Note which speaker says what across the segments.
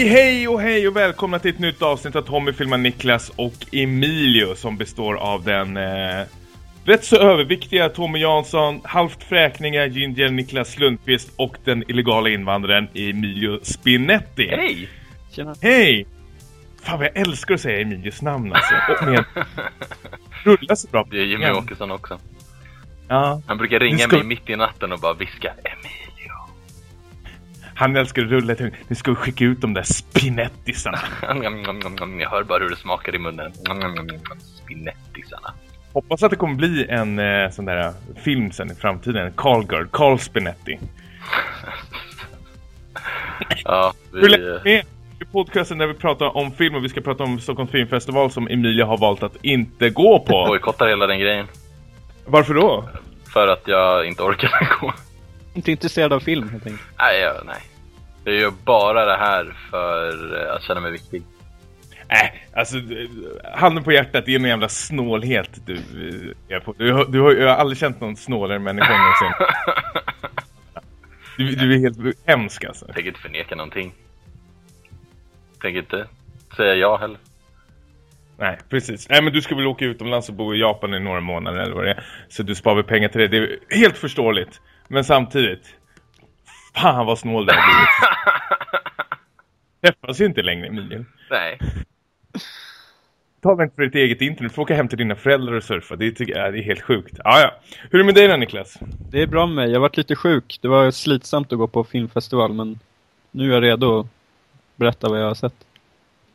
Speaker 1: Hej, hej och hej och välkomna till ett nytt avsnitt av Tommy filmar Niklas och Emilio som består av den eh, rätt så överviktiga Tommy Jansson, halvt fräkningar Ginger Niklas Lundqvist och den illegala invandraren Emilio Spinetti.
Speaker 2: Hej!
Speaker 3: Tjena.
Speaker 1: Hej! Fan vad jag älskar att säga Emilios namn alltså. Och med rullar så bra.
Speaker 2: Det är Jimmy. Åkesson också.
Speaker 1: Ja,
Speaker 2: Han brukar ringa
Speaker 1: ska-
Speaker 2: mig mitt i natten och bara viska Emilio.
Speaker 1: Han älskar att rulla i tungan. Nu ska vi skicka ut de där spinettisarna.
Speaker 2: Jag hör bara hur det smakar i munnen. Spinettisarna.
Speaker 1: Hoppas att det kommer bli en eh, sån där film sen i framtiden. Carl Girl, Carl Spinetti.
Speaker 2: Ja,
Speaker 1: Hur
Speaker 2: vi...
Speaker 1: länge med i podcasten där vi pratar om film och vi ska prata om Stockholms filmfestival som Emilia har valt att inte gå på.
Speaker 2: bojkottar hela den grejen.
Speaker 1: Varför då?
Speaker 2: För att jag inte orkar gå.
Speaker 3: Inte intresserad av film helt enkelt.
Speaker 2: Nej, jag, nej. Jag gör bara det här för eh, att känna mig viktig.
Speaker 1: Äh, alltså eh, handen på hjärtat, det är en jävla snålhet du eh, är på. Du, du har jag har aldrig känt någon snålare människa någonsin. Du, du är helt hemsk alltså.
Speaker 2: Jag tänker inte förneka någonting. Tänker inte säga ja heller.
Speaker 1: Nej, precis. Nej, men du ska väl åka utomlands och bo i Japan i några månader eller vad det är. Så du sparar pengar till det. Det är helt förståeligt. Men samtidigt. Fan vad snål det har blivit. Träffas ju inte längre, Emilio.
Speaker 2: Nej.
Speaker 1: Ta väl inte för ditt eget internet. Du får åka hem till dina föräldrar och surfa. Det tycker jag det är helt sjukt. Ja, ja. Hur är det med dig då, Niklas?
Speaker 3: Det är bra med mig. Jag har varit lite sjuk. Det var slitsamt att gå på filmfestival men nu är jag redo att berätta vad jag har sett.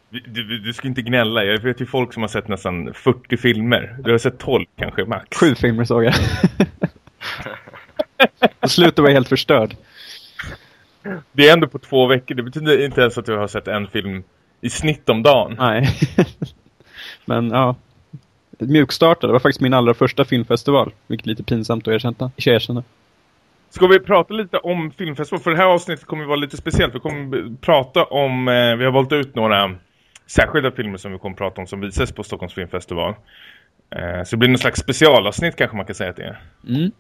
Speaker 1: Du, du, du ska inte gnälla. Jag vet ju folk som har sett nästan 40 filmer. Du har sett 12 kanske, max.
Speaker 3: Sju filmer såg jag. På slutet var jag helt förstörd.
Speaker 1: Det är ändå på två veckor. Det betyder inte ens att du har sett en film i snitt om dagen.
Speaker 3: Nej. men ja. Mjukstartade. Det var faktiskt min allra första filmfestival. Vilket är lite pinsamt att erkänna. erkänna.
Speaker 1: Ska vi prata lite om filmfestival? För det här avsnittet kommer vara lite speciellt. Vi kommer prata om, eh, vi har valt ut några särskilda filmer som vi kommer prata om som visas på Stockholms filmfestival. Eh, så det blir någon slags specialavsnitt kanske man kan säga att det är.
Speaker 3: Mm.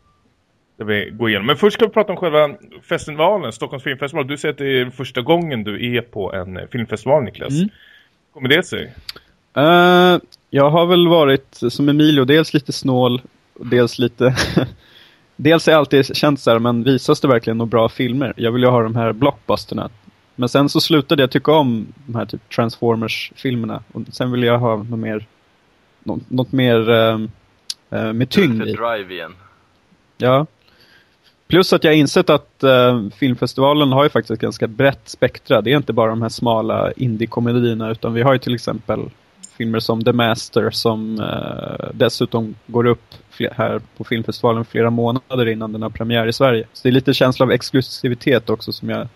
Speaker 1: Där vi går igenom. Men först ska vi prata om själva festivalen, Stockholms filmfestival. Du säger att det är första gången du är på en eh, filmfestival, Niklas.
Speaker 3: Mm.
Speaker 1: Kommer det sig?
Speaker 3: Eh, jag har väl varit som Emilio, dels lite snål, och dels lite... dels har jag alltid känt så här, men visas det verkligen några bra filmer? Jag vill ju ha de här blockbusterna. Men sen så slutade jag tycka om de här typ Transformers-filmerna. Och sen ville jag ha något mer, något, något mer eh, med tyngd
Speaker 2: För
Speaker 3: i.
Speaker 2: Drive igen.
Speaker 3: Ja. Plus att jag har insett att eh, filmfestivalen har ju faktiskt ett ganska brett spektra. Det är inte bara de här smala indie-komedierna utan vi har ju till exempel filmer som The Master som eh, dessutom går upp här på filmfestivalen flera månader innan den har premiär i Sverige. Så det är lite känsla av exklusivitet också som jag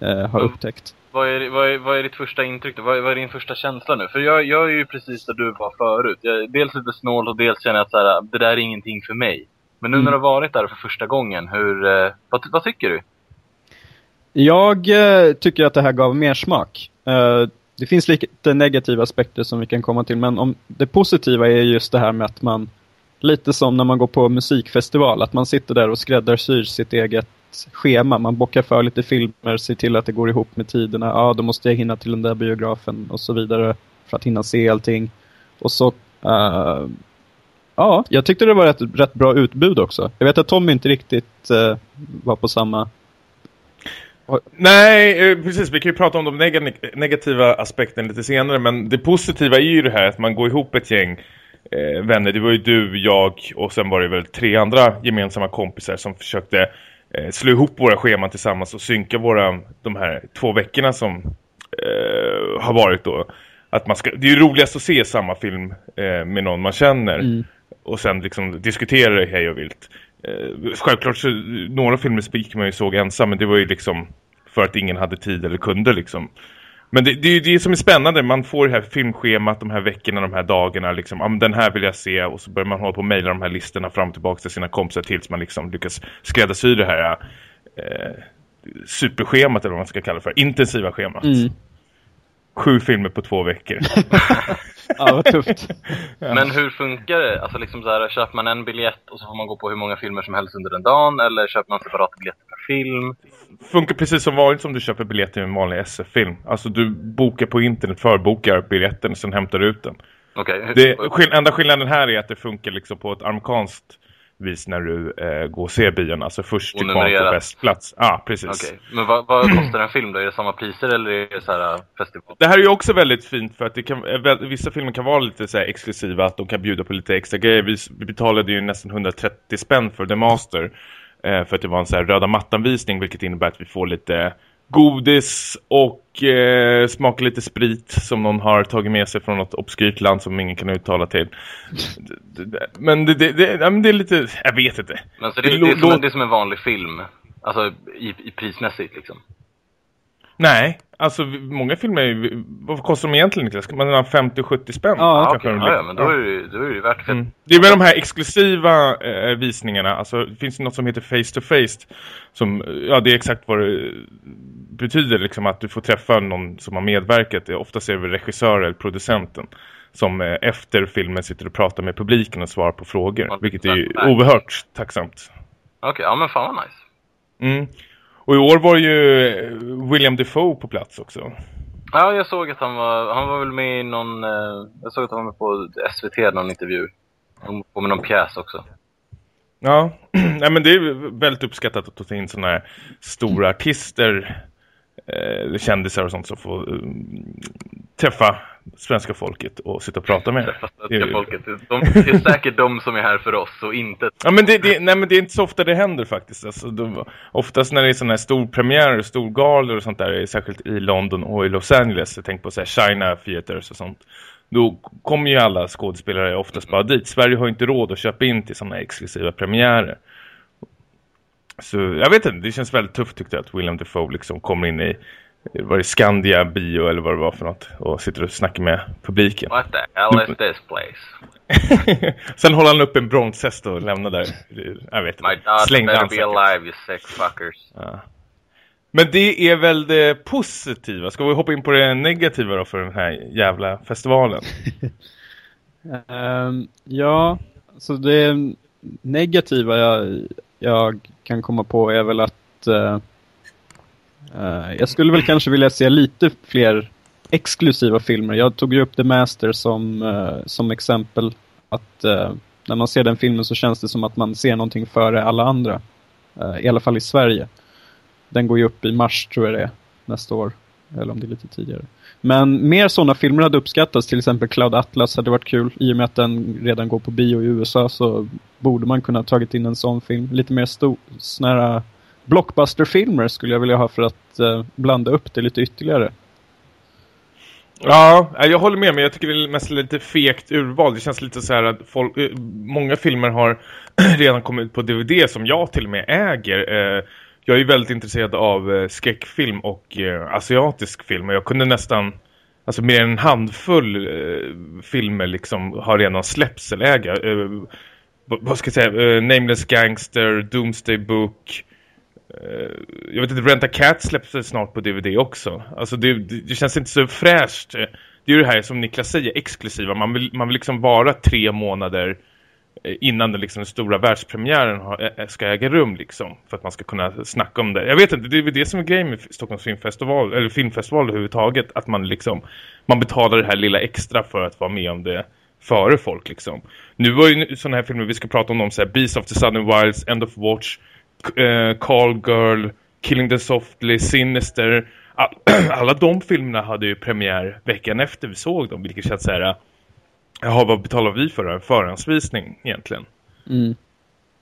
Speaker 3: eh, har
Speaker 2: Mm.
Speaker 3: upptäckt.
Speaker 2: Vad är, vad, är, vad är ditt första intryck? Vad är, vad är din första känsla nu? För jag, jag är ju precis där du var förut. Jag dels lite snål och dels känner jag att så här, det där är ingenting för mig. Men nu
Speaker 3: Mm.
Speaker 2: när du har varit där för första gången, hur, eh, vad, vad tycker du?
Speaker 3: Jag eh, tycker att det här gav mer smak. Eh, det finns lite negativa aspekter som vi kan komma till, men om det positiva är just det här med att man, lite som när man går på musikfestival, att man sitter där och skräddarsyr sitt eget schema. Man bockar för lite filmer, ser till att det går ihop med tiderna. Ja, då måste jag hinna till den där biografen och så vidare för att hinna se allting. Och så, eh, ja, jag tyckte det var ett rätt bra utbud också. Jag vet att Tommy inte riktigt eh, var på samma
Speaker 1: Nej, eh, precis. Vi kan ju prata om de neg- negativa aspekterna lite senare. Men det positiva är ju det här att man går ihop ett gäng eh, vänner. Det var ju du, jag och sen var det väl tre andra gemensamma kompisar som försökte eh, slå ihop våra scheman tillsammans och synka våra, de här två veckorna som eh, har varit då. Att man ska, det är ju roligast att se samma film eh, med någon man känner.
Speaker 3: Mm.
Speaker 1: Och sen liksom diskutera det hej och vilt. Eh, självklart så, några filmer gick man ju såg ensam, men det var ju liksom för att ingen hade tid eller kunde liksom. Men det, det är ju det som är spännande, man får det här filmschemat de här veckorna, de här dagarna liksom, ja, men den här vill jag se och så börjar man hålla på och mejla de här listorna fram och tillbaka till sina kompisar tills man liksom lyckas skräddarsy det här eh, superschemat eller vad man ska kalla det för, intensiva schemat.
Speaker 3: Mm.
Speaker 1: Sju filmer på två veckor.
Speaker 3: Ja, vad tufft.
Speaker 2: Men hur funkar det? Alltså liksom så här, köper man en biljett och så får man gå på hur många filmer som helst under den dagen? Eller köper man separata biljetter per film?
Speaker 1: funkar precis som vanligt som du köper biljett till en vanlig SF-film. Alltså du bokar på internet, förbokar biljetten och sen hämtar ut den.
Speaker 2: Okej.
Speaker 1: Det, skill enda skillnaden här är att det funkar liksom på ett amerikanskt vis när du eh, går och ser bion. Alltså först till kvarn på bäst plats. Ja, ah, precis.
Speaker 2: Okej. Men vad, vad kostar en film då? Är det samma priser eller är det så här äh, festival?
Speaker 1: Det här är ju också väldigt fint för att det kan, eh, vissa filmer kan vara lite så exklusiva, att de kan bjuda på lite extra grejer. Vi, vi betalade ju nästan 130 spänn för The Master eh, för att det var en så här röda mattan-visning, vilket innebär att vi får lite godis och eh, smaka lite sprit som någon har tagit med sig från något obskyrt land som ingen kan uttala till. Men det, det, det, ja, men det är lite, jag vet inte.
Speaker 2: Men så det,
Speaker 1: Det
Speaker 2: det, är som, det är som en vanlig film. Alltså i, i prismässigt liksom.
Speaker 1: Nej, alltså många filmer, vad kostar de egentligen Niklas? Man har 50-70 spänn.
Speaker 3: Ja,
Speaker 1: kanske de
Speaker 2: Ja, ja, men då är det, då är det värt fett.
Speaker 1: Mm. Det är med de här exklusiva eh, visningarna, alltså det finns något som heter face to face som, ja det är exakt vad det betyder liksom att du får träffa någon som har medverkat, oftast är det väl regissör eller producenten som eh, efter filmen sitter och pratar med publiken och svarar på frågor, vilket är ju oerhört tacksamt.
Speaker 2: Okej, ja men fan vad nice.
Speaker 1: Mm. Och i år var ju eh, William Defoe på plats också.
Speaker 2: Ja, jag såg att han var, han var väl med i någon, eh, jag såg att han var med på SVT någon intervju. Han var med någon pjäs också.
Speaker 1: Ja, Nej, men det är väldigt uppskattat att ta in sådana här stora artister, eh, kändisar och sånt som får eh, träffa svenska folket och sitta och prata med.
Speaker 2: Svenska folket. De, det är säkert de som är här för oss och inte...
Speaker 1: Ja, men det, det, nej, men det är inte så ofta det händer faktiskt. Alltså, de, oftast när det är sådana här storpremiärer och storgalor och sånt där, särskilt i London och i Los Angeles, jag tänker på så här China Theaters och sånt. Då kommer ju alla skådespelare oftast bara dit. Sverige har inte råd att köpa in till sådana exklusiva premiärer. Så jag vet inte, det känns väldigt tufft tyckte jag att William Defoe liksom kommer in i var det Skandia bio eller vad det var för något och sitter och snackar med publiken.
Speaker 2: What the hell is this place?
Speaker 1: Sen håller han upp en bronshäst och lämnar där. Jag vet
Speaker 2: My
Speaker 1: inte.
Speaker 2: daughter
Speaker 1: Slängde
Speaker 2: better be
Speaker 1: säkert.
Speaker 2: alive, you sick fuckers.
Speaker 1: Ja. Men det är väl det positiva. Ska vi hoppa in på det negativa då för den här jävla festivalen?
Speaker 3: Ehm, ja, så det negativa jag, jag kan komma på är väl att uh, uh, jag skulle väl kanske vilja se lite fler exklusiva filmer. Jag tog ju upp The Master som, uh, som exempel. Att när man ser den filmen så känns det som att man ser någonting före alla andra. I alla fall i Sverige. Den går ju upp i mars tror jag det är, nästa år. Eller om det är lite tidigare. Men mer sådana filmer hade uppskattats. Till exempel Cloud Atlas hade varit kul. I och med att den redan går på bio i USA så borde man kunna ha tagit in en sån film. Lite mer snära eh, blockbusterfilmer skulle jag vilja ha för att eh, blanda upp det lite ytterligare.
Speaker 1: Ja, eh, jag håller med men jag tycker det är mest lite fekt urval. Det känns lite så här att folk, eh, många filmer har redan kommit ut på DVD som jag till och med äger. Jag är väldigt intresserad av eh, skräckfilm och eh, asiatisk film och jag kunde nästan Alltså mer än en handfull eh, filmer liksom har redan släppts eller äga. Eh, vad- ska jag säga? Eh, Nameless Gangster, Doomsday Book. Eh, jag vet inte, Rent a Cat släpps snart på DVD också. Alltså det, det, det känns inte så fräscht. Eh, det är ju det här som Niklas säger, exklusiva. Man vill, man vill liksom vara tre månader Eh, innan den, liksom, den stora världspremiären har, ska äga rum liksom, för att man ska kunna snacka om det. Jag vet inte, det är väl det som är grejen med Stockholms filmfestival eller filmfestival överhuvudtaget att man liksom man betalar det här lilla extra för att vara med om det före folk liksom. Nu var ju sådana här filmer vi ska prata om dem så här Beast of the Southern Wilds, End of Watch, uh, Call Girl, Killing the Softly, Sinister. All, alla de filmerna hade ju premiär veckan efter vi såg dem, vilket känns så här Jaha, vad betalar vi för en förhandsvisning egentligen?
Speaker 3: Mm.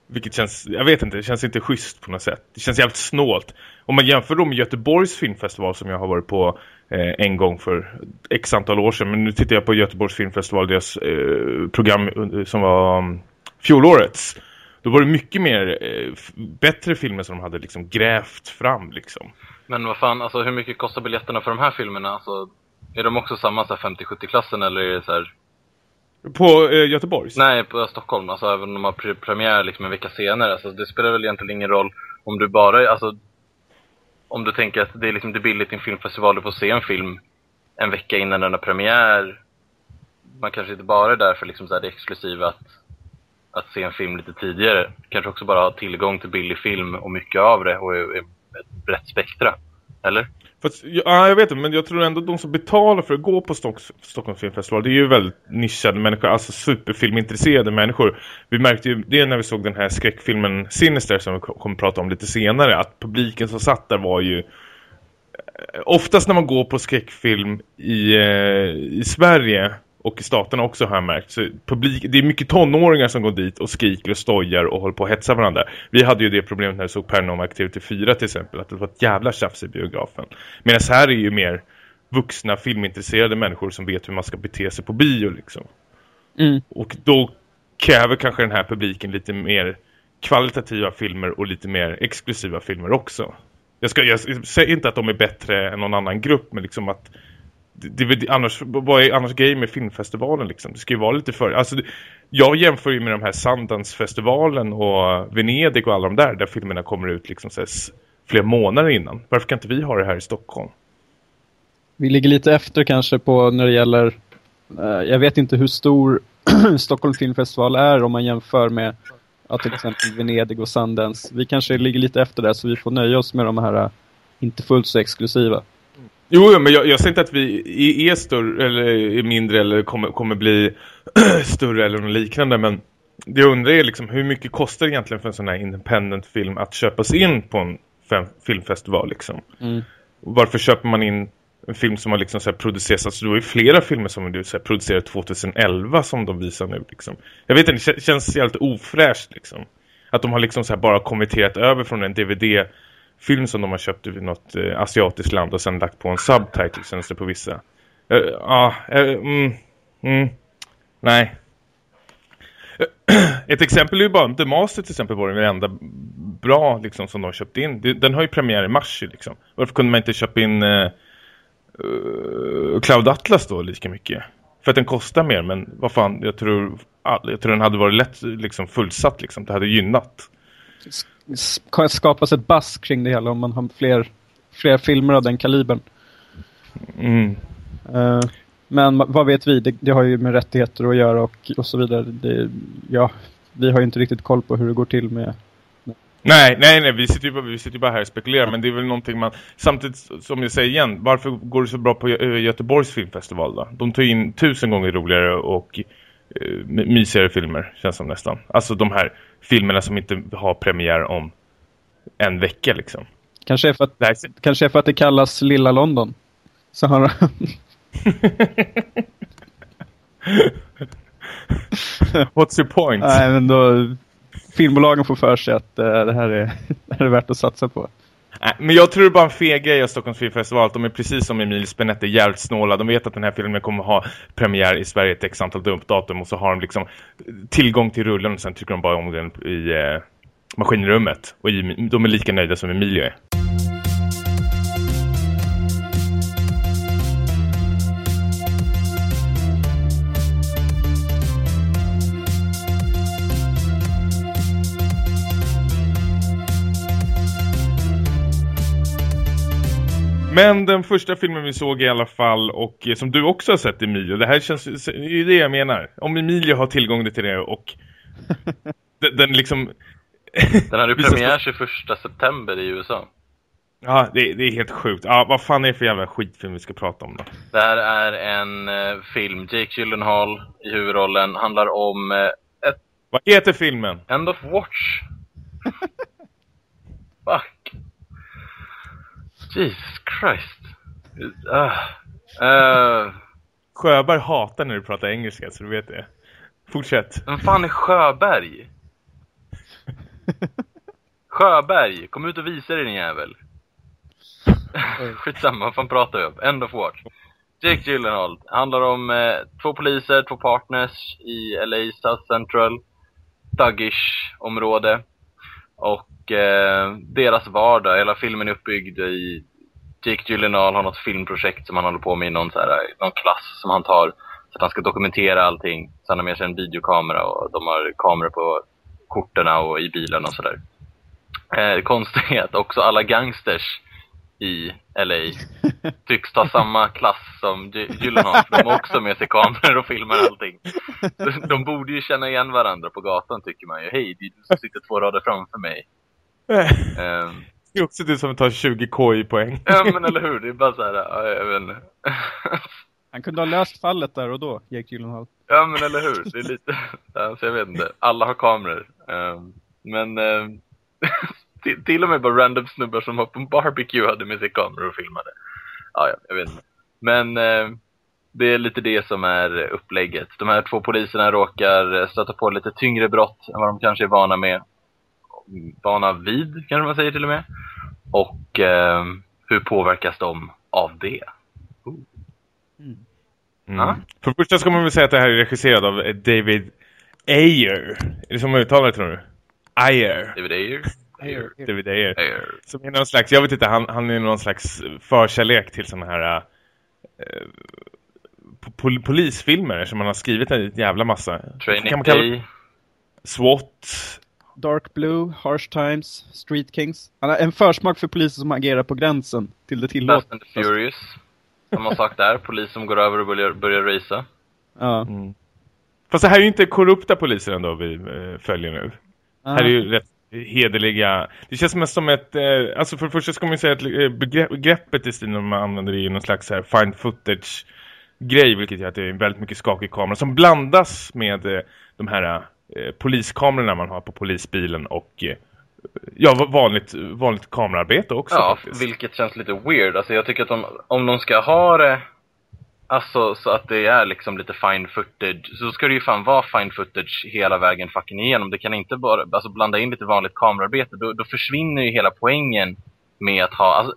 Speaker 1: Vilket känns, jag vet inte, det känns inte schysst på något sätt. Det känns jävligt snålt. Om man jämför då med Göteborgs filmfestival som jag har varit på eh, en gång för x antal år sedan. Men nu tittar jag på Göteborgs filmfestival, deras eh, program som var um, fjolårets. Då var det mycket mer eh, bättre filmer som de hade liksom grävt fram liksom.
Speaker 2: Men vad fan, alltså hur mycket kostar biljetterna för de här filmerna? Alltså, är de också samma så här 50-70-klassen eller är det så här...
Speaker 1: På eh, Göteborgs?
Speaker 2: Nej, på Stockholm. Alltså även om de har premiär liksom en vecka senare. Alltså, det spelar väl egentligen ingen roll om du bara, alltså... Om du tänker att det är liksom det är billigt i en filmfestival, du får se en film en vecka innan den har premiär. Man kanske inte bara är där för liksom så här det exklusiva att, att se en film lite tidigare. Kanske också bara ha tillgång till billig film och mycket av det och ett brett spektra. Eller?
Speaker 1: Fast, ja, ah, jag vet inte, men jag tror ändå att de som betalar för att gå på Stock Stockholms filmfestival, det är ju väldigt nischade människor, alltså superfilmintresserade människor. Vi märkte ju det när vi såg den här skräckfilmen Sinister som vi kommer att prata om lite senare, att publiken som satt där var ju eh, oftast när man går på skräckfilm i, eh, i Sverige och i staterna också har jag märkt. Så publik, det är mycket tonåringar som går dit och skriker och stojar och håller på att hetsa varandra. Vi hade ju det problemet när vi såg Paranormal Activity 4 till exempel. Att det var ett jävla tjafs i biografen. Medan här är ju mer vuxna filmintresserade människor som vet hur man ska bete sig på bio liksom. Mm. Och då kräver kanske den här publiken lite mer kvalitativa filmer och lite mer exklusiva filmer också. Jag, ska, jag säger inte att de är bättre än någon annan grupp, men liksom att det, det, annars, vad är annars grejen med filmfestivalen liksom? Det ska ju vara lite för... Alltså, jag jämför ju med de här Sundance-festivalen och Venedig och alla de där, där filmerna kommer ut liksom så här, flera månader innan. Varför kan inte vi ha det här i Stockholm?
Speaker 3: Vi ligger lite efter kanske på när det gäller... Eh, jag vet inte hur stor Stockholm filmfestival är om man jämför med ja, till exempel Venedig och Sundance. Vi kanske ligger lite efter där så vi får nöja oss med de här eh, inte fullt så exklusiva.
Speaker 1: Jo, men jag, jag säger inte att vi är större eller är mindre eller kommer, kommer bli större eller något liknande. Men det jag undrar är liksom hur mycket kostar det egentligen för en sån här independent film att köpas in på en filmfestival liksom. Mm. Varför köper man in en film som har liksom så producerats, alltså det var ju flera filmer som du så producerade 2011 som de visar nu liksom. Jag vet inte, det känns helt ofräscht liksom. Att de har liksom så bara konverterat över från en DVD film som de har köpt i något eh, asiatiskt land och sen lagt på en subtitle tjänster på vissa. Eh, ja, uh, uh, mm, mm, nej. Ett exempel är ju bara The Master till exempel var den enda bra liksom, som de har köpt in. Den har ju premiär i mars liksom. Varför kunde man inte köpa in uh, Cloud Atlas då lika mycket? För att den kostar mer, men vad fan, jag tror, jag tror den hade varit lätt liksom, fullsatt liksom. Det hade gynnat
Speaker 3: skapas ett bass kring det hela om man har fler, fler filmer av den kalibern. Mm. Uh, men vad vet vi? Det, det, har ju med rättigheter att göra och, och så vidare. Det, ja, vi har ju inte riktigt koll på hur det går till med...
Speaker 1: Nej, nej, nej, vi sitter ju bara, vi sitter bara här och spekulerar, men det är väl någonting man... Samtidigt, som jag säger igen, varför går det så bra på Göteborgs filmfestival då? De tar in tusen gånger roligare och mysigare filmer, känns som nästan. Alltså de här filmerna som inte har premiär om en vecka liksom.
Speaker 3: Kanske är för att, Nej. kanske är för att det kallas Lilla London. Så har
Speaker 1: What's your point?
Speaker 3: Nej, men då filmbolagen får för sig att uh, det, här är, det här är värt att satsa på.
Speaker 1: Äh, men jag tror det är bara en feg grej av Stockholms filmfestival. De är precis som Emil Spinette jävligt snåla. De vet att den här filmen kommer ha premiär i Sverige ett x antal dumpdatum Och så har de liksom tillgång till rullen och sen tycker de bara om den i eh, maskinrummet. Och de är lika nöjda som Emilio är. Men den första filmen vi såg i alla fall och som du också har sett Emilio, det här känns det är det jag menar. Om Emilio har tillgång till det och den, den liksom
Speaker 2: Den hade premiär 21 september i USA.
Speaker 1: Ja, det, det, är helt sjukt. Ja, vad fan är det för jävla skitfilm vi ska prata om då?
Speaker 2: Det här är en eh, film. Jake Gyllenhaal i huvudrollen. Handlar om eh, ett...
Speaker 1: Vad heter filmen?
Speaker 2: End of Watch. Fuck. Jesus Christ. Uh, uh.
Speaker 1: Sjöberg hatar när du pratar engelska, så du vet det. Fortsätt.
Speaker 2: Vem fan är Sjöberg? Sjöberg, kom ut och visa dig din jävel. Skitsamma, vad fan pratar vi om? End of Watch. Jake Gyllenhaal. Handlar om eh, två poliser, två partners i LA South Central. Thuggish område. Och eh, deras vardag, hela filmen är uppbyggd i Jake Gyllenhaal har något filmprojekt som han håller på med i någon, så här, någon klass som han tar så att han ska dokumentera allting. Så han har med sig en videokamera och de har kameror på korten och i bilen och sådär. Eh, konstigt att också alla gangsters i LA tycks ta samma klass som Gyllenhaal. De har också med sig kameror och filmar allting. De borde ju känna igen varandra på gatan tycker man ju. Hej, det är du som sitter två rader framför mig.
Speaker 1: Eh, Det är också det som tar 20 KI-poäng.
Speaker 2: Ja men eller hur, det är bara så här, ja, jag vet inte.
Speaker 3: Han kunde ha löst fallet där och då, Jake Gyllenhaal.
Speaker 2: Ja men eller hur, det är lite, alltså jag vet inte, alla har kameror. Ehm, men ehm, till, till och med bara random snubbar som var på en barbecue hade med sig kameror och filmade. Ja, ja jag vet inte. Men ehm, det är lite det som är upplägget. De här två poliserna råkar stöta på lite tyngre brott än vad de kanske är vana med. Vana vid, kanske man säger till och med. Och ehm, hur påverkas de av det?
Speaker 1: Mm.
Speaker 2: Ja.
Speaker 1: För det första ska man väl säga att det här är regisserad av eh, David Ayer. Är det som man uttalar det tror du? Ayer.
Speaker 2: David Ayer?
Speaker 3: Ayer.
Speaker 1: David Ayer.
Speaker 2: Ayer.
Speaker 1: Som är någon slags, jag vet inte, han, han är någon slags förkärlek till såna här eh, pol polisfilmer som man har skrivit en jävla massa.
Speaker 2: Training
Speaker 1: kan man kalla
Speaker 2: Day.
Speaker 1: SWAT.
Speaker 3: Dark Blue, Harsh Times, Street Kings. Han har en försmak för poliser som agerar på gränsen till det
Speaker 2: Fast
Speaker 3: tillåtna.
Speaker 2: and the Furious. Samma sak där. Polis som går över och börjar, börjar racea.
Speaker 3: Ja.
Speaker 1: Mm. Fast det här är ju inte korrupta poliser ändå vi eh, följer nu.
Speaker 3: Ja.
Speaker 1: Här är ju rätt hederliga. Det känns mest som ett, eh, alltså för det första ska man säga att eh, begrepp, begreppet i stilen man använder är någon slags här find footage grej, vilket gör att det är väldigt mycket skakig kamera som blandas med eh, de här eh, poliskamerorna man har på polisbilen och eh, ja, va- vanligt, vanligt kamerarbete också
Speaker 2: Ja,
Speaker 1: faktiskt.
Speaker 2: vilket känns lite weird. Alltså jag tycker att de, om de ska ha det Alltså så att det är liksom lite fine footage. Så ska det ju fan vara fine footage hela vägen fucking igenom. Det kan inte bara, alltså blanda in lite vanligt kamerarbete Då, då försvinner ju hela poängen med att ha, alltså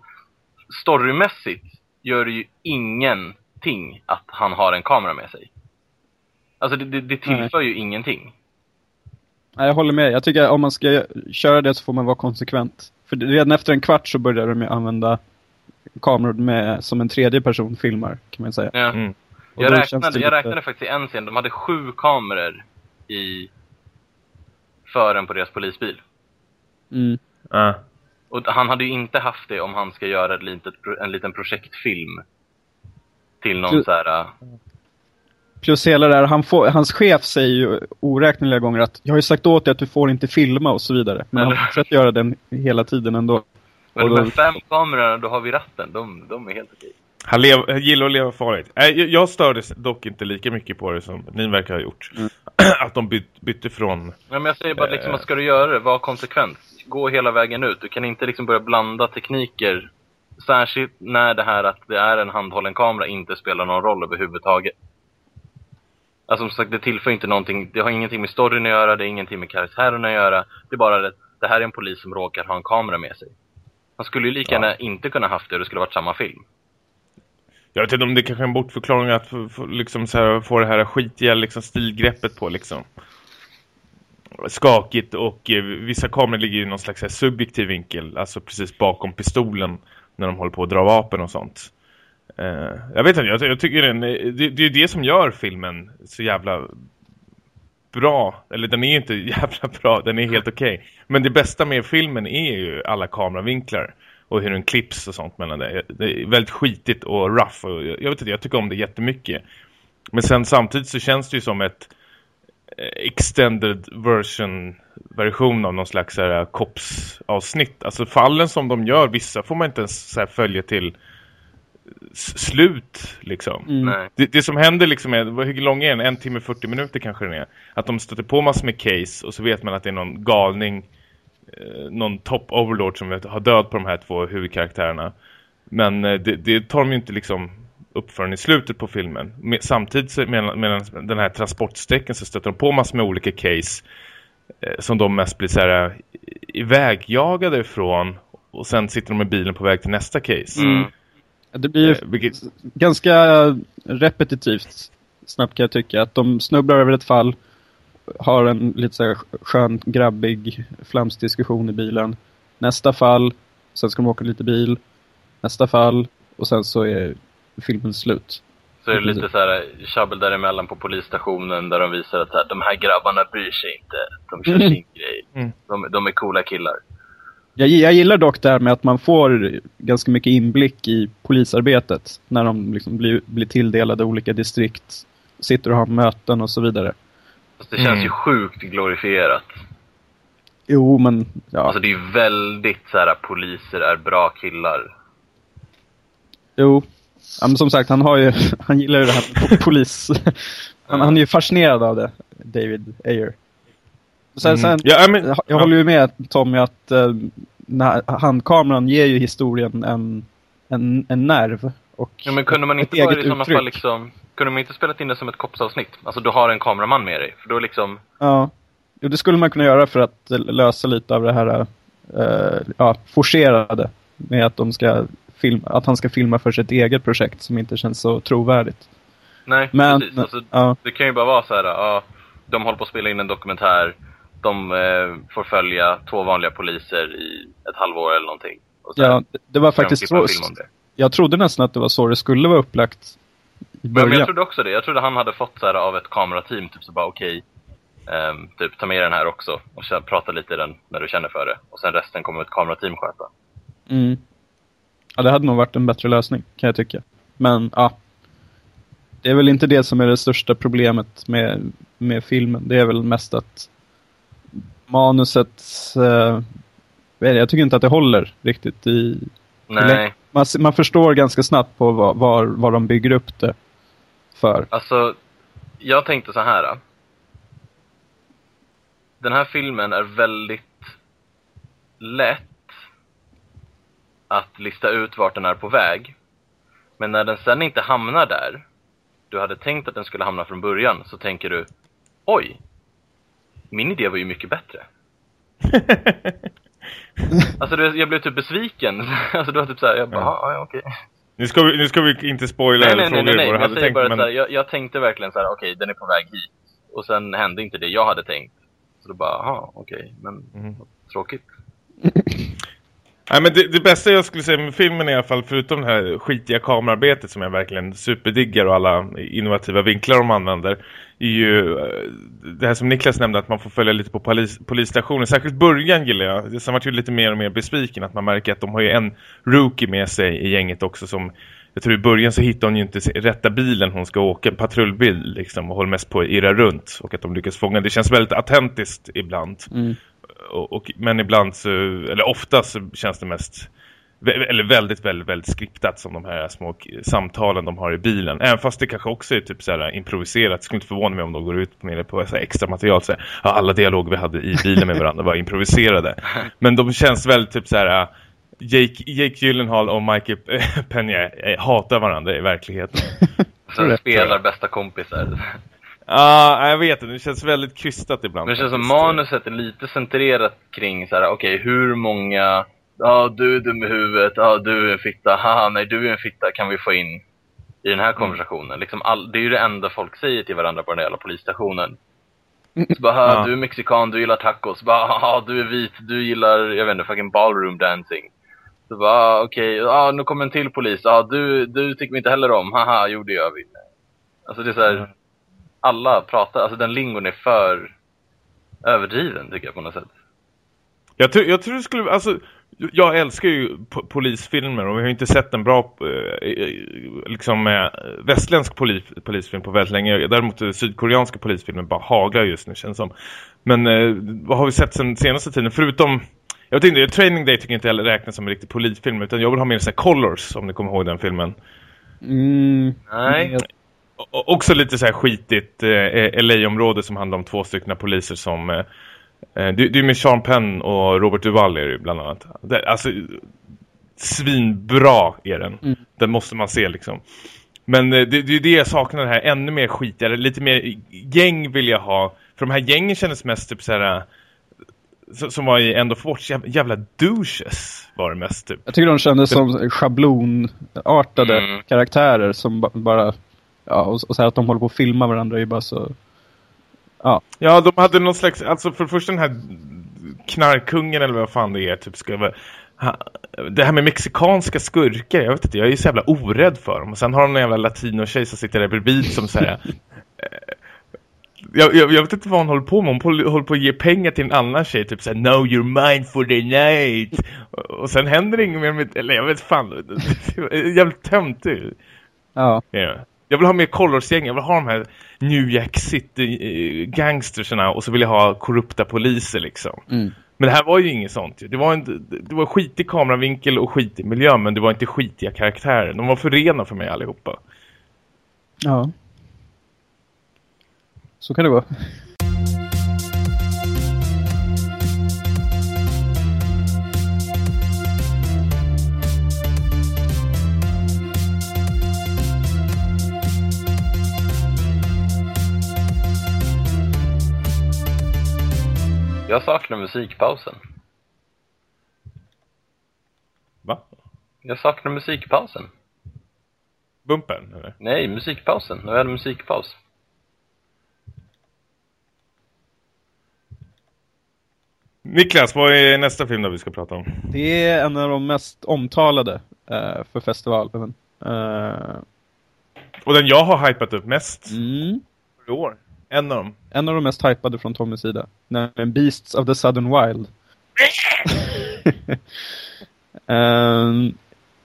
Speaker 2: Storymässigt gör det ju ingenting att han har en kamera med sig. Alltså det, det, det tillför ju ingenting.
Speaker 3: Nej, jag håller med. Jag tycker att om man ska köra det så får man vara konsekvent. För redan efter en kvart så börjar de ju använda kameror med, som en tredje person filmar, kan man säga.
Speaker 2: ja.
Speaker 1: Mm.
Speaker 2: Jag räknade, jag
Speaker 3: lite-
Speaker 2: räknade faktiskt i en scen, de hade sju kameror i fören på deras polisbil.
Speaker 3: Mm.
Speaker 1: Ja.
Speaker 2: Och han hade ju inte haft det om han ska göra ett litet, en liten projektfilm till någon
Speaker 3: Du-
Speaker 2: så här. äh,
Speaker 3: Plus hela det här, han får, hans chef säger ju oräkneliga gånger att jag har ju sagt åt dig att du får inte filma och så vidare. Men
Speaker 2: Eller-
Speaker 3: han fortsätter göra den hela tiden ändå.
Speaker 2: Men
Speaker 3: Och
Speaker 2: de
Speaker 3: då-
Speaker 2: här fem kamerorna, då har vi ratten. De, de är helt okej.
Speaker 1: Han lev, han gillar att leva farligt. Nej, jag- stördes dock inte lika mycket på det som ni verkar ha gjort.
Speaker 3: Mm.
Speaker 1: att de byt, bytte från...
Speaker 2: Ja, men jag säger bara liksom,
Speaker 1: Eh.
Speaker 2: vad ska du göra det? Var konsekvent. Gå hela vägen ut. Du kan inte liksom börja blanda tekniker. Särskilt när det här att det är en handhållen kamera inte spelar någon roll överhuvudtaget. Alltså som sagt, det tillför inte någonting. Det har ingenting med storyn att göra, det är ingenting med karaktären att göra. Det är bara det, det här är en polis som råkar ha en kamera med sig. Han skulle ju lika
Speaker 1: Ja.
Speaker 2: gärna inte kunna haft det och det skulle varit samma film.
Speaker 1: Jag vet inte om det kanske är en bortförklaring att få, få, liksom så här, få det här skitiga liksom, stilgreppet på liksom. Skakigt och eh, vissa kameror ligger i någon slags här, subjektiv vinkel. Alltså precis bakom pistolen när de håller på att dra vapen och sånt. Eh, jag vet inte, jag, jag tycker den, eh, det, det är det som gör filmen så jävla bra. Eller den är inte jävla bra, den är helt okej. Men det bästa med filmen är ju alla kameravinklar och hur den klipps och sånt mellan det. Det är väldigt skitigt och rough och jag vet inte, jag tycker om det jättemycket. Men sen samtidigt så känns det ju som ett eh, extended version version av någon slags så här eh, kops-avsnitt. Alltså fallen som de gör, vissa får man inte ens så här följa till slut liksom.
Speaker 3: Mm.
Speaker 1: Det, det som händer liksom är, hur lång är den? En timme 40 minuter kanske den är. Att de stöter på massor med case och så vet man att det är någon galning, eh, någon top overlord som vet- har död på de här två huvudkaraktärerna. Men eh, det, det tar de ju inte liksom upp förrän i slutet på filmen. Med, samtidigt så medan, medan den här transportsträcken så stöter de på massor med olika case eh, som de mest blir så här eh, ivägjagade ifrån och sen sitter de i bilen på väg till nästa case.
Speaker 2: Mm.
Speaker 3: Det blir ju
Speaker 1: Eh, vilket,
Speaker 3: ganska repetitivt snabbt kan jag tycka. Att de snubblar över ett fall, har en lite så här skön, grabbig flamsdiskussion i bilen. Nästa fall, sen ska de åka lite bil. Nästa fall, och sen så är filmen slut.
Speaker 2: Så är det lite så här tjabbel däremellan på polisstationen där de visar att så här, de här grabbarna bryr sig inte. De kör sin grej.
Speaker 1: Mm.
Speaker 2: De, de är coola killar.
Speaker 3: Jag, jag gillar dock det här med att man får ganska mycket inblick i polisarbetet. När de liksom blir, blir tilldelade olika distrikt, sitter och har möten och så vidare.
Speaker 2: Fast det känns
Speaker 1: Mm.
Speaker 2: ju sjukt glorifierat.
Speaker 3: Jo, men ja.
Speaker 2: Alltså det är ju väldigt så här poliser är bra killar.
Speaker 3: Jo. Ja, men som sagt, han har ju, han gillar ju det här med po- polis. Han, han är ju fascinerad av det, David Ayer. Sen, sen,
Speaker 1: Mm. Ja, men,
Speaker 3: jag, jag håller ju med Tommy att eh, när, handkameran ger ju historien en, en, en nerv. Och
Speaker 2: Ja, men kunde man inte
Speaker 3: eget
Speaker 2: i sådana fall liksom... Kunde man inte spelat in det som ett kopsavsnitt? Alltså du har en kameraman med dig. För då liksom...
Speaker 3: Ja. Jo, det skulle man kunna göra för att lösa lite av det här eh, ja, forcerade. Med att, de ska filma, att han ska filma för sitt eget projekt som inte känns så trovärdigt.
Speaker 2: Nej,
Speaker 3: Men,
Speaker 2: precis. Alltså,
Speaker 3: ja,
Speaker 2: Det kan ju bara vara så här, ja, de håller på att spela in en dokumentär. De eh, får följa två vanliga poliser i ett halvår eller någonting.
Speaker 3: Ja, det- var faktiskt så.
Speaker 2: film om det.
Speaker 3: Jag trodde nästan att det var så det skulle vara upplagt i
Speaker 2: Men,
Speaker 3: början.
Speaker 2: men jag trodde också det. Jag trodde han hade fått så här, av ett kamerateam, typ så bara okej, ehm, typ ta med den här också och så prata lite i den när du känner för det. Och sen resten kommer ett kamerateam sköta.
Speaker 3: Mm. Ja, det hade nog varit en bättre lösning, kan jag tycka. Men, ja. Det är väl inte det som är det största problemet med, med filmen. Det är väl mest att manuset... Eh, jag tycker inte att det håller riktigt i...
Speaker 2: Nej,
Speaker 3: Man, man förstår ganska snabbt på vad, var, vad de bygger upp det för.
Speaker 2: alltså jag tänkte så här. då. Den här filmen är väldigt lätt att lista ut vart den är på väg. Men när den sen inte hamnar där, du hade tänkt att den skulle hamna från början, så tänker du Oj! Min idé var ju mycket bättre. Alltså jag blev typ besviken. Alltså det var typ såhär, jag bara,
Speaker 1: Ja.
Speaker 2: ja, ja okej.
Speaker 1: nu, ska vi, nu ska vi inte spoila
Speaker 2: Nej,
Speaker 1: eller
Speaker 2: nej, nej, nej,
Speaker 1: vad du hade tänkt.
Speaker 2: bara
Speaker 1: Men,
Speaker 2: här, jag, jag tänkte verkligen så här, okej, den är på väg hit. Och sen hände inte det jag hade tänkt. Så då bara, aha, okej, men
Speaker 1: Mhm.
Speaker 2: tråkigt.
Speaker 1: Nej, men det, det bästa jag skulle säga med filmen i alla fall, förutom det här skitiga kamerarbetet som jag verkligen superdiggar och alla innovativa vinklar de använder, är ju eh, det här som Niklas nämnde att man får följa lite på polis, polisstationen. Särskilt början gillar jag. Sen var jag lite mer och mer besviken att man märker att de har ju en rookie med sig i gänget också som jag tror i början så hittar hon ju inte rätta bilen hon ska åka, en patrullbil liksom, och håller mest på att irra runt och att de lyckas fånga. Det känns väldigt autentiskt ibland.
Speaker 3: Mm.
Speaker 1: Och, och, men ibland så, eller ofta så känns det mest eller väldigt, väldigt, väldigt skriptat som de här små samtalen de har i bilen. Även fast det kanske också är typ så här improviserat. skulle inte förvåna mig om de går ut med det på så här extra material. Så här, ja, alla dialoger vi hade i bilen med varandra var improviserade. Men de känns väldigt typ så här... Jake, Jake Gyllenhaal och Michael Peña eh, hatar varandra i verkligheten.
Speaker 3: Det,
Speaker 2: Sen spelar bästa kompisar.
Speaker 1: Ja, jag vet det. Det känns väldigt krystat ibland.
Speaker 2: Men det känns som manuset är lite centrerat kring så här, okej, hur många... Ja, du är dum i huvudet. Ja, du är en fitta. Haha, nej, du är en fitta kan vi få in i den här konversationen. Liksom all, det är ju det enda folk säger till varandra på den där jävla polisstationen. Så bara, "Ha,
Speaker 1: Ja.
Speaker 2: du är mexikan, du gillar tacos. Bara, "Haha, du är vit, du gillar, jag vet inte, fucking ballroom dancing. Så bara, "Ah, okej, ja, nu kommer en till polis. Ja, du, du tycker vi inte heller om. Haha, jo det gör vi. Alltså det är så här,
Speaker 1: Mm.
Speaker 2: alla pratar, alltså den lingon är för överdriven tycker jag på något sätt.
Speaker 1: Jag, tror- jag tror det skulle, alltså, jag älskar ju po- polisfilmer och vi har ju inte sett en bra eh, liksom eh, västländsk polis, polisfilm på väldigt länge. Däremot eh, sydkoreanska polisfilmer bara haglar just nu känns som. Men vad har vi sett sen senaste tiden? Förutom, jag vet inte, Training Day tycker jag inte heller räknas som en riktig polisfilm utan jag vill ha mer så här Colors om ni kommer ihåg den filmen.
Speaker 3: Mm,
Speaker 2: Nej.
Speaker 1: Och också lite så här skitigt eh, LA-område som handlar om två stycken poliser som... Eh, det, det är med Sean Penn och Robert Duvall är det bland annat. Det, alltså, svinbra är den.
Speaker 3: Mm.
Speaker 1: Den måste man se liksom. Men eh, det, det är det jag saknar det här. Ännu mer skitigare. Lite mer gäng vill jag ha. För de här gängen kändes mest typ så här... eh, Som var i End of Watch. Jävla, douches var det mest typ.
Speaker 3: Jag tycker de kändes som schablonartade
Speaker 2: Mm.
Speaker 3: karaktärer som ba- bara... Ja, och, och så här att de håller på att filma varandra är ju bara så... Ja,
Speaker 1: Ja, de hade någon slags, alltså för det första den här knarkungen eller vad fan det är, typ ska ha, det här med mexikanska skurkar, jag vet inte, jag är ju så jävla orädd för dem. Och sen har de en jävla latino-tjej som sitter där bredvid som eh, jag, jag, jag vet inte vad hon håller på med, hon håller, på att ge pengar till en annan tjej, typ såhär, no you're mine for the night. Och, och sen händer det inget mer med, eller jag vet fan, jävligt töntig.
Speaker 3: ja.
Speaker 1: Ja. Jag vill ha mer Colors-gäng, jag vill ha de här New Jack City eh, och så vill jag ha korrupta poliser liksom.
Speaker 3: Mm.
Speaker 1: Men det här var ju inget sånt. Det var, en, det var skitig kameravinkel och skitig miljö, men det var inte skitiga karaktärer. De var för rena för mig allihopa.
Speaker 3: Ja. Så kan det vara.
Speaker 2: Jag saknar musikpausen.
Speaker 1: Va?
Speaker 2: Jag saknar musikpausen.
Speaker 1: Bumpen, eller?
Speaker 2: Nej, musikpausen. När vi hade musikpaus.
Speaker 1: Niklas, vad är nästa film där vi ska prata om?
Speaker 3: Det är en av de mest omtalade eh, för festivalen. Eh,
Speaker 1: Och den jag har hypat upp mest
Speaker 3: mm,
Speaker 1: i år. En av dem.
Speaker 3: en av de mest hypade från Tommys sida. Nämligen Beasts of the Southern Wild.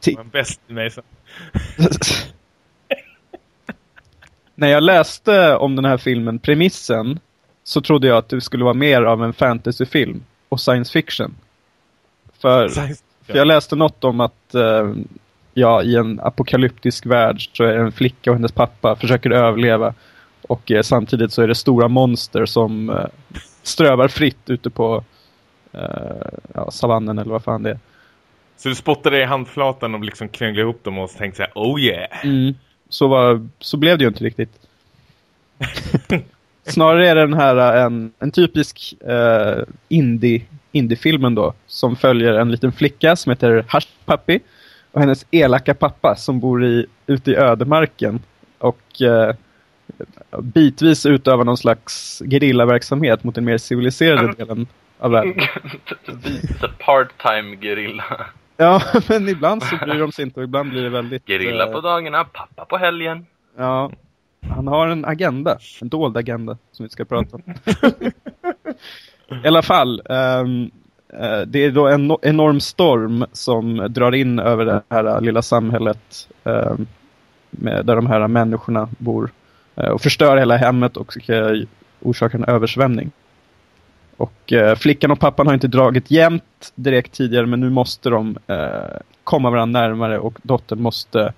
Speaker 3: Ti-
Speaker 1: Den bäst i mig. Så.
Speaker 3: När jag läste om den här filmen, premissen, så trodde jag att det skulle vara mer av en fantasyfilm och science fiction. För, för jag läste något om att eh, ja, i en apokalyptisk värld så är det en flicka och hennes pappa försöker överleva. Och eh, samtidigt så är det stora monster som eh, strövar fritt ute på eh, ja, savannen eller vad fan det är.
Speaker 1: Så du spottade i handflatan och liksom knöglade ihop dem och tänkte så här, oh yeah.
Speaker 3: Mm. Så, var, så blev det ju inte riktigt. Snarare är den här äh, en, en typisk uh, indie, indiefilmen då. Som följer en liten flicka som heter Hush Puppy. Och hennes elaka pappa som bor i, ute i ödemarken. Och uh, bitvis utövar någon slags gerillaverksamhet mot den mer civiliserade delen av världen.
Speaker 2: Lite part-time gerilla.
Speaker 3: Ja, men ibland så bryr de sig inte och ibland blir det väldigt...
Speaker 2: Gerilla
Speaker 3: eh,
Speaker 2: på dagarna, pappa på helgen.
Speaker 3: Ja, han har en agenda. En dold agenda som vi ska prata om. I alla fall. ehm, eh, det är då en no- enorm storm som drar in över det här lilla samhället. ehm, med, där de här människorna bor. Eh, och förstör hela hemmet och eh, orsakar en översvämning. Och eh, flickan och pappan har inte dragit jämnt direkt tidigare men nu måste de eh, komma varandra närmare och dottern måste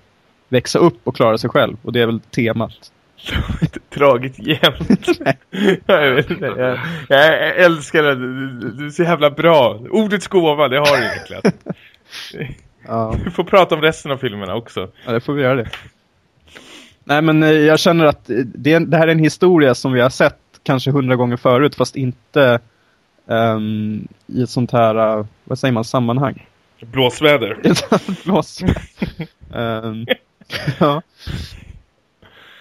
Speaker 3: växa upp och klara sig själv. Och det är väl temat.
Speaker 1: Dragit jämt. jag, vet inte, jag, jag älskar det. Du, du- är så jävla bra. Ordets gåva, det har du Niklas.
Speaker 3: Ja,
Speaker 1: Du får prata om resten av filmerna också.
Speaker 3: ja det får vi göra det. Nej men eh, jag känner att eh, det, det här är en historia som vi har sett kanske hundra gånger förut fast inte ehm, i ett sånt här, eh, vad säger man, sammanhang.
Speaker 1: Blåsväder.
Speaker 3: Blås. Ehm, ja.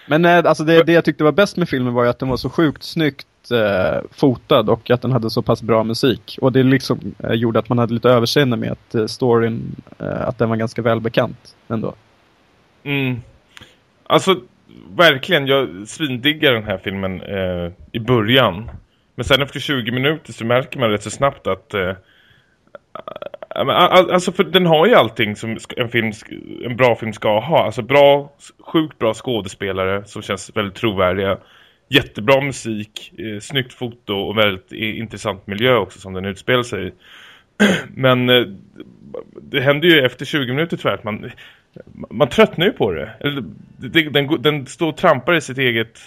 Speaker 3: Men alltså det, det jag tyckte var bäst med filmen var ju att den var så sjukt snyggt eh, fotad och att den hade så pass bra musik. Och det liksom eh, gjorde att man hade lite överseende med att eh, storyn, eh, att den var ganska välbekant ändå.
Speaker 1: Mm. Alltså, verkligen, jag svindiggar den här filmen eh, i början. Men sen efter 20 minuter så märker man rätt så snabbt att... Eh, alltså, för den har ju allting som en, film, en bra film ska ha. Alltså bra, sjukt bra skådespelare som känns väldigt trovärdiga. Jättebra musik, eh, snyggt foto och väldigt intressant miljö också som den utspelar sig i. Men eh, det händer ju efter 20 minuter tyvärr att man, man tröttnar ju på det. Den, den står och trampar i sitt eget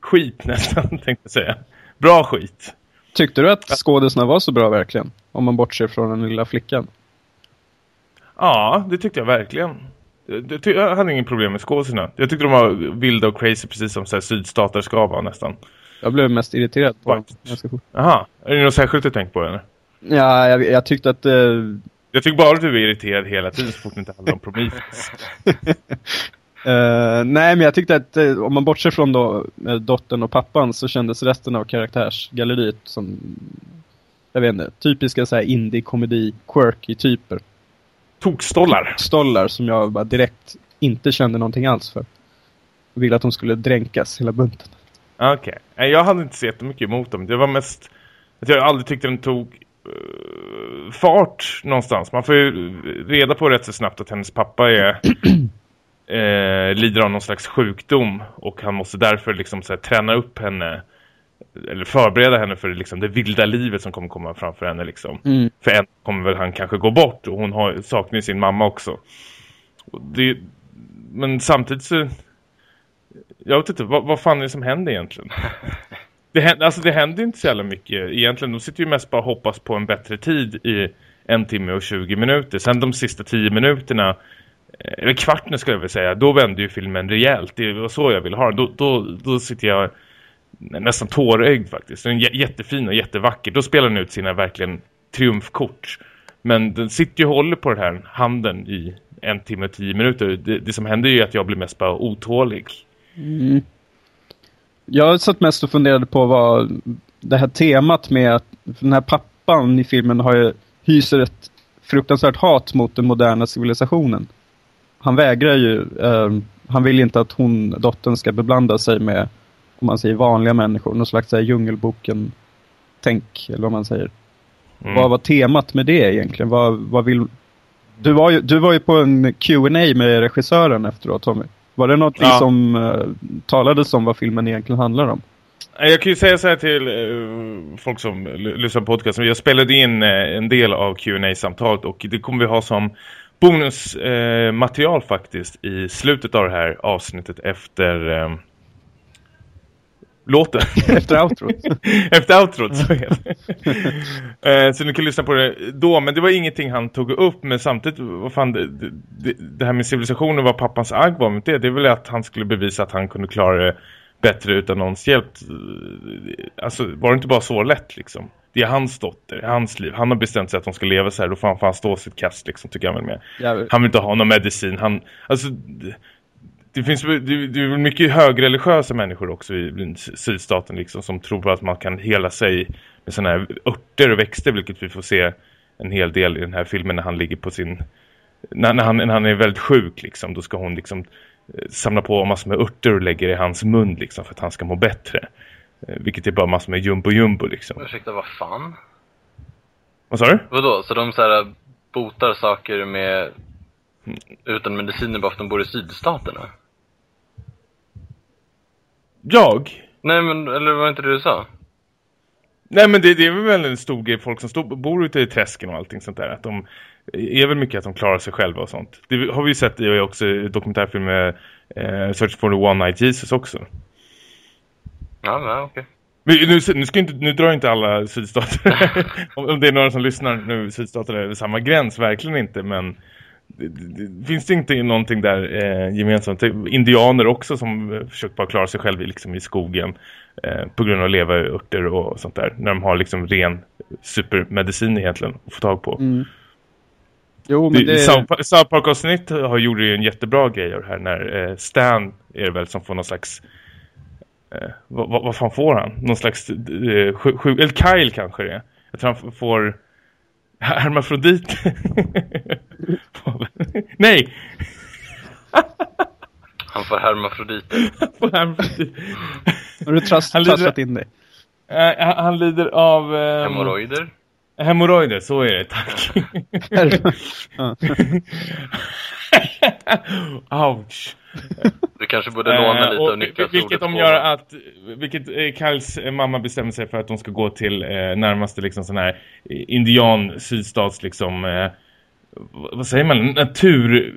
Speaker 1: skit nästan, tänkte jag säga. Bra skit.
Speaker 3: Tyckte du att skådespelarna var så bra verkligen? Om man bortser från den lilla flickan.
Speaker 1: Ja, det tyckte jag verkligen. Ty- jag hade ingen problem med skådespelarna. Jag tyckte de var vilda och crazy precis som så här, sydstater ska vara nästan.
Speaker 3: Jag blev mest irriterad på dem ganska fort.
Speaker 1: Jaha, är det något särskilt du tänkt på eller?
Speaker 3: Ja, jag, jag tyckte att... eh,
Speaker 1: Jag tycker bara att du är irriterad hela tiden så fort det inte handlar om Prometheus.
Speaker 3: Eh, nej, men jag tyckte att eh, om man bortser från då, eh, dottern och pappan så kändes resten av karaktärsgalleriet som, jag vet inte, typiska så här indie-komedi, quirky typer.
Speaker 1: Tokstollar.
Speaker 3: Stollar som jag bara direkt inte kände någonting alls för. Jag ville att de skulle dränkas hela bunten.
Speaker 1: Okej. Nej, Jag hade inte sett mycket emot dem. Det var mest att jag aldrig tyckte den tog fart någonstans. Man får ju reda på rätt så snabbt att hennes pappa är eh, lider av någon slags sjukdom och han måste därför liksom så här, träna upp henne eller förbereda henne för liksom, det vilda livet som kommer komma framför henne liksom.
Speaker 3: Mm.
Speaker 1: För en kommer väl han kanske gå bort och hon har, saknar sin mamma också. Och det, men samtidigt så jag vet inte, vad, vad fan är det som händer egentligen? Det händer, alltså det händer inte så jävla mycket egentligen. De sitter ju mest bara och hoppas på en bättre tid i en timme och 20 minuter. Sen de sista 10 minuterna, eh, eller kvarten skulle jag vilja säga, då vänder ju filmen rejält. Det var så jag vill ha Då, då, då sitter jag nästan tårögd faktiskt. Den är jättefin och jättevacker. Då spelar den ut sina verkligen triumfkort. Men den sitter ju och håller på den här handen i en timme och tio minuter. Det, det som händer är ju att jag blir mest bara otålig.
Speaker 3: Mm. Jag satt mest och funderade på vad det här temat med att den här pappan i filmen har ju, hyser ett fruktansvärt hat mot den moderna civilisationen. Han vägrar ju, eh, han vill inte att hon, dottern ska beblanda sig med, om man säger vanliga människor, någon slags här, djungelboken-tänk, eller vad man säger.
Speaker 1: Mm.
Speaker 3: Vad var temat med det egentligen? Vad, vad vill... Du var, ju, du var ju på en Q&A med regissören efteråt, Tommy. Var det något
Speaker 1: Ja.
Speaker 3: som uh, talades om vad filmen egentligen handlar om?
Speaker 1: Jag kan ju säga så här till eh, folk som lyssnar på podcasten. Jag spelade in eh, en del av qa samtalet och det kommer vi ha som bonusmaterial eh, material faktiskt i slutet av det här avsnittet efter eh, låten.
Speaker 3: Efter outrot.
Speaker 1: Efter outrot, så det. Eh, Så ni kan lyssna på det då. Men det var ingenting han tog upp. Men samtidigt, vad fan, det, det, det här med civilisationen, vad pappans agg var det. Det är väl att han skulle bevisa att han kunde klara det bättre utan någons hjälp. Alltså, var det inte bara så lätt liksom? Det är hans dotter, hans liv. Han har bestämt sig att de ska leva så här. Då får han fan stå sitt kast liksom, tycker jag väl med.
Speaker 3: Ja,
Speaker 1: Han vill inte ha någon medicin. Han, alltså, det, finns det, det är mycket högreligiösa människor också i, sydstaten liksom, som tror på att man kan hela sig med sådana här örter och växter, vilket vi får se en hel del i den här filmen när han ligger på sin... När, när, han, när han är väldigt sjuk liksom, då ska hon liksom eh, samla på massor med örter och lägger i hans mun liksom, för att han ska må bättre. Eh, Vilket är bara massor med jumbo-jumbo liksom.
Speaker 2: Ursäkta, vad fan?
Speaker 1: Vad sa du?
Speaker 2: Vadå? Så de så här botar saker med utan mediciner bara för att de bor i sydstaterna?
Speaker 1: Jag?
Speaker 2: Nej men, eller var det inte det du sa?
Speaker 1: Nej men det, det är väl en stor grej folk som stod, bor ute i träsken och allting sånt där. Att de är väl mycket att de klarar sig själva och sånt. Det har vi ju sett i också i dokumentärfilmer eh, Search for the One Night Jesus också.
Speaker 2: Ja, nej, okej.
Speaker 1: Men nu, nu, ska inte, nu drar inte alla sydstater, om, om det är några som lyssnar nu, sydstater är samma gräns, verkligen inte, men finns det inte någonting där eh, gemensamt? Indianer också som eh, försöker bara klara sig själva liksom, i skogen eh, på grund av att leva i örter och sånt där, när de har liksom ren supermedicin egentligen att få tag på.
Speaker 3: Mm. Jo, men
Speaker 1: Det,
Speaker 3: det...
Speaker 1: South Park- South Park-avsnitt har gjort ju en jättebra grej här när eh, Stan är det väl som får någon slags eh, vad, vad, vad fan får han? Någon slags eh, sju, sju, eller Kyle kanske det är. Jag tror han får hermafrodit. Nej,
Speaker 2: Han får hermafroditer.
Speaker 1: han får hermafrodit.
Speaker 3: Har du trasslat in dig?
Speaker 1: Eh, han, lider av eh,
Speaker 2: Hemorrojder.
Speaker 1: Hemorrojder, så är det, tack. Ouch.
Speaker 2: Du kanske borde låna
Speaker 1: Eh,
Speaker 2: lite av Niklas
Speaker 1: Vilket de gör att Vilket eh, Kyles eh, mamma bestämmer sig för att de ska gå till eh, Närmaste liksom sån här Indian sydstats liksom eh, vad säger man? Natur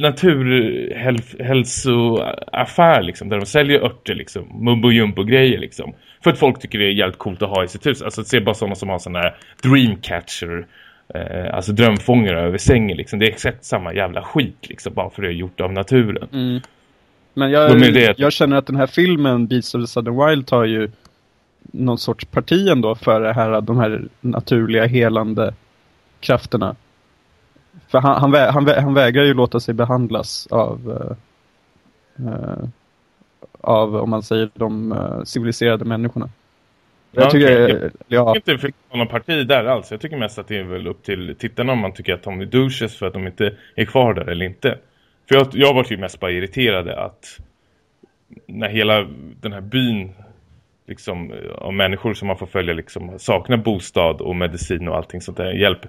Speaker 1: Naturhälsoaffär liksom Där de säljer örter liksom Mumbo jumbo grejer liksom För att folk tycker det är jävligt coolt att ha i sitt hus Alltså se bara sådana som har sån här Dreamcatcher eh, Alltså drömfångare över sängen liksom Det är exakt samma jävla skit liksom Bara för det är gjort av naturen
Speaker 3: Mm. Men jag,
Speaker 1: det.
Speaker 3: jag känner att den här filmen, Beasts of the Southern Wild, tar ju någon sorts parti ändå för det här, de här naturliga helande krafterna. För han, han, vä, han, vä, han vägrar ju låta sig behandlas av, eh, eh, av om man säger, de eh, civiliserade människorna. Jag
Speaker 1: Ja,
Speaker 3: tycker, ja,
Speaker 1: Jag tycker inte det någon parti där alls. Jag tycker mest att det är väl upp till tittarna om man tycker att de är douches för att de inte är kvar där eller inte. För jag, jag var ju mest bara irriterade att när hela den här byn liksom av människor som man får följa liksom saknar bostad och medicin och allting sånt där hjälp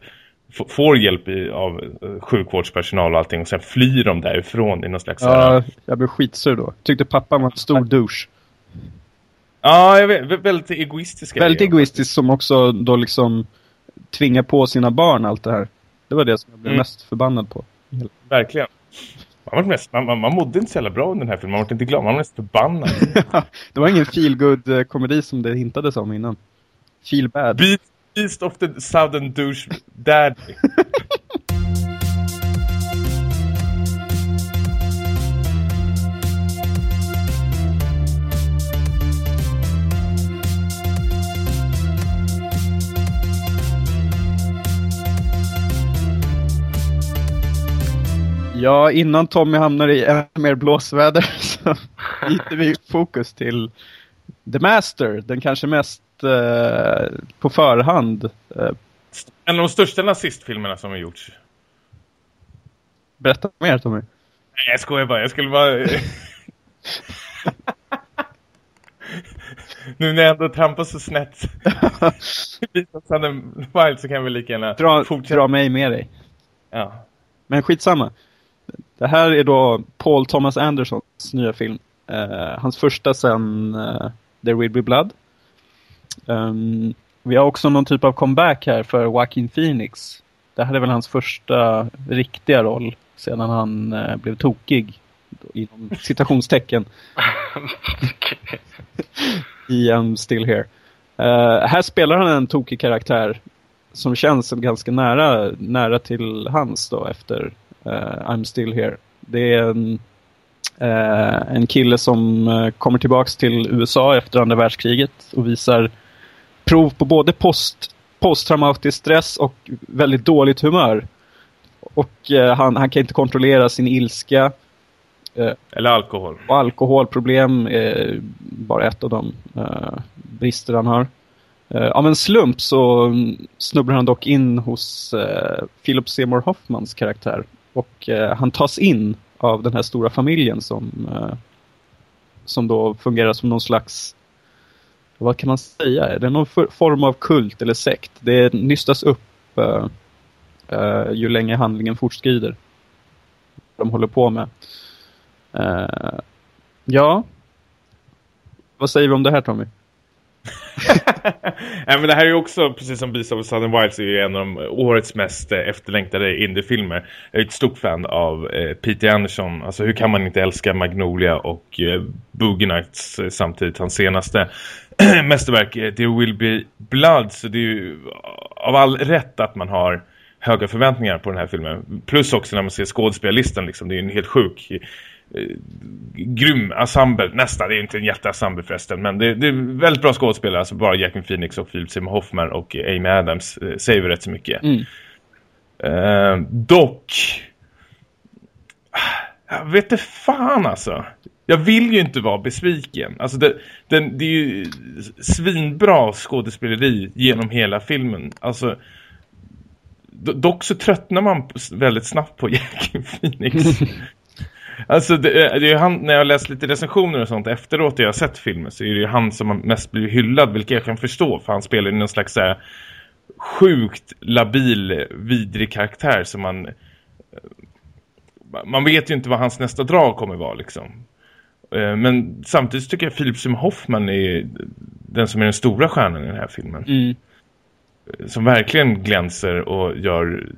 Speaker 1: får hjälp i, av eh, sjukvårdspersonal och allting och sen flyr de därifrån i någon slags så här-
Speaker 3: ja, jag blev skitsur då. Tyckte pappan var en stor douche.
Speaker 1: Ja, jag vet, väldigt egoistiska.
Speaker 3: Väldigt
Speaker 1: grejer.
Speaker 3: egoistisk som också då liksom tvingar på sina barn allt det här. Det var det som jag blev
Speaker 1: Mm.
Speaker 3: mest förbannad på.
Speaker 1: Verkligen. Man, var mest, man, man, man mådde inte så jävla bra under den här filmen. Man var inte glad. Man var mest förbannad.
Speaker 3: det var ingen feel komedi som det hintades om innan. Feel bad.
Speaker 1: Beast, East of the Southern Douche Daddy.
Speaker 3: Ja, innan Tommy hamnar i ännu mer blåsväder så byter vi fokus till The Master. Den kanske mest eh, på förhand. Eh,
Speaker 1: En av de största nazistfilmerna som har gjorts.
Speaker 3: berätta mer Tommy.
Speaker 1: Nej, jag skojar bara. Jag skulle bara... nu när jag ändå trampar så snett. Wild så kan vi lika gärna
Speaker 3: Dra,
Speaker 1: fortsätta.
Speaker 3: dra mig med dig.
Speaker 1: Ja.
Speaker 3: Men skitsamma. Det här är då Paul Thomas Andersons nya film. Eh, hans första sen uh, There Will Be Blood. Ehm, vi har också någon typ av comeback här för Joaquin Phoenix. Det här är väl hans första riktiga roll sedan han eh, blev tokig. Inom citationstecken i I'm Still Here. Eh, här spelar han en tokig karaktär som känns ganska nära, nära till hans då efter eh, I'm Still Here. Det är en, eh, en kille som kommer tillbaks till USA efter andra världskriget och visar prov på både post, posttraumatisk stress och väldigt dåligt humör. Och eh, han, han kan inte kontrollera sin ilska.
Speaker 1: Eller alkohol.
Speaker 3: Och alkoholproblem är bara ett av de eh, brister han har. Eh, av en slump så snubblar han dock in hos eh, Philip Seymour Hoffmans karaktär. Och eh, han tas in av den här stora familjen som, eh, som då fungerar som någon slags vad kan man säga? Är det någon för, form av kult eller sekt? Det nystas upp uh, uh, ju längre handlingen fortskrider. De håller på med. Uh, ja. Vad säger vi om det här Tommy?
Speaker 1: Nej, men det här är ju också, precis som Beast of Southern Wilds, är ju en av de årets mest efterlängtade indiefilmer. Jag är ett stort fan av eh, Peter Anderson. Alltså hur kan man inte älska Magnolia och eh, Boogie Nights eh, samtidigt, hans senaste mästerverk, eh, There Will Be Blood. Så det är ju av all rätt att man har höga förväntningar på den här filmen. Plus också när man ser skådespelarlistan, liksom, det är en helt sjuk eh, grym ensemble, nästan, det är inte en jätteensemble förresten, men det, det är väldigt bra skådespelare, alltså bara Jacqueline Phoenix och Philip Seymour Hoffman och Amy Adams eh, säger rätt så mycket.
Speaker 3: Mm.
Speaker 1: Eh, dock jag vet inte fan alltså. Jag vill ju inte vara besviken. Alltså det, den, det är ju svinbra skådespeleri genom hela filmen. Alltså do- dock så tröttnar man väldigt snabbt på Jacqueline Phoenix. Alltså det, eh, det är ju han, när jag har läst lite recensioner och sånt efteråt och jag har sett filmen så är det ju han som mest blir hyllad, vilket jag kan förstå för han spelar ju någon slags så här, sjukt labil, eh, vidrig karaktär som man man vet ju inte vad hans nästa drag kommer vara liksom. Eh, Men samtidigt tycker jag Philip Seymour Hoffman är den som är den stora stjärnan i den här filmen.
Speaker 3: Mm.
Speaker 1: Som verkligen glänser och gör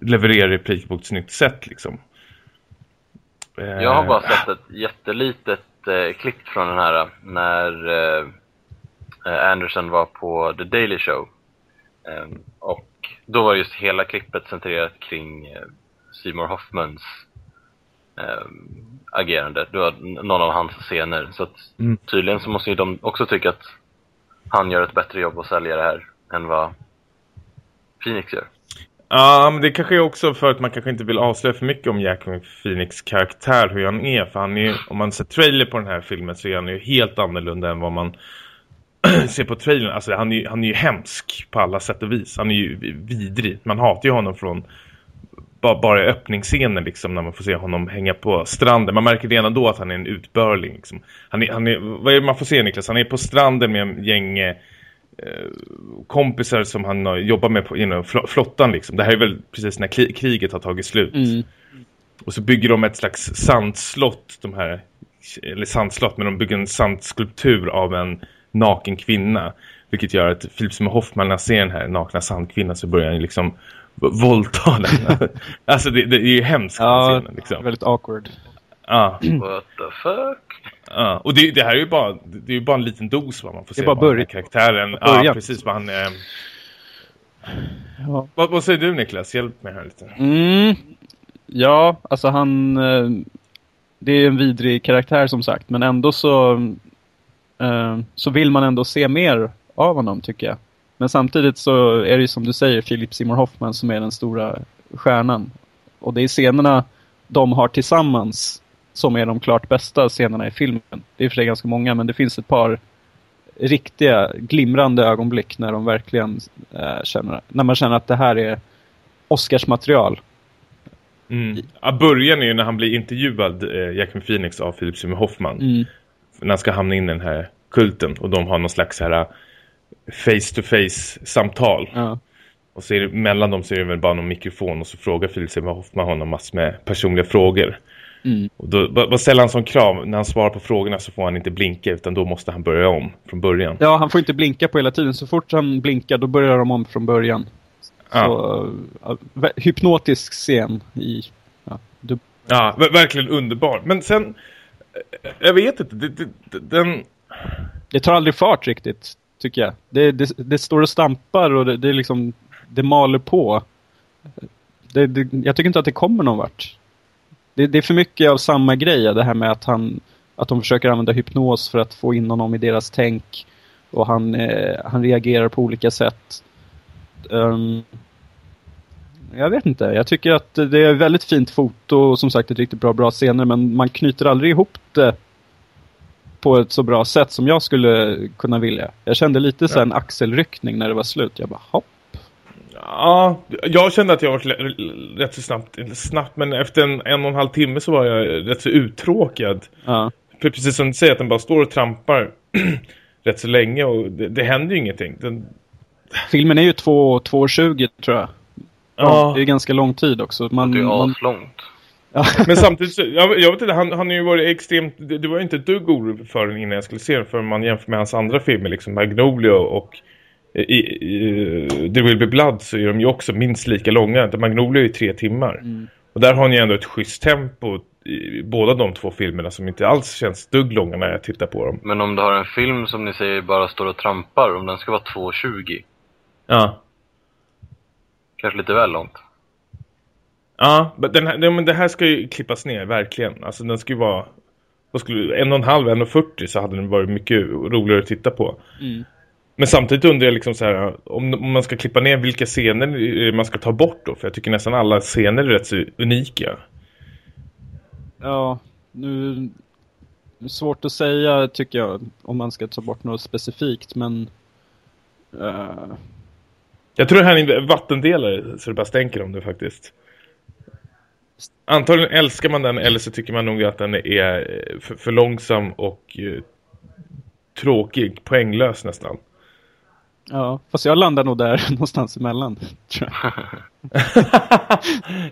Speaker 1: levererar replik på ett snyggt sätt liksom. Eh,
Speaker 2: Jag har bara sett ett jättelitet eh, klipp från den här när eh, eh, Anderson var på The Daily Show. Eh, och då var just hela klippet centrerat kring eh, Seymour Hoffmans eh, agerande. Var n- någon av hans scener. Så att
Speaker 1: Mm.
Speaker 2: tydligen så måste ju de också tycka att han gör ett bättre jobb att sälja det här än vad Phoenix gör.
Speaker 1: Ja, men det kanske är också för att man kanske inte vill avslöja för mycket om Jack Phoenix karaktär, hur han är. För han är ju- om man ser trailer på den här filmen så är han ju helt annorlunda än vad man ser på trailern. Alltså han är, han är ju hemsk på alla sätt och vis. Han är ju vidrig. Man hatar ju honom från bara, bara i öppningsscenen liksom när man får se honom hänga på stranden. Man märker redan då att han är en utbörling liksom. Han är, han är, vad är det man får se Niklas? Han är på stranden med en gäng eh, kompisar som han har jobbat med på, inom fl- flottan liksom. Det här är väl precis när kriget har tagit slut.
Speaker 3: Mm.
Speaker 1: Och så bygger de ett slags sandslott, de här eller sandslott, men de bygger en sandskulptur av en naken kvinna. Vilket gör att Philip Seymour Hoffman när han ser den här nakna sandkvinnan så börjar han liksom våldta den. alltså det, det, är ju hemskt.
Speaker 3: Ja, scenen, liksom. väldigt awkward.
Speaker 1: Ja.
Speaker 2: What the fuck?
Speaker 1: Ja, och det, det här är ju bara, det är bara en liten dos vad man får se.
Speaker 3: Det är bara början.
Speaker 1: Karaktären. Ja, precis vad han... Eh... Ja. Vad, vad, säger du Niklas? Hjälp mig här lite.
Speaker 3: Mm. Ja, alltså han... Eh, det är en vidrig karaktär som sagt. Men ändå så... Eh, så vill man ändå se mer av honom tycker jag. Men samtidigt så är det ju som du säger Philip Seymour Hoffman som är den stora stjärnan. Och det är scenerna de har tillsammans som är de klart bästa scenerna i filmen. Det är för sig ganska många men det finns ett par riktiga glimrande ögonblick när de verkligen äh, känner, när man känner att det här är Oscars material.
Speaker 1: Mm. Ja, början är ju när han blir intervjuad, eh, Jack Phoenix av Philip Seymour Hoffman.
Speaker 3: Mm.
Speaker 1: När han ska hamna in i den här kulten och de har någon slags här face-to-face-samtal.
Speaker 3: Ja.
Speaker 1: Och så det, mellan dem så är det väl bara någon mikrofon och så frågar Philip Seymour Hoffman honom massor med personliga frågor.
Speaker 3: Mm.
Speaker 1: Och då, vad ställer han som krav? När han svarar på frågorna så får han inte blinka utan då måste han börja om från början.
Speaker 3: Ja, han får inte blinka på hela tiden. Så fort han blinkar då börjar de om från början.
Speaker 1: Ja.
Speaker 3: Så, uh, hypnotisk scen i... Ja, du...
Speaker 1: ja verkligen underbar. Men sen, eh, jag vet inte, det, det, den...
Speaker 3: Det tar aldrig fart riktigt, tycker jag. Det, det, det står och stampar och det, det liksom, det maler på. Det, det, jag tycker inte att det kommer någon vart det, det, är för mycket av samma grej. Det här med att, han, att de försöker använda hypnos för att få in honom i deras tänk. Och han, eh, han reagerar på olika sätt. Um, jag vet inte. Jag tycker att det är väldigt fint foto och som sagt ett riktigt bra, bra scener. Men man knyter aldrig ihop det på ett så bra sätt som jag skulle kunna vilja. Jag kände lite ja. så en axelryckning när det var slut. Jag bara, hopp.
Speaker 1: Ja, jag kände att jag var rätt så snabbt, snabbt men efter en, en och en halv timme så var jag rätt så uttråkad.
Speaker 3: Ja.
Speaker 1: För precis som du säger, att den bara står och trampar rätt så länge och det, det händer ju ingenting. Den...
Speaker 3: Filmen är ju 2.20 tror jag. Ja. Det är ganska lång tid också. Man,
Speaker 2: det är
Speaker 3: man...
Speaker 2: aslångt.
Speaker 1: Men samtidigt, så, jag, jag vet inte, han, han har ju varit extremt, det, det var inte ett dugg orolig för den innan jag skulle se den, för man jämför med hans andra filmer, liksom Magnolia och i, i The Will Be Blood så är de ju också minst lika långa. Magnolia är ju tre timmar.
Speaker 3: Mm.
Speaker 1: Och där har ni ändå ett schysst tempo i båda de två filmerna som inte alls känns dugg långa när jag tittar på dem.
Speaker 2: Men om du har en film som ni säger bara står och trampar, om den ska vara 2.20.
Speaker 1: Ja.
Speaker 2: Kanske lite väl långt.
Speaker 1: Ja, den här, men det här ska ju klippas ner, verkligen. Alltså den ska ju vara... Vad skulle, en och en halv, en och 40 så hade den varit mycket roligare att titta på.
Speaker 3: Mm.
Speaker 1: Men samtidigt undrar jag liksom så här, om man ska klippa ner vilka scener man ska ta bort då. För jag tycker nästan alla scener är rätt så unika.
Speaker 3: Ja, nu svårt att säga tycker jag om man ska ta bort något specifikt men uh...
Speaker 1: jag tror det här är en vattendelare så det bara stänker om det faktiskt. Antagligen älskar man den eller så tycker man nog att den är för, för långsam och uh, tråkig, poänglös nästan.
Speaker 3: Ja, fast jag landar nog där någonstans emellan,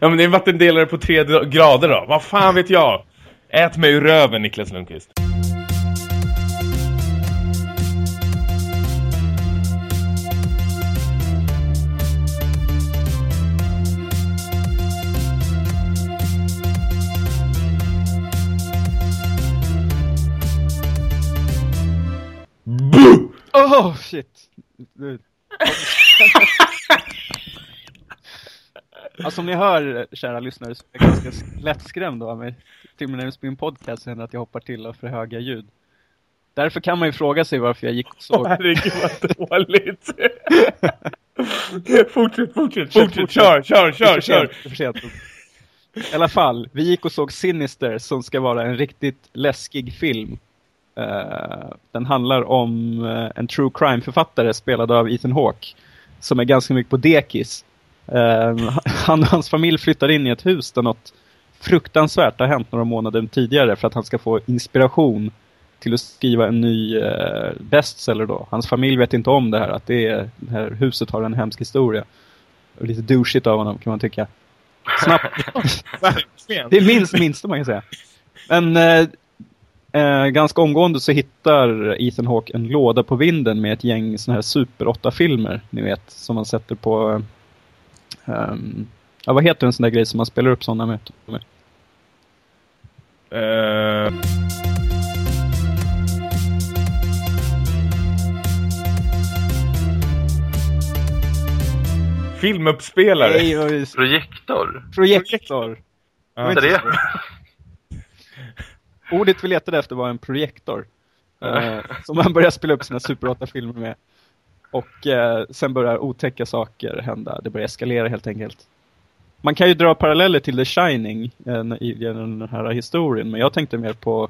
Speaker 1: ja, men det är en vattendelare på tre grader då. Vad fan vet jag? Ät mig ur röven, Niklas Lundqvist.
Speaker 3: Oh, shit. alltså som ni hör, kära lyssnare, så är jag ganska lättskrämd av mig. Till och med en podcast händer att jag hoppar till av för höga ljud. Därför kan man ju fråga sig varför jag gick och såg...
Speaker 1: Åh herregud vad dåligt! fortsätt, fortsätt, fortsätt, kör, kör, kör, kör!
Speaker 3: Sent. I alla fall, vi gick och såg Sinister som ska vara en riktigt läskig film. Uh, den handlar om uh, en true crime-författare spelad av Ethan Hawke som är ganska mycket på dekis. Uh, han och hans familj flyttar in i ett hus där något fruktansvärt har hänt några månader tidigare för att han ska få inspiration till att skriva en ny bestseller då. Hans familj vet inte om det här, att det, är, det här huset har en hemsk historia. Och lite douchigt av honom kan man tycka. Snabbt. det är minst, minst man kan säga. Men eh, ganska omgående så hittar Ethan Hawke en låda på vinden med ett gäng såna här Super 8-filmer, ni vet, som man sätter på... Um, ja, vad heter en sån där grej som man spelar upp sådana med?
Speaker 1: Uh... Filmuppspelare.
Speaker 3: Nej, vad är-
Speaker 2: Projektor?
Speaker 3: Projektor.
Speaker 1: Ja.
Speaker 2: Inte det?
Speaker 3: Ordet vi letade efter var en projektor. Eh, som man börjar spela upp sina Super 8-filmer med. Och eh, sen börjar otäcka saker hända. Det börjar eskalera helt enkelt. Man kan ju dra paralleller till The Shining eh, i den här historien. Men jag tänkte mer på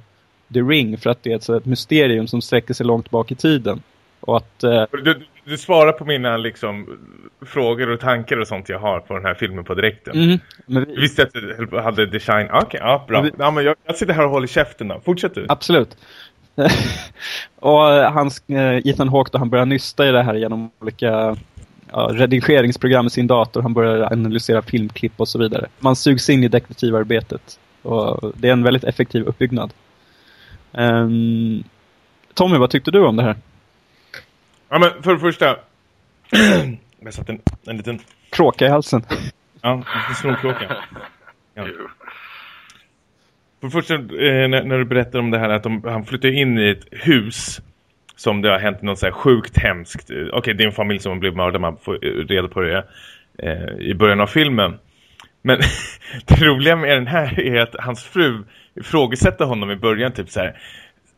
Speaker 3: The Ring för att det är ett, ett mysterium som sträcker sig långt bak i tiden. Och att... Eh,
Speaker 1: Du, du, svarar på mina liksom, frågor och tankar och sånt jag har på den här filmen på direkten.
Speaker 3: mm, men vi,
Speaker 1: Du visste att du hade The Shine. Okej, ja, bra.
Speaker 3: Vi-
Speaker 1: Ja, men jag, jag sitter här och håller käften då. Fortsätt du.
Speaker 3: Absolut. och eh, hans, eh, Ethan Hawke då, han börjar nysta i det här genom olika ja, redigeringsprogram i sin dator. Han börjar analysera filmklipp och så vidare. Man sugs in i detektivarbetet. Och det är en väldigt effektiv uppbyggnad. Ehm, Tommy, vad tyckte du om det här?
Speaker 1: Ja, men för det första. jag satt en, en liten,
Speaker 3: Kråka i halsen.
Speaker 1: ja, en liten snorkråka. Ja. För det första, eh, när, när du berättar om det här att de, han flyttar in i ett hus som det har hänt något så här sjukt hemskt. Eh, Okej, det är en familj som har blivit mördad, man får reda på det eh, i början av filmen. Men det roliga med den här är att hans fru ifrågasätter honom i början typ så här.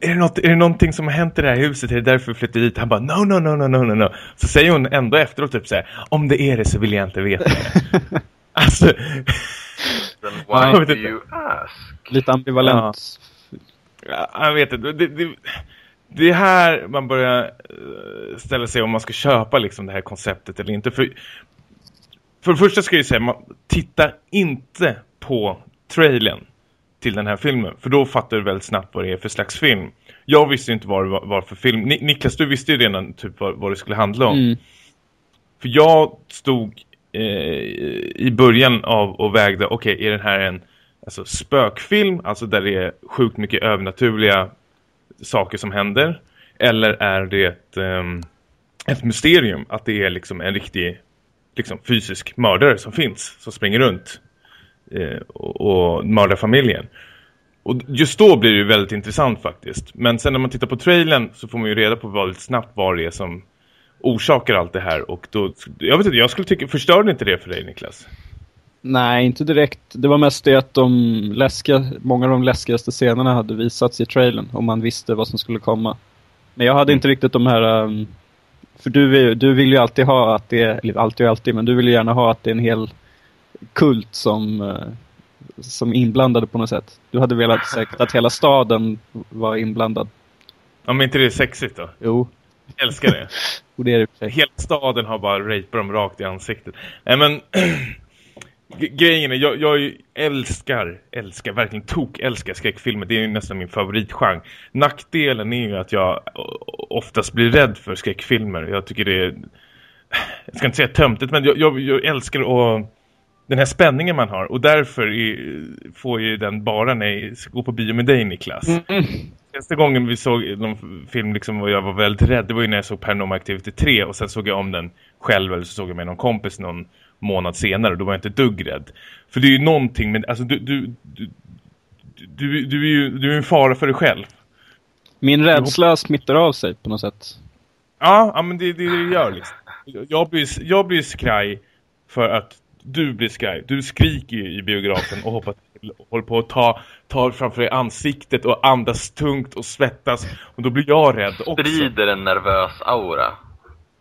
Speaker 1: Är det, något, är det någonting som har hänt i det här huset? Är det därför vi flyttar dit? Han bara, no, no, no, no, no, no, no. Så säger hon ändå efteråt typ så här. Om det är det så vill jag inte veta det. alltså,
Speaker 2: Then why
Speaker 1: vet
Speaker 2: do
Speaker 1: inte.
Speaker 2: you ask?
Speaker 3: Lite ambivalent.
Speaker 1: Ja, jag vet inte. Det, det, det är här man börjar eh, ställa sig om man ska köpa liksom det här konceptet eller inte. För, för det första ska jag ju säga, man, titta inte på trailern till den här filmen. För då fattar du väldigt snabbt vad det är för slags film. Jag visste inte vad det var, var för film. Ni, Niklas, du visste ju redan typ vad, vad det skulle handla om.
Speaker 3: Mm.
Speaker 1: För jag stod eh, i början av och vägde, okej, är den här en alltså, spökfilm, alltså där det är sjukt mycket övernaturliga saker som händer? Eller är det ett, ehm, ett mysterium, att det är liksom en riktig liksom, fysisk mördare som finns, som springer runt eh, och, och mördar familjen? Och just då blir det ju väldigt intressant faktiskt. Men sen när man tittar på trailern så får man ju reda på väldigt snabbt vad det är som orsakar allt det här. Och då, jag vet inte, jag skulle tycka, förstörde inte det för dig Niklas?
Speaker 3: Nej, inte direkt. Det var mest det att de läskiga, många av de läskigaste scenerna hade visats i trailern och man visste vad som skulle komma. Men jag hade inte riktigt de här... Um, för du, du vill ju alltid ha att det är, alltid och alltid, men du vill ju gärna ha att det är en hel kult som, eh, som inblandade på något sätt. Du hade velat säkert att hela staden var inblandad.
Speaker 1: Ja men inte det är sexigt då?
Speaker 3: Jo,
Speaker 1: Jag älskar det.
Speaker 3: och det är det.
Speaker 1: Hela staden har bara rapat dem rakt i ansiktet. Nej men... Grejen är, jag, jag älskar, älskar, verkligen tok älskar skräckfilmer. Det är ju nästan min favoritgenre. Nackdelen är ju att jag oftast blir rädd för skräckfilmer. Jag tycker det är, jag ska inte säga töntigt, men jag, jag, jag älskar att, den här spänningen man har. Och därför är, får ju den bara när jag ska gå på bio med dig Niklas. Nästa gången vi såg någon film liksom, och jag var väldigt rädd, det var ju när jag såg Paranormal Activity 3 och sen såg jag om den själv eller så såg jag med någon kompis någon månad senare och då var jag inte dugg rädd. För det är ju någonting med, alltså du, du, du, du, du är ju du är en fara för dig själv.
Speaker 3: Min rädsla smittar av sig på något sätt.
Speaker 1: Ja, ja men det är det, det gör liksom. Jag blir, jag blir skraj för att du blir skraj. Du skriker ju i biografen och hoppar till och håller på att ta, ta framför dig ansiktet och andas tungt och svettas. Och då blir jag rädd också.
Speaker 2: Sprider en nervös aura.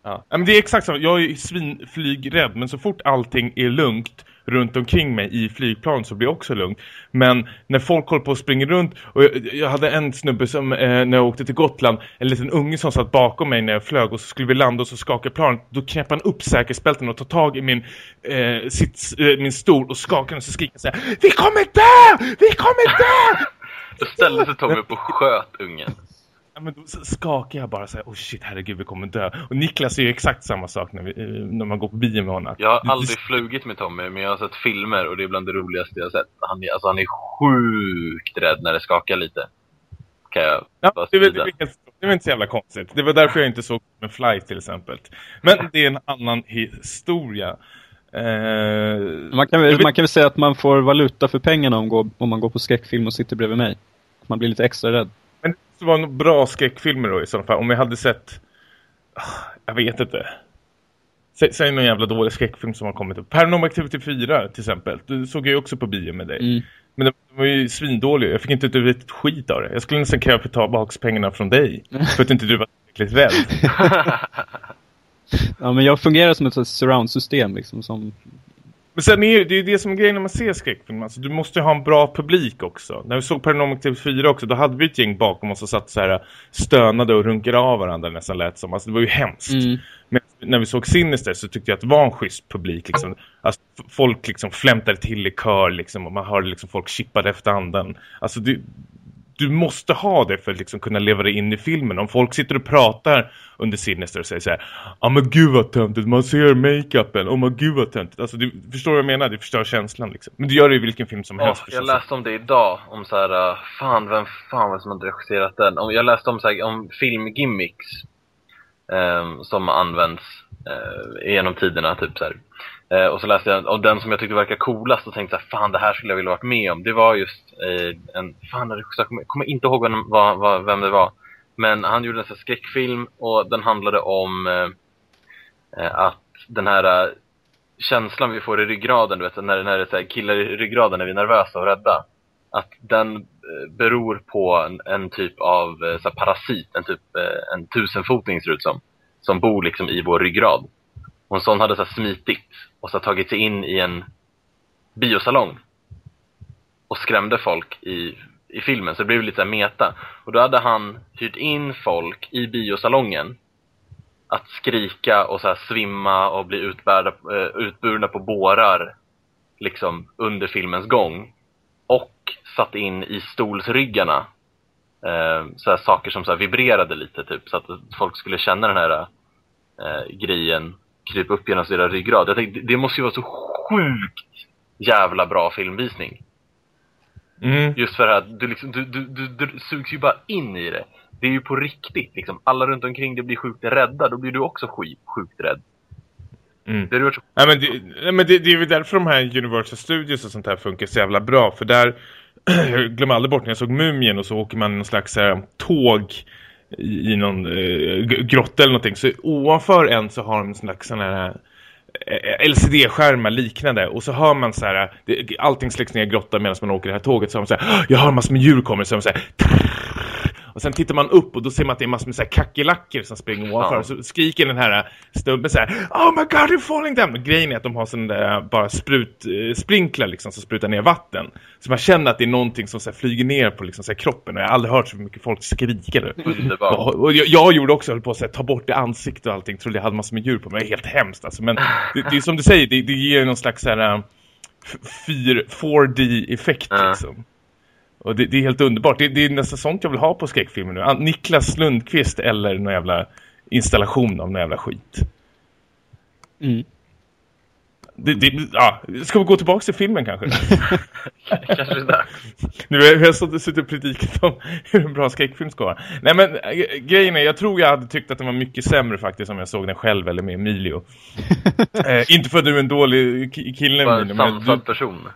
Speaker 1: Ja. Men det är exakt så. Jag är svinflygrädd men så fort allting är lugnt runt omkring mig i flygplan så blir jag också lugnt. Men när folk håller på och springer runt och jag, jag hade en snubbe som eh, när jag åkte till Gotland, en liten unge som satt bakom mig när jag flög och så skulle vi landa och så skakade planet. Då knäpp han upp säkerhetsbälten och tog tag i min, eh, sitt, eh, min stol och skakade och så skriker han så här Vi kommer dö! Vi kommer dö!
Speaker 2: Då ställde sig Tommy upp och sköt ungen.
Speaker 1: Ja, men då skakar jag bara så här, oh shit, herregud, vi kommer dö. Och Niklas är ju exakt samma sak när, vi, eh, när man går på bio med honom.
Speaker 2: Jag har
Speaker 1: Det-
Speaker 2: aldrig flugit med Tommy, men jag har sett filmer och det är bland det roligaste jag har sett. Han är, alltså, han är sjukt rädd när det skakar lite. kan jag
Speaker 1: Ja,
Speaker 2: bara
Speaker 1: det, var, det, det var inte så jävla konstigt. Det var därför jag inte såg med Fly till exempel. Men det är en annan historia. Eh,
Speaker 3: Man kan, väl,
Speaker 1: vet-
Speaker 3: man kan väl säga att man får valuta för pengarna om, går, om man går på skräckfilm och sitter bredvid mig. Man blir lite extra rädd.
Speaker 1: Men det var nog bra skräckfilmer då i så fall. Om jag hade sett... Ah, Jag vet inte. Sä- Säg någon jävla dålig skräckfilm som har kommit upp. Paranormal Activity 4 till exempel. Du såg jag ju också på bio med dig.
Speaker 3: Mm.
Speaker 1: Men det var ju svindålig. Jag fick inte ut ett skit av det. Jag skulle nästan kräva att ta tillbaka pengarna från dig. För att inte du var tillräckligt rädd.
Speaker 3: Ja, men jag fungerar som ett surround-system liksom. Som,
Speaker 1: Men sen är det, det är ju det som är grejen när man ser skräckfilm. Alltså, du måste ju ha en bra publik också. När vi såg Paranormal Activity 4 också, då hade vi ett gäng bakom oss och satt så här stönade och runkade av varandra nästan lät som. Alltså det var ju hemskt.
Speaker 3: Mm.
Speaker 1: Men när vi såg Sinister så tyckte jag att det var en schysst publik. Liksom. Alltså, folk liksom flämtade till i kör liksom, och man hörde liksom folk chippade efter andan. Alltså du, du måste ha det för att liksom kunna leva dig in i filmen. Om folk sitter och pratar under Sinister och säger så här Ja men gud vad töntigt, man ser makeupen, oh men gud vad töntigt. Alltså du förstår vad jag menar, det förstör känslan liksom. Men du gör det i vilken film som
Speaker 2: Åh,
Speaker 1: helst.
Speaker 2: jag läste om det idag, om så här, uh, fan, vem fan var det som hade regisserat den? Om, jag läste om, så här, om filmgimmicks ehm, som används uh, genom tiderna, typ så här. Eh, och så läste jag, och den som jag tyckte verkar coolast och tänkte så här, fan det här skulle jag vilja varit med om. Det var just eh, en, fan jag kommer, kommer inte ihåg vem, vad, vad, vem det var. Men han gjorde en sån här skräckfilm och den handlade om eh, eh att den här eh, känslan vi får i ryggraden, du vet, när, när det så här killar i ryggraden när vi är nervösa och rädda. Att den eh, beror på en, en typ av så här parasit, en typ eh, en tusenfoting ser det ut som. Som bor liksom i vår ryggrad. Och en sån hade så här smitit och så tagit sig in i en biosalong. Och skrämde folk i, i filmen, så det blev lite så här meta. Och då hade han hyrt in folk i biosalongen att skrika och så här svimma och bli utbärda, eh, utburna på bårar liksom under filmens gång. Och satt in i stolsryggarna eh, så här saker som så här vibrerade lite typ så att folk skulle känna den här eh, grejen krypa upp genom deras ryggrad. Jag tänkte, det måste ju vara så sjukt jävla bra filmvisning.
Speaker 1: Mm.
Speaker 2: Just för att du, liksom, du, du, du, du sugs ju bara in i det. Det är ju på riktigt liksom. Alla runt omkring dig blir sjukt rädda. Då blir du också sjukt, sjukt rädd.
Speaker 1: Mm.
Speaker 2: Det varit så...
Speaker 1: Nej, men det, men det, det är väl därför de här Universal Studios och sånt här funkar så jävla bra. För där, jag glömmer aldrig bort när jag såg Mumien och så åker man någon slags här, tåg i, i någon eh, grotta eller någonting. Så ovanför en så har de en slags sån här eh, LCD-skärmar liknande. Och så hör man så här det, allting släcks ner i grottan medan man åker det här tåget. Så har man så här, jag hör massor med djur kommer. Så har man så här och sen tittar man upp och då ser man att det är massor med så här kackerlackor som springer ovanför.
Speaker 2: Fan.
Speaker 1: Så skriker den här snubben så här Oh my god, you're falling down! Och grejen är att de har sån där bara sprut, eh, sprinklar liksom som sprutar ner vatten. Så man känner att det är någonting som så här, flyger ner på liksom, så här, kroppen. Och jag har aldrig hört så mycket folk skrika. Och, och jag, jag gjorde också, höll på att säga, ta bort det ansikte och allting. Trodde jag hade massor med djur på mig. Det är helt hemskt alltså. Men det, det är som du säger, det, det ger någon slags så här, äh, f- fyr- 4D-effekt
Speaker 2: Ja.
Speaker 1: liksom. Och det, det är helt underbart. Det, det är nästan sånt jag vill ha på skräckfilmer nu. Niklas Lundqvist eller någon jävla installation av någon jävla skit.
Speaker 3: Mm.
Speaker 1: Det, det, ja. Ska vi gå tillbaka till filmen kanske?
Speaker 2: Kanske det.
Speaker 1: Nu har jag stått och suttit och predikat om hur en bra skräckfilm ska vara. Nej men äh, grejen är, jag tror jag hade tyckt att den var mycket sämre faktiskt om jag såg den själv eller med Emilio. eh, inte för att du är en dålig ki- kille
Speaker 2: Bara en
Speaker 1: Emilio, men
Speaker 2: sansad
Speaker 1: du,
Speaker 2: person.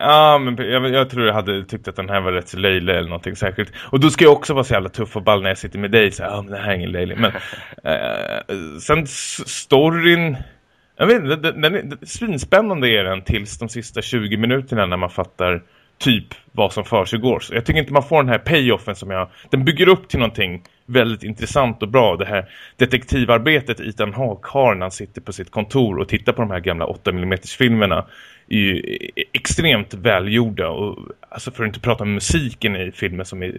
Speaker 1: Ja, men jag, jag tror jag hade tyckt att den här var rätt löjlig eller någonting särskilt. Och då ska jag också vara så jävla tuff och ball när jag sitter med dig. Så ja, men det här är ingen löjlig. Men eh, sen storyn... Jag vet inte, den, den är, den, svinspännande är den tills de sista 20 minuterna när man fattar typ vad som försiggår. Så jag tycker inte man får den här payoffen som jag... Den bygger upp till någonting väldigt intressant och bra. Det här detektivarbetet Ethan Hawke har när han sitter på sitt kontor och tittar på de här gamla 8 mm filmerna är ju extremt välgjorda. Och, alltså för att inte prata om musiken i filmen som är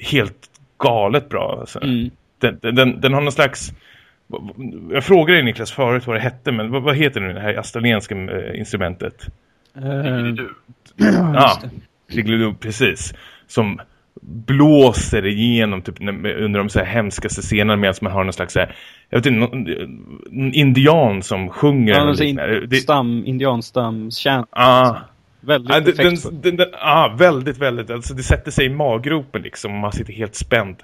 Speaker 1: helt galet bra. Alltså.
Speaker 3: Mm.
Speaker 1: Den, den, den har någon slags... Jag frågade dig Niklas förut vad det hette, men vad, vad heter det, det här australienska eh, instrumentet?
Speaker 2: Du.
Speaker 1: Ja, Diggiloo, precis. Som blåser igenom typ, under de så här hemskaste scenerna medan man har någon slags så här, jag vet inte, någon, indian som sjunger.
Speaker 3: Ja, alltså in.
Speaker 1: Det-
Speaker 3: stam, indianstam, chant.
Speaker 1: Ja,
Speaker 3: Väldigt
Speaker 1: Ja, den, den, den, ah, väldigt, väldigt. Alltså det sätter sig i maggropen liksom. Man sitter helt spänd.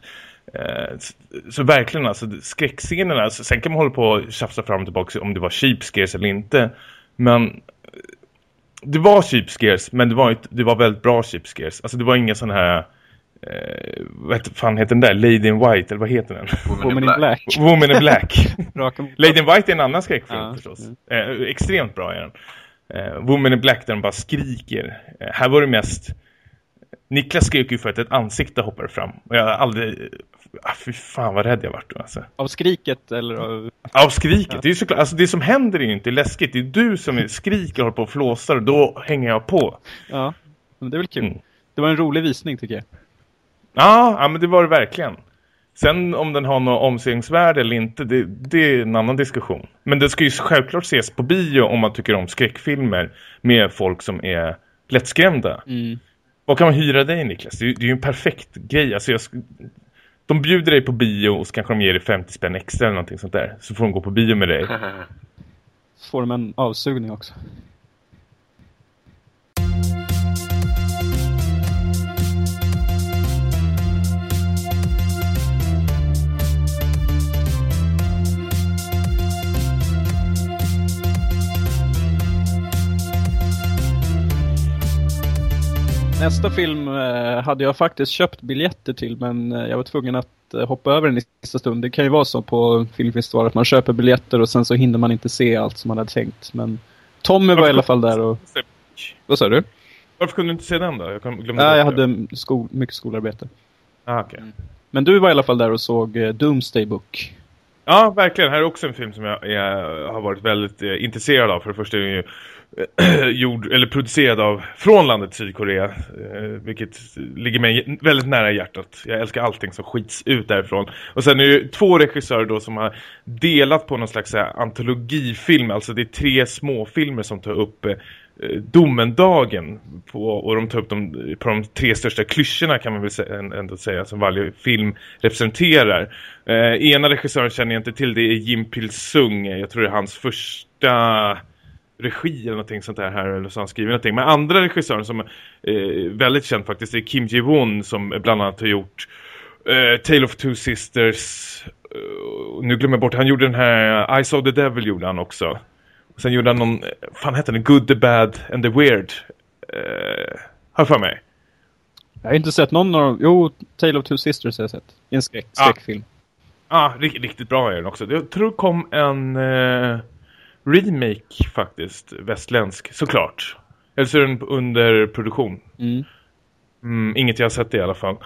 Speaker 1: Eh, så, så verkligen alltså skräckscenerna. Alltså, sen kan man hålla på och tjafsa fram och tillbaka om det var cheap scares eller inte. Men eh, det var cheap scares. Men det var, ett, det var väldigt bra cheap scares. Alltså det var inga sån här... Eh, vad fan heter den där? Lady in White eller vad heter den?
Speaker 3: Woman in Black.
Speaker 1: Woman in Black. Lady in White är en annan skräckfilm
Speaker 3: Ja,
Speaker 1: förstås. Eh, extremt bra är den. Eh, Woman in Black där de bara skriker. Eh, här var det mest... Niklas skrek ju för att ett ansikte hoppade fram. Och jag har aldrig... Ah, fy fan vad rädd jag vart då alltså.
Speaker 3: Av skriket eller av...
Speaker 1: Av skriket. Det är ju såklart... Alltså det som händer är ju inte läskigt. Det är du som skriker och håller på och flåsar. Och då hänger jag på.
Speaker 3: Ja, men det är väl kul.
Speaker 1: Mm.
Speaker 3: Det var en rolig visning tycker jag.
Speaker 1: Ja, ja men det var det verkligen. Sen om den har något omsägningsvärde eller inte, det, det är en annan diskussion. Men det ska ju självklart ses på bio om man tycker om skräckfilmer med folk som är lättskrämda.
Speaker 3: Mm.
Speaker 1: Vad kan man hyra dig Niklas? Det är, det är ju en perfekt grej. Alltså jag, de bjuder dig på bio och så kanske de ger dig 50 spänn extra eller någonting sånt där. Så får de gå på bio med dig.
Speaker 3: Får de en avsugning också. Nästa film eh, hade jag faktiskt köpt biljetter till men eh, jag var tvungen att eh, hoppa över den i sista stund. Det kan ju vara så på filmfestival att man köper biljetter och sen så hinner man inte se allt som man hade tänkt. Men Tommy var i alla fall där och... Vad sa du?
Speaker 1: Varför kunde du inte se den då? Jag glömde bort
Speaker 3: jag hade skol, mycket skolarbete.
Speaker 1: Ah, okej.
Speaker 3: Men du var i alla fall där och såg Doomsday Book.
Speaker 1: Ja, verkligen. Här är också en film som jag, jag har varit väldigt eh, intresserad av. För det första är den ju Eh, gjord, eller producerad av från landet Sydkorea. Eh, vilket ligger mig väldigt nära hjärtat. Jag älskar allting som skits ut därifrån. Och sen är det ju två regissörer då som har delat på någon slags här, antologifilm. Alltså det är tre småfilmer som tar upp eh, domendagen på, och de tar upp de, på de tre största klyschorna kan man väl sä- ändå säga som varje film representerar. Eh, ena regissören känner jag inte till, det är Jim Pil-Sung. Jag tror det är hans första regi eller någonting sånt där här eller så han skrivit någonting. Men andra regissören som är eh, väldigt känd faktiskt är Kim Ji-won som bland annat har gjort eh, Tale of Two Sisters eh, nu glömmer jag bort, han gjorde den här I Saw the Devil gjorde han också. Sen gjorde han någon, fan heter den? Good, the Bad and the Weird. Eh, har för mig.
Speaker 3: Jag har inte sett någon av dem. Jo, Tale of Two Sisters har jag sett. En skräck,
Speaker 1: Ah.
Speaker 3: skräckfilm.
Speaker 1: Ja, ah, riktigt bra är den också. Jag tror kom en eh, remake faktiskt, västländsk, såklart. Eller så är den under produktion.
Speaker 3: Mm.
Speaker 1: Mm, inget jag har sett i alla fall.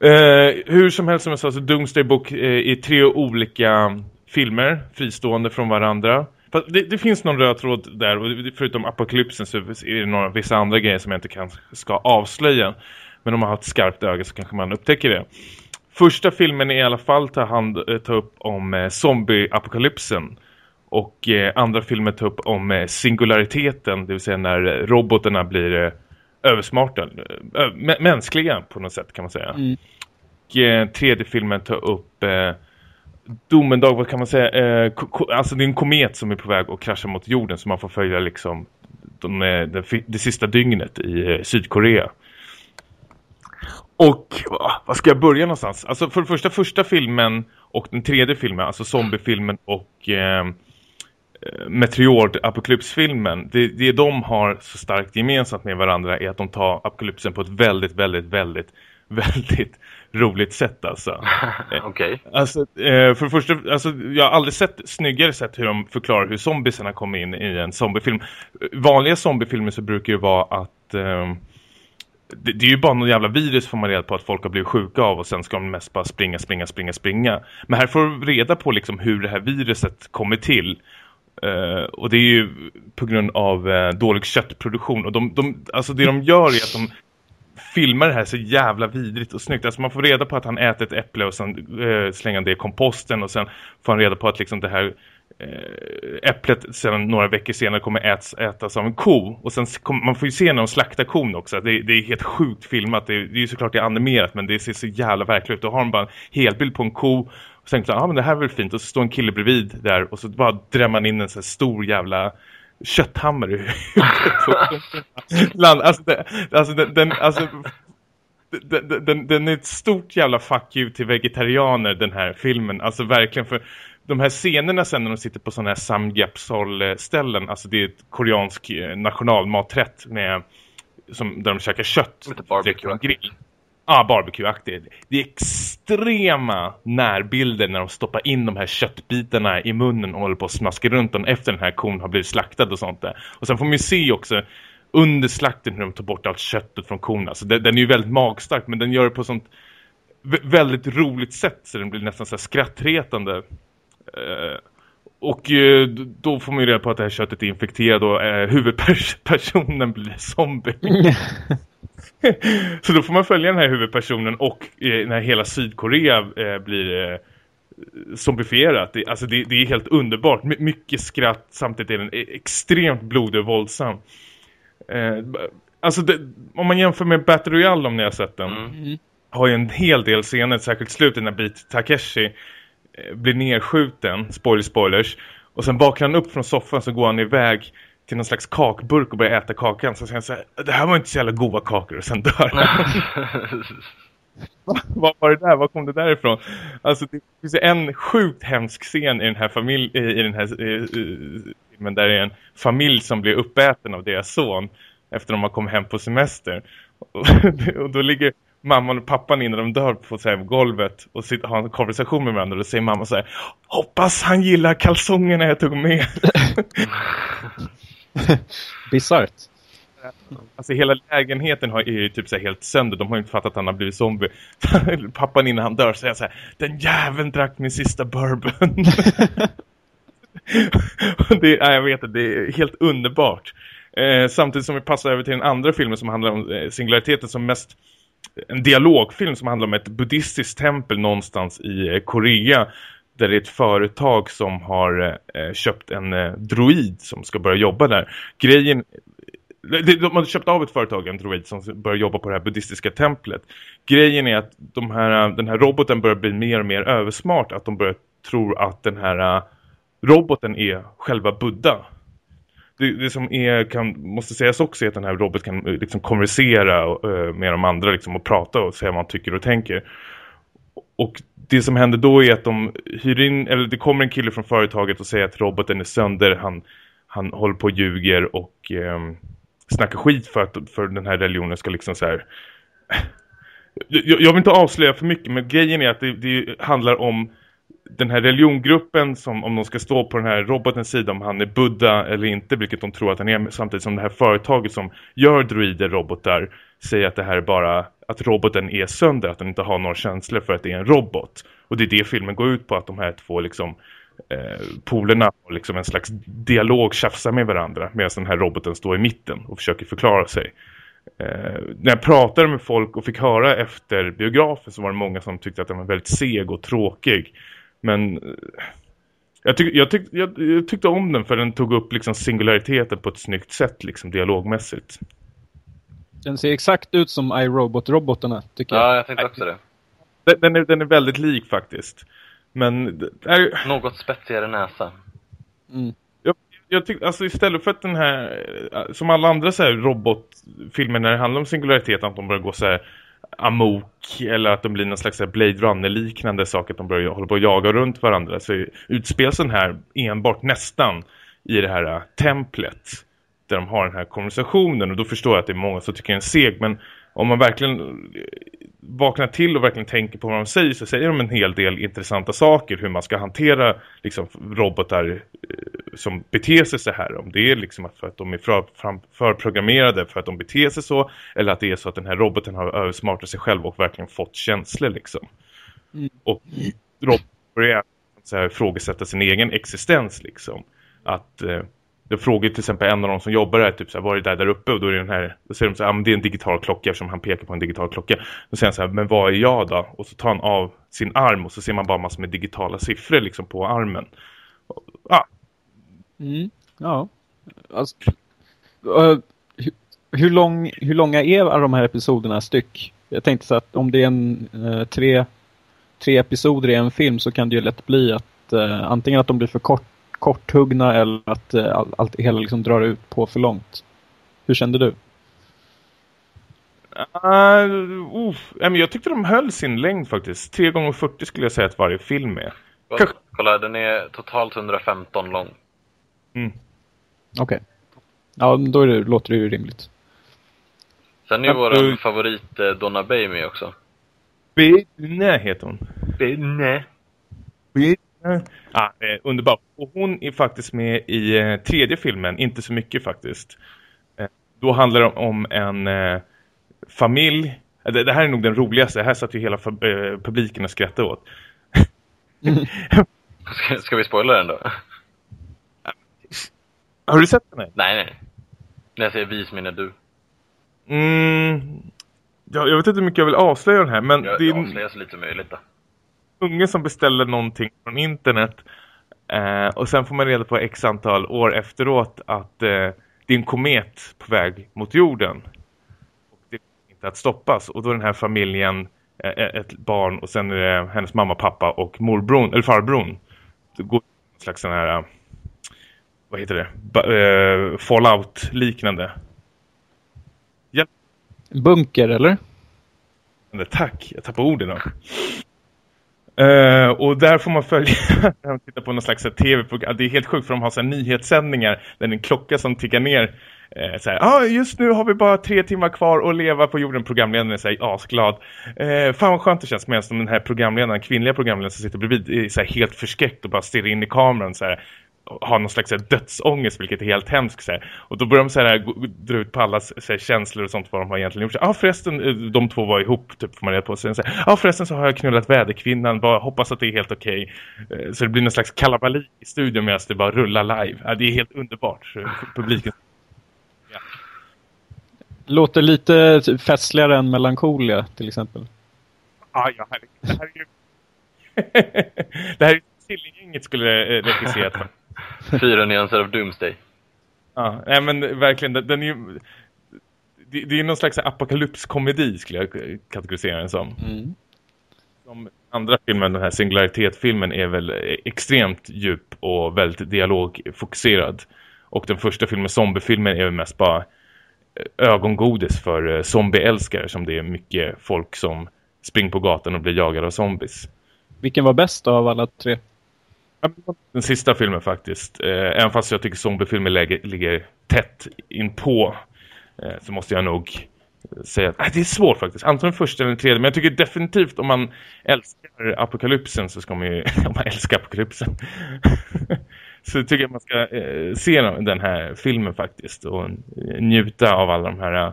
Speaker 1: Eh, hur som helst som jag sa så Doomsday Book eh, är tre olika filmer, fristående från varandra. Det, det finns någon röd tråd där och förutom apokalypsen så är det några, vissa andra grejer som jag inte kan, ska avslöja. Men om man har ett skarpt öga så kanske man upptäcker det. Första filmen i alla fall ta, hand, eh, ta upp om eh, zombie-apokalypsen. Och eh, andra filmen tar upp om eh, singulariteten, det vill säga när robotarna blir eh, översmarta, eh, mä- mänskliga på något sätt kan man säga.
Speaker 3: Mm.
Speaker 1: Och eh, tredje filmen tar upp eh, domendag, vad kan man säga? Alltså det är en komet som är på väg att krascha mot jorden så man får följa liksom de, det, det sista dygnet i Sydkorea. Och va, vad ska jag börja någonstans? Alltså för det första, första filmen och den tredje filmen, alltså zombiefilmen och eh, Meteor-apokalypsfilmen, det, det de har så starkt gemensamt med varandra är att de tar apokalypsen på ett väldigt, väldigt, väldigt, väldigt roligt sätt alltså.
Speaker 2: Okej.
Speaker 1: Alltså, eh, för det första, alltså, jag har aldrig sett snyggare sätt hur de förklarar hur zombiesarna kommer in i en zombiefilm. Vanliga zombiefilmer så brukar det vara att eh, det, det är ju bara någon jävla virus får man reda på att folk har blivit sjuka av och sen ska de mest bara springa, springa, springa, springa. Men här får du reda på liksom hur det här viruset kommer till. Uh, och det är ju på grund av uh, dålig köttproduktion. Och de, de, alltså det de gör är att de filmar det här så jävla vidrigt och snyggt. Alltså man får reda på att han äter ett äpple och sen uh, slänger han det i komposten och sen får han reda på att liksom det här äpplet sen några veckor senare kommer äts, ätas av en ko. Och sen kom, man får ju se när de slaktar kon också. Det, det är helt sjukt filmat. Det, det är ju såklart det är animerat men det ser så jävla verkligt ut. Då har de bara en helbild på en ko. Och sen tänkte jag, ah, men det här är väl fint. Och så står en kille bredvid där och så bara drämmer man in en så stor jävla kötthammare i huvudet. Alltså, det, alltså, den, den, alltså den, den, den är ett stort jävla fuck you till vegetarianer den här filmen. Alltså verkligen för de här scenerna sen när de sitter på sådana här samgapsol-ställen. Alltså det är ett koreansk eh, nationalmaträtt med, som, där de käkar kött.
Speaker 2: Lite barbecue
Speaker 1: Ja, ah, barbecue-aktigt. Det är extrema närbilder när de stoppar in de här köttbitarna i munnen och håller på att smaska runt dem efter den här kon har blivit slaktad och sånt där. Och sen får man ju se också under slakten hur de tar bort allt köttet från korna. Så den, den är ju väldigt magstark men den gör det på sånt väldigt roligt sätt så den blir nästan så här skrattretande. Uh, och uh, då får man ju reda på att det här köttet är infekterat och uh, huvudpersonen blir zombie. så då får man följa den här huvudpersonen och när hela Sydkorea blir zombifierat. Det, alltså det, det, är helt underbart. My mycket skratt samtidigt är den e-, extremt blodig och våldsam. Eh, alltså det, om man jämför med Battle Royale om ni har sett den. Mm. Har ju en hel del scener, särskilt slutet när Beat Takeshi eh, blir nedskjuten. Spoiler, spoilers. Och sen bakar han upp från soffan så går han iväg till någon slags kakburk och börjar äta kakan. Så säger han så här, det här var inte så jävla goda kakor och sen dör han. Vad var det där? Var kom det därifrån? Alltså det finns en sjukt hemsk scen i den här familj i den här filmen där det är en familj som blir uppäten av deras son efter de har kommit hem på semester. Och då ligger mamman och pappan innan de dör på så här, golvet och sitter, har en konversation med varandra och då säger mamma så här Hoppas han gillar kalsongerna jag tog med.
Speaker 3: Bizarrt.
Speaker 1: Alltså hela lägenheten har, är ju typ så helt sönder. De har inte fattat att han har blivit zombie. Pappan innan han dör säger så här, den jäveln drack min sista bourbon. det, ja, jag vet det. det är helt underbart. Eh, samtidigt som vi passar över till den andra filmen som handlar om eh, singulariteten som mest en dialogfilm som handlar om ett buddhistiskt tempel någonstans i eh, Korea där det är ett företag som har eh, köpt en eh, droid som ska börja jobba där. Grejen de har köpt av ett företag, en droid, som börjar jobba på det här buddhistiska templet. Grejen är att de här, den här roboten börjar bli mer och mer översmart. Att de börjar tro att den här äh, roboten är själva Buddha. Det, det som är, kan, måste sägas också är att den här roboten kan eh, liksom konversera äh, med de andra liksom, och prata och säga vad man tycker och tänker. Och det som händer då är att de hyr in, eller det kommer en kille från företaget och säger att roboten är sönder. Han, han håller på och ljuger och... Eh, snackar skit för att för den här religionen ska liksom så här... Jag, jag vill inte avslöja för mycket men grejen är att det, det handlar om den här religiongruppen som om de ska stå på den här robotens sida om han är Buddha eller inte, vilket de tror att han är samtidigt som det här företaget som gör droider robotar säger att det här är bara att roboten är sönder, att den inte har några känslor för att det är en robot. Och det är det filmen går ut på, att de här två liksom eh, polerna och liksom en slags dialog tjafsar med varandra medan den här roboten står i mitten och försöker förklara sig. Eh, när jag pratade med folk och fick höra efter biografen så var det många som tyckte att den var väldigt seg och tråkig. Men eh, jag, tyck, jag, tyck, jag, jag, tyckte om den för den tog upp liksom singulariteten på ett snyggt sätt liksom dialogmässigt.
Speaker 3: Den ser exakt ut som iRobot-robotarna tycker
Speaker 2: jag. Ja, jag tänkte också det.
Speaker 1: Den är, den är väldigt lik faktiskt. Men... Är...
Speaker 2: Något spetsigare näsa.
Speaker 1: Mm. Jag, jag tycker, alltså istället för att den här, som alla andra så här robotfilmer när det handlar om singularitet, att de börjar gå så här amok eller att de blir någon slags Blade Runner-liknande sak att de börjar hålla på att jaga runt varandra. Så utspelas den här enbart nästan i det här äh, templet där de har den här konversationen. Och då förstår jag att det är många som tycker den är seg men om man verkligen vaknar till och verkligen tänker på vad de säger så säger de en hel del intressanta saker hur man ska hantera liksom, robotar eh, som beter sig så här. Om det är liksom för att de är för, förprogrammerade för att de beter sig så eller att det är så att den här roboten har översmartat sig själv och verkligen fått känslor liksom. Mm. Och roboten börjar så här, frågesätta sin egen existens liksom. Att... Eh, då frågar till exempel en av de som jobbar där typ så här, vad är det där där uppe? Och då är det den här, då säger de så här, ah, men det är en digital klocka eftersom han pekar på en digital klocka. Då säger han så här, men vad är jag då? Och så tar han av sin arm och så ser man bara massor med digitala siffror liksom på armen.
Speaker 3: Ah. Mm, ja. Alltså, uh, hur, hur, lång, hur långa är de här episoderna styck? Jag tänkte så att om det är en uh, tre, tre episoder i en film så kan det ju lätt bli att uh, antingen att de blir för kort korthuggna eller att uh, allt all, hela liksom drar ut på för långt. Hur kände du?
Speaker 1: Uh, uh, jag tyckte de höll sin längd faktiskt. 3 gånger 40 skulle jag säga att varje film är.
Speaker 2: Kolla, kolla den är totalt 115 lång.
Speaker 3: Mm. Okej. Okay. Ja, då det, låter det ju rimligt.
Speaker 2: Sen är ju vår uh, favorit eh, Donna Bay med också.
Speaker 1: Bene heter hon.
Speaker 2: Bene.
Speaker 1: Bene. Ah, eh, underbart. Och hon är faktiskt med i eh, tredje filmen, inte så mycket faktiskt. Eh, då handlar det om en eh, familj. Eh, det, det, här är nog den roligaste. Det här satt ju hela eh, publiken och skrattade åt.
Speaker 2: Mm. ska, vi spoila den då?
Speaker 1: Har du sett den? Här?
Speaker 2: Nej, nej. När jag säger vi så menar du.
Speaker 1: Mm, ja, jag vet inte hur mycket jag vill avslöja den här. Men
Speaker 2: jag,
Speaker 1: det är
Speaker 2: avslöjar så lite möjligt då.
Speaker 1: Unge som beställer någonting från internet. Eh, och sen får man reda på x antal år efteråt att eh, det är en komet på väg mot jorden. Och det är inte att stoppas. Och då är den här familjen eh, ett barn och sen är det hennes mamma, pappa och morbron, eller farbron. Det går en slags sån här vad heter det? Ba uh, Fallout-liknande.
Speaker 3: Ja. Bunker, eller?
Speaker 1: Tack, jag tappar orden. Uh, och där får man följa titta på någon slags tv-program. Det är helt sjukt för de har så nyhetssändningar där det är en klocka som tickar ner. Uh, så här, ah, just nu har vi bara tre timmar kvar att leva på jorden. Programledaren är så här, asglad. Uh, fan vad skönt det känns medan den här programledaren, kvinnliga programledaren som sitter bredvid är så här, helt förskräckt och bara stirrar in i kameran så här har någon slags här, dödsångest vilket är helt hemskt så här. och då börjar de så här, dra ut på alla så här, känslor och sånt vad de har egentligen gjort. Ja ah, förresten, eh, de två var ihop typ får man reda på sig. Ja ah, förresten så har jag knullat väderkvinnan, bara hoppas att det är helt okej. Okay. Eh, så det blir någon slags kalabalik i studion medan det bara rullar live. Ja, det är helt underbart. Publiken.
Speaker 3: Ja. Låter lite festligare än Melancholia till exempel.
Speaker 1: Ah, ja, det här är ju... det här är Killinggänget skulle eh, regisserat
Speaker 2: Fyra nyanser av Doomsday.
Speaker 1: Ja, nej men verkligen, den, den är ju... Det, det är någon slags apokalypskomedi skulle jag kategorisera den som. Mm. Som andra filmen, den här singularitetfilmen är väl extremt djup och väldigt dialogfokuserad. Och den första filmen, zombiefilmen, är väl mest bara eh, ögongodis för eh, zombieälskare som det är mycket folk som springer på gatan och blir jagade av zombies.
Speaker 3: Vilken var bäst av alla tre?
Speaker 1: Den sista filmen faktiskt. Eh, även fast jag tycker zombiefilmer ligger, ligger tätt in på eh, så måste jag nog säga att äh, det är svårt faktiskt. Antingen första eller tredje. Men jag tycker definitivt om man älskar apokalypsen så ska man ju, om man älskar apokalypsen så tycker jag man ska eh, se den här filmen faktiskt och njuta av alla de här uh,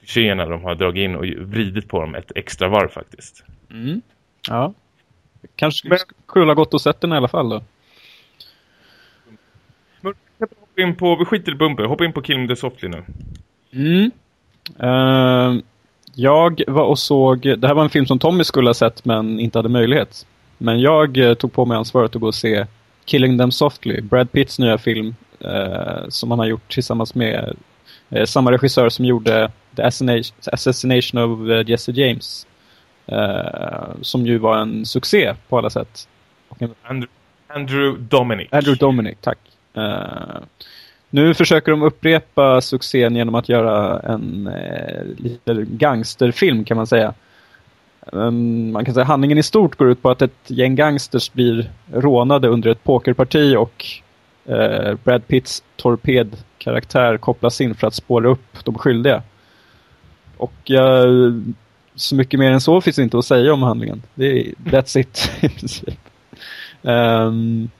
Speaker 1: klichéerna de har dragit in och vridit på dem ett extra varv faktiskt.
Speaker 3: Mm. Ja. Kanske men, skulle ha gått och sett den i alla fall då.
Speaker 1: Men, hoppa in på, vi skiter i bumper, hoppa in på Killing the Softly nu.
Speaker 3: Mm. Uh, jag var och såg, det här var en film som Tommy skulle ha sett men inte hade möjlighet. Men jag uh, tog på mig ansvaret att gå och se Killing Them Softly, Brad Pitts nya film uh, som han har gjort tillsammans med samma regissör som gjorde The Assassination of Jesse James. Eh, som ju var en succé på alla sätt.
Speaker 1: Andrew, Andrew Dominic.
Speaker 3: Andrew Dominic, tack. Uh, nu försöker de upprepa succén genom att göra en eh, lite gangsterfilm kan man säga. Um, man kan säga handlingen i stort går ut på att ett gäng gangsters blir rånade under ett pokerparti och eh, Brad Pitts torpedkaraktär kopplas in för att spåra upp de skyldiga. Och uh, så mycket mer än så finns inte att säga om handlingen. Det är, that's it i princip. Um,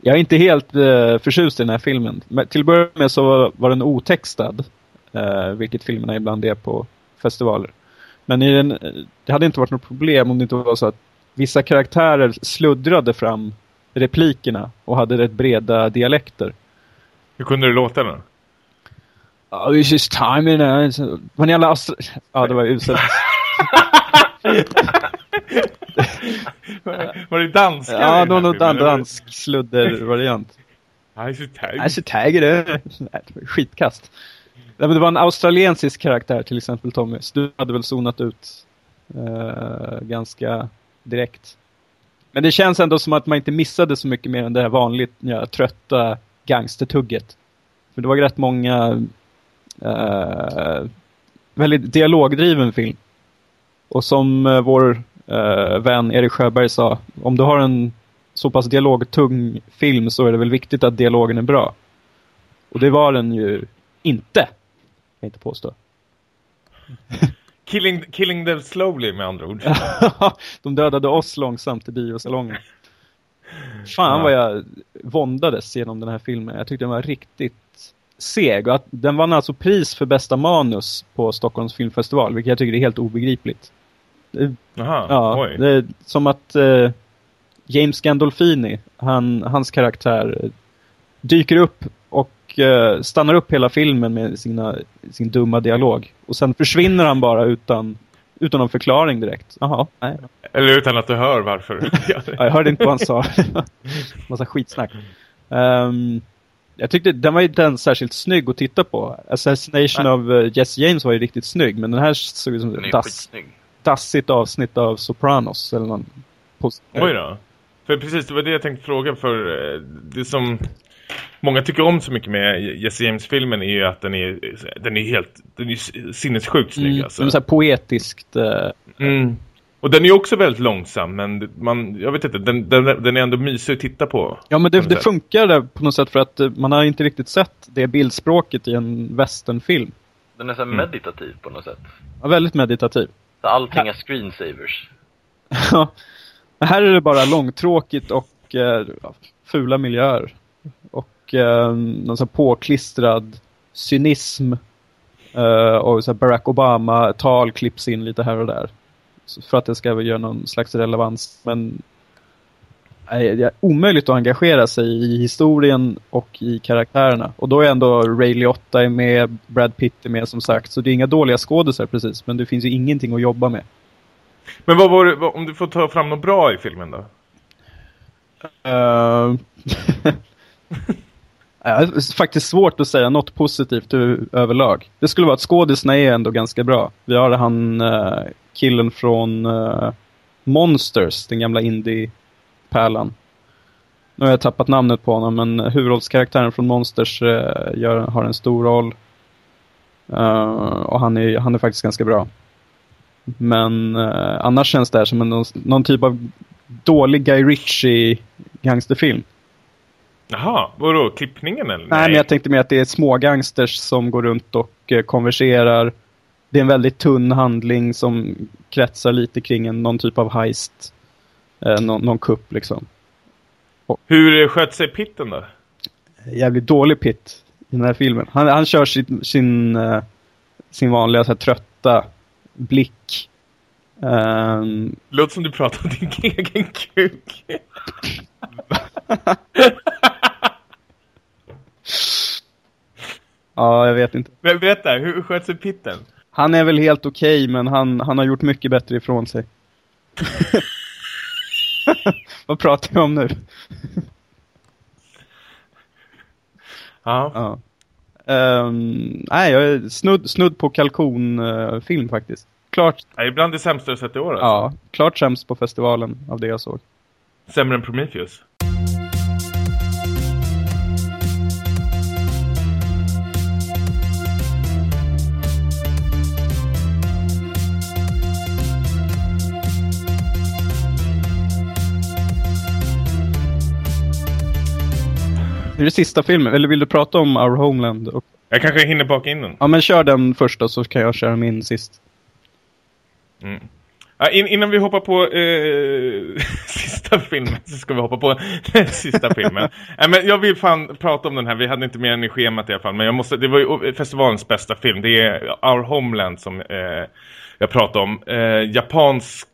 Speaker 3: jag är inte helt uh, förtjust i den här filmen. Men till att börja med så var den otextad. Uh, vilket filmerna ibland är på festivaler. Men den, det hade inte varit något problem om det inte var så att vissa karaktärer sluddrade fram replikerna och hade rätt breda dialekter.
Speaker 1: Hur kunde det låta då?
Speaker 3: Oh, this is time in a... Man jävla Ja, det var uselt.
Speaker 1: var det danska?
Speaker 3: Ja, någon dan dansk sludder-variant.
Speaker 1: Ice
Speaker 3: Tiger. Skitkast. det var en australiensisk karaktär till exempel Thomas. Du hade väl zonat ut uh, ganska direkt. Men det känns ändå som att man inte missade så mycket mer än det här vanligt ja, trötta gangstertugget. För det var rätt många uh, väldigt dialogdriven film. Och som uh, vår uh, vän Erik Sjöberg sa, om du har en så pass dialogtung film så är det väl viktigt att dialogen är bra. Och det var den ju inte, kan jag inte påstå.
Speaker 1: Killing, killing them slowly med andra ord.
Speaker 3: De dödade oss långsamt i biosalongen. Fan ja. vad jag våndades genom den här filmen. Jag tyckte den var riktigt seg. Och att den vann alltså pris för bästa manus på Stockholms filmfestival. Vilket jag tycker är helt obegripligt.
Speaker 1: Aha,
Speaker 3: ja, oj. Det är som att eh, James Gandolfini, han, hans karaktär, dyker upp och eh, stannar upp hela filmen med sina, sin dumma dialog. Och sen försvinner han bara utan, utan någon förklaring direkt. Jaha, nej.
Speaker 1: Eller utan att du hör varför.
Speaker 3: ja, jag hörde inte vad han sa. Massa skitsnack. Um, jag tyckte den var ju inte särskilt snygg att titta på. Assassination Nej. of uh, Jesse James var ju riktigt snygg. Men den här såg ut som ett dass, dassigt avsnitt av Sopranos. Eller någon
Speaker 1: Oj då. För precis, det var det jag tänkte fråga. För eh, det som många tycker om så mycket med Jesse James-filmen är ju att den är, den är helt den är sinnessjukt snygg. Mm, alltså.
Speaker 3: så här poetiskt. Uh...
Speaker 1: Mm. Och den är också väldigt långsam, men man, jag vet inte, den, den, den är ändå mysig att titta på.
Speaker 3: Ja, men det, det funkar på något sätt för att eh, man har inte riktigt sett det bildspråket i en westernfilm.
Speaker 2: Den är så mm. meditativ på något sätt.
Speaker 3: Ja, väldigt meditativ.
Speaker 2: Så allting är screensavers.
Speaker 3: Ja, här är det bara långtråkigt och eh, fula miljöer. Och eh, någon sån påklistrad cynism eh, och så Barack Obama-tal klipps in lite här och där. För att det ska göra någon slags relevans. Men det är omöjligt att engagera sig i historien och i karaktärerna. Och då är ändå Ray Liotta är med, Brad Pitt är med som sagt. Så det är inga dåliga skådisar precis. Men det finns ju ingenting att jobba med.
Speaker 1: Men vad var det, om du får ta fram något bra i filmen då?
Speaker 3: Uh... det är faktiskt svårt att säga något positivt överlag. Det skulle vara att skådisarna är ändå ganska bra. Vi har han uh, killen från uh, Monsters, den gamla indie-pärlan. Nu har jag tappat namnet på honom, men huvudrollskaraktären från Monsters uh, gör, har en stor roll. och han är, han är faktiskt ganska bra. Men eh, annars känns det här som en, någon typ av dålig Guy Ritchie gangsterfilm.
Speaker 1: Jaha, vadå? Klippningen eller?
Speaker 3: Nej, men jag tänkte mer att det är små gangsters som går runt och eh, konverserar. Det är en väldigt tunn handling som kretsar lite kring en, någon typ av heist. Eh, någon, någon kupp liksom.
Speaker 1: Och, Hur sköt sig Pitten då?
Speaker 3: Jävligt dålig Pitt i den här filmen. Han, han kör sin, sin, uh, sin vanliga så här, trötta blick. Um,
Speaker 1: Låter som du pratar om din egen kuk.
Speaker 3: ja, jag vet inte.
Speaker 1: Men berätta, hur sköt sig Pitten?
Speaker 3: Han är väl helt okej, okay, men han, han har gjort mycket bättre ifrån sig. Vad pratar vi om nu?
Speaker 1: ja. ja.
Speaker 3: Um, nej, jag är snudd, snudd på kalkonfilm uh, faktiskt. Klart.
Speaker 1: Ja, ibland det sämsta du sett i år alltså.
Speaker 3: Ja, klart sämst på festivalen av det jag såg.
Speaker 1: Sämre än Prometheus?
Speaker 3: Är det sista filmen? Eller vill du prata om Our Homeland?
Speaker 1: Jag kanske hinner baka in den.
Speaker 3: Ja, men kör den första så kan jag köra min sist.
Speaker 1: Mm. Ja, in, innan vi hoppar på eh, sista filmen så ska vi hoppa på sista filmen. äh, men jag vill fan prata om den här. Vi hade inte mer än i schemat i alla fall. Men jag måste, det var ju festivalens bästa film. Det är Our Homeland som eh, jag pratade om. Eh, japansk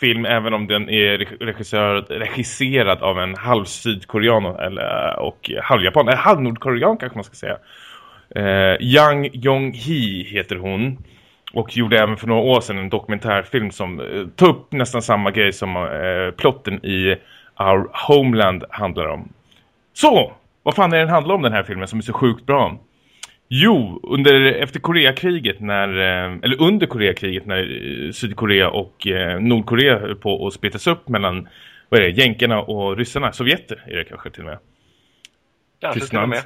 Speaker 1: film även om den är regisserad, regisserad av en halv sydkorean eh, och halvjapan, eh, eller halv nordkorean kanske man ska säga. Eh, Yang Yong-hee heter hon. Och gjorde även för några år sedan en dokumentärfilm som eh, tog upp nästan samma grej som eh, plotten i Our Homeland handlar om. Så, vad fan är den handlar om den här filmen som är så sjukt bra? Jo, under, efter Koreakriget när, eh, eller under Koreakriget när eh, Sydkorea och eh, Nordkorea höll på att splittras upp mellan vad är det, jänkarna och ryssarna, sovjeter är det kanske till och med.
Speaker 2: Kanske till och med.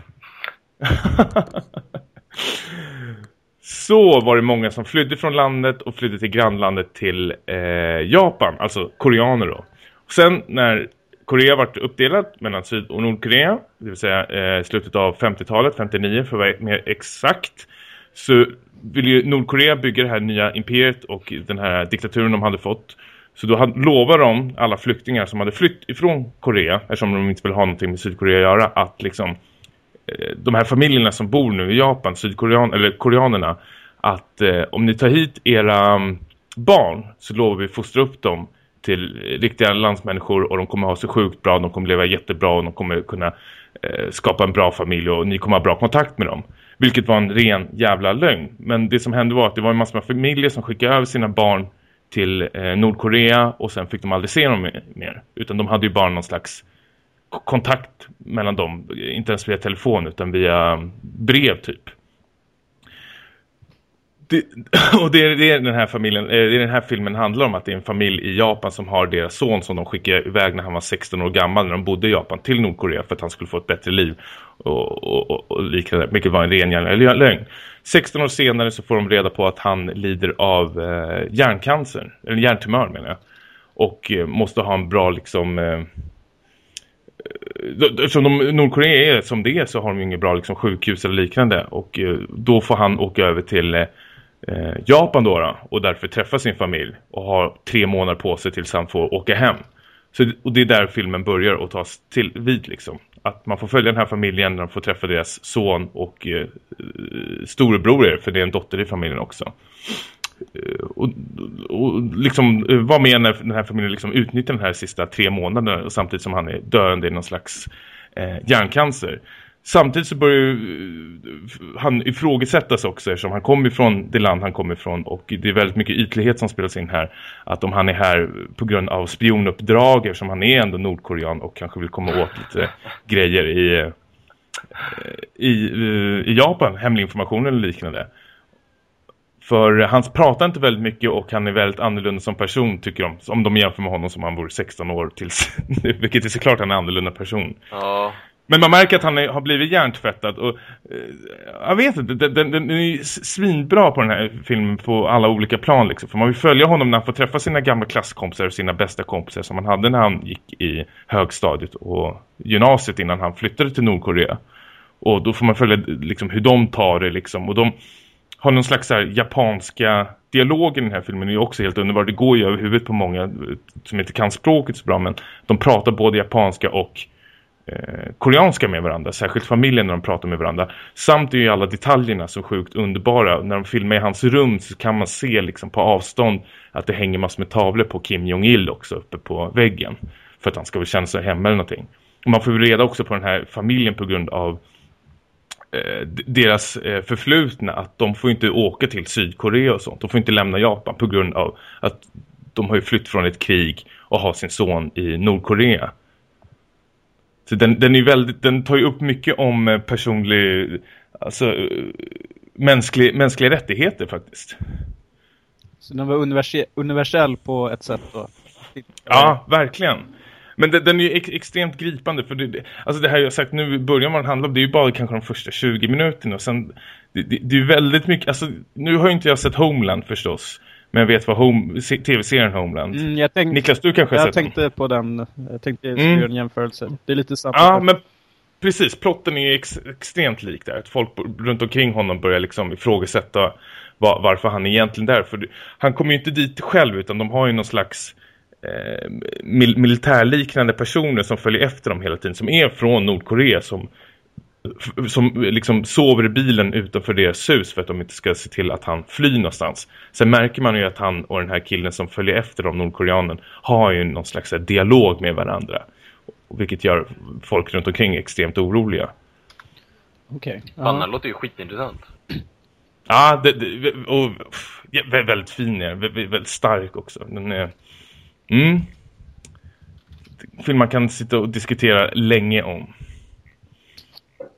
Speaker 1: så var det många som flydde från landet och flydde till grannlandet till eh, Japan, alltså koreaner då. Och sen när Korea varit uppdelat mellan Syd- och Nordkorea, det vill säga eh, slutet av 50-talet, 59 för att vara mer exakt, så vill ju Nordkorea bygga det här nya imperiet och den här diktaturen de hade fått. Så då hade, lovade de alla flyktingar som hade flytt ifrån Korea, eftersom de inte vill ha någonting med Sydkorea att göra, att liksom eh, de här familjerna som bor nu i Japan, sydkorean eller koreanerna, att eh, om ni tar hit era mm, barn så lovar vi fostra upp dem till riktiga landsmänniskor och de kommer ha sig sjukt bra, de kommer leva jättebra och de kommer kunna eh, skapa en bra familj och ni kommer ha bra kontakt med dem. Vilket var en ren jävla lögn. Men det som hände var att det var en massa familjer som skickade över sina barn till eh, Nordkorea och sen fick de aldrig se dem mer. Utan de hade ju bara någon slags kontakt mellan dem. Inte ens via telefon utan via brev typ. Det, och det är, det är den här familjen, eh, det är den här filmen handlar om att det är en familj i Japan som har deras son som de skickade iväg när han var 16 år gammal när de bodde i Japan till Nordkorea för att han skulle få ett bättre liv och, och, och, och liknande, vilket var en ren lögn. 16 år senare så får de reda på att han lider av eh, hjärncancer, eller hjärntumör menar jag, och eh, måste ha en bra liksom... Eh, eh eftersom de, Nordkorea är som det är så har de ju inget bra liksom, sjukhus eller liknande och eh, då får han åka över till eh, eh, Japan då, då, och därför träffa sin familj och har tre månader på sig tills han får åka hem. Så, och det är där filmen börjar och tas till vid liksom. Att man får följa den här familjen när de får träffa deras son och eh, storebror för det är en dotter i familjen också. Eh, och, och liksom eh, vara med när den här familjen liksom utnyttjar den här sista tre månaderna samtidigt som han är döende i någon slags eh, hjärncancer. Samtidigt så börjar ju eh, han ifrågasättas också eftersom han kommer ifrån det land han kommer ifrån och det är väldigt mycket ytlighet som spelas in här. Att om han är här på grund av spionuppdrag eftersom han är ändå nordkorean och kanske vill komma åt lite grejer i, eh, i, i Japan, hemlig information eller liknande. För han pratar inte väldigt mycket och han är väldigt annorlunda som person tycker de. Om de jämför med honom som han vore 16 år tills. vilket är såklart han är en annorlunda person.
Speaker 2: Ja.
Speaker 1: Men man märker att han är, har blivit hjärntvättad och eh, jag vet inte, den, den, den är svinbra på den här filmen på alla olika plan liksom. För man vill följa honom när han får träffa sina gamla klasskompisar och sina bästa kompisar som han hade när han gick i högstadiet och gymnasiet innan han flyttade till Nordkorea. Och då får man följa liksom, hur de tar det liksom. Och de har någon slags här, japanska dialog i den här filmen är också helt underbar. Det går ju över huvudet på många som inte kan språket så bra men de pratar både japanska och eh, koreanska med varandra, särskilt familjen när de pratar med varandra. Samt är ju alla detaljerna så sjukt underbara. När de filmar i hans rum så kan man se liksom på avstånd att det hänger massor med tavlor på Kim Jong-Il också uppe på väggen. För att han ska väl känna sig hemma eller någonting. Och man får reda också på den här familjen på grund av eh, deras eh, förflutna att de får inte åka till Sydkorea och sånt. De får inte lämna Japan på grund av att de har ju flytt från ett krig och har sin son i Nordkorea. Så den, den, är väldigt, den tar ju upp mycket om eh, personlig, alltså mänsklig, mänskliga rättigheter faktiskt.
Speaker 3: Så den var universell på ett sätt då?
Speaker 1: Ja, verkligen. Men den, den är ju ex extremt gripande för det, alltså det här jag sagt nu i början vad den handlar om det är ju bara kanske de första 20 minuterna och sen det, det, det är ju väldigt mycket alltså nu har ju inte jag sett Homeland förstås men vet vad home, tv-serien Homeland.
Speaker 3: Mm, jag tänkte,
Speaker 1: Niklas, du kanske
Speaker 3: har
Speaker 1: jag
Speaker 3: sett tänkte den? på den. Jag tänkte
Speaker 1: mm.
Speaker 3: göra en jämförelse. Det är lite samma.
Speaker 1: Ja, men precis. Plotten är ex extremt lik där. Att folk runt omkring honom börjar liksom ifrågasätta var, varför han är egentligen där. För han kommer ju inte dit själv utan de har ju någon slags eh, mil militärliknande personer som följer efter dem hela tiden. Som är från Nordkorea som som liksom sover i bilen utanför deras hus för att de inte ska se till att han flyr någonstans. Sen märker man ju att han och den här killen som följer efter dem, nordkoreanen, har ju någon slags dialog med varandra. Vilket gör folk runt omkring extremt oroliga.
Speaker 3: Okej. Okay.
Speaker 2: Fan, det låter ju skitintressant.
Speaker 1: Ja, det, det, och ja, väldigt fin, väldigt, väldigt stark också. Den är, mm, film man kan sitta och diskutera länge om.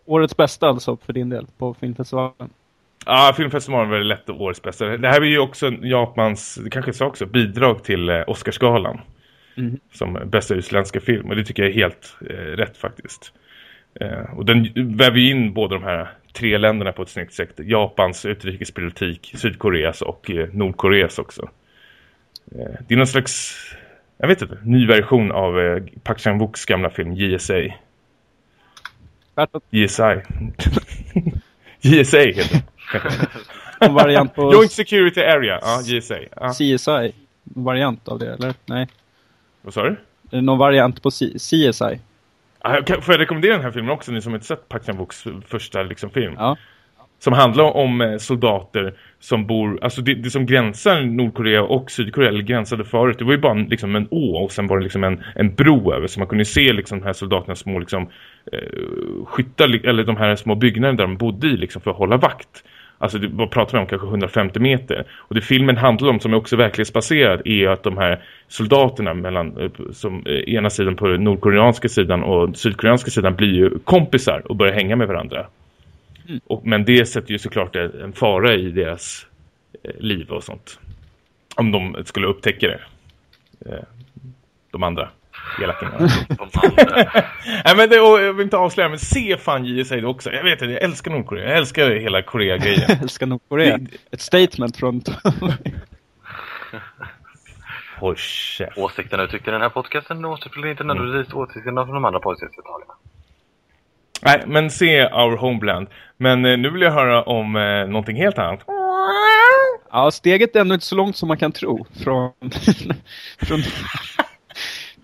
Speaker 3: Årets bästa alltså för din del på filmfestivalen?
Speaker 1: Ja, filmfestivalen var lätt årets bästa. Det här är ju också Japans, det kanske sa också, bidrag till eh, Oscarsgalan.
Speaker 3: Mm.
Speaker 1: som bästa utländska film. Och det tycker jag är helt eh, rätt faktiskt. Eh, och den väver ju in båda de här tre länderna på ett snyggt sätt. Japans utrikespolitik, Sydkoreas och eh, Nordkoreas också. Eh, det är någon slags, jag vet inte, ny version av eh, Park Chan-wooks gamla film JSA.
Speaker 3: Att
Speaker 1: JSI. JSA heter det.
Speaker 3: en variant på
Speaker 1: Joint Security Area, ja, JSA. Ja.
Speaker 3: CSI. Variant av det, eller? Nej.
Speaker 1: Vad sa du?
Speaker 3: Är det någon variant på C- CSI?
Speaker 1: Ah, kan- Får jag rekommendera den här filmen också, ni som inte sett Park Chan-wooks första liksom, film?
Speaker 3: Ja.
Speaker 1: Som handlar om eh, soldater som bor, alltså det, det som gränsar Nordkorea och Sydkorea, eller gränsade förut, det var ju bara en, liksom en å och sen var det liksom en, en bro över. Så man kunde se liksom de här soldaternas små liksom, eh, skyttar, eller de här små byggnaderna där de bodde i liksom, för att hålla vakt. Alltså det, vad pratar vi om? Kanske 150 meter. Och det filmen handlar om, som är också verklighetsbaserad, är att de här soldaterna mellan, eh, som eh, ena sidan på den nordkoreanska sidan och sydkoreanska sidan blir ju kompisar och börjar hänga med varandra. Och, men det sätter ju såklart en en fara i deras eh, liv och sånt. Om de skulle upptäcka det. Eh, de andra elakingarna. Nej men det, och jag vill inte avslöja, men se fan JSA det också. Jag vet inte, jag älskar Nordkorea. Jag älskar hela Korea-grejen.
Speaker 3: Jag älskar Nordkorea. Ett statement från...
Speaker 1: Håll käft.
Speaker 2: Åsikterna uttryckta i den här podcasten återspeglar inte nödvändigtvis åsikterna från de andra podcastdeltagarna.
Speaker 1: Nej, men se Our Homeland. Men eh, nu vill jag höra om eh, någonting helt annat.
Speaker 3: ja, steget är ändå inte så långt som man kan tro. Från... från...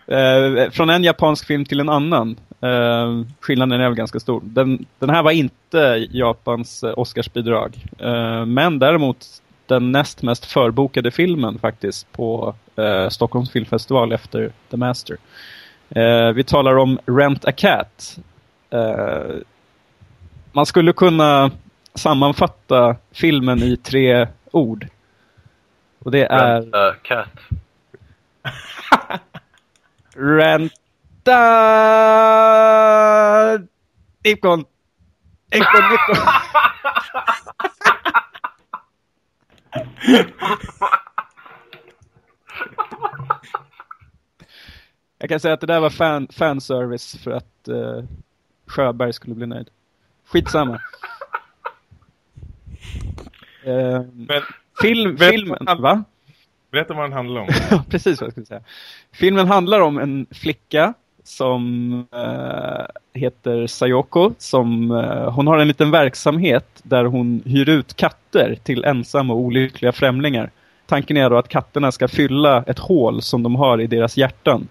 Speaker 3: Eh, från en japansk film till en annan. Eh, skillnaden är väl ganska stor. Den, den här var inte Japans eh, Oscarsbidrag. Eh, men däremot den näst mest förbokade filmen faktiskt på eh, Stockholms filmfestival efter The Master. Eh, vi talar om Rent a Cat. Eh, man skulle kunna sammanfatta filmen i tre ord. Och det är
Speaker 2: Rent a cat.
Speaker 3: Renta... Ipcon. Ipcon, Ipcon. Jag kan säga att det där var fan, fanservice för att uh, Sjöberg skulle bli nöjd. Skitsamma. Uh,
Speaker 1: Men
Speaker 3: film,
Speaker 1: vet-
Speaker 3: filmen, va?
Speaker 1: berätta vad den handlar om.
Speaker 3: Precis vad jag skulle säga. Filmen handlar om en flicka som eh, heter Sayoko. Som, eh, hon har en liten verksamhet där hon hyr ut katter till ensamma och olyckliga främlingar. Tanken är då att katterna ska fylla ett hål som de har i deras hjärtan.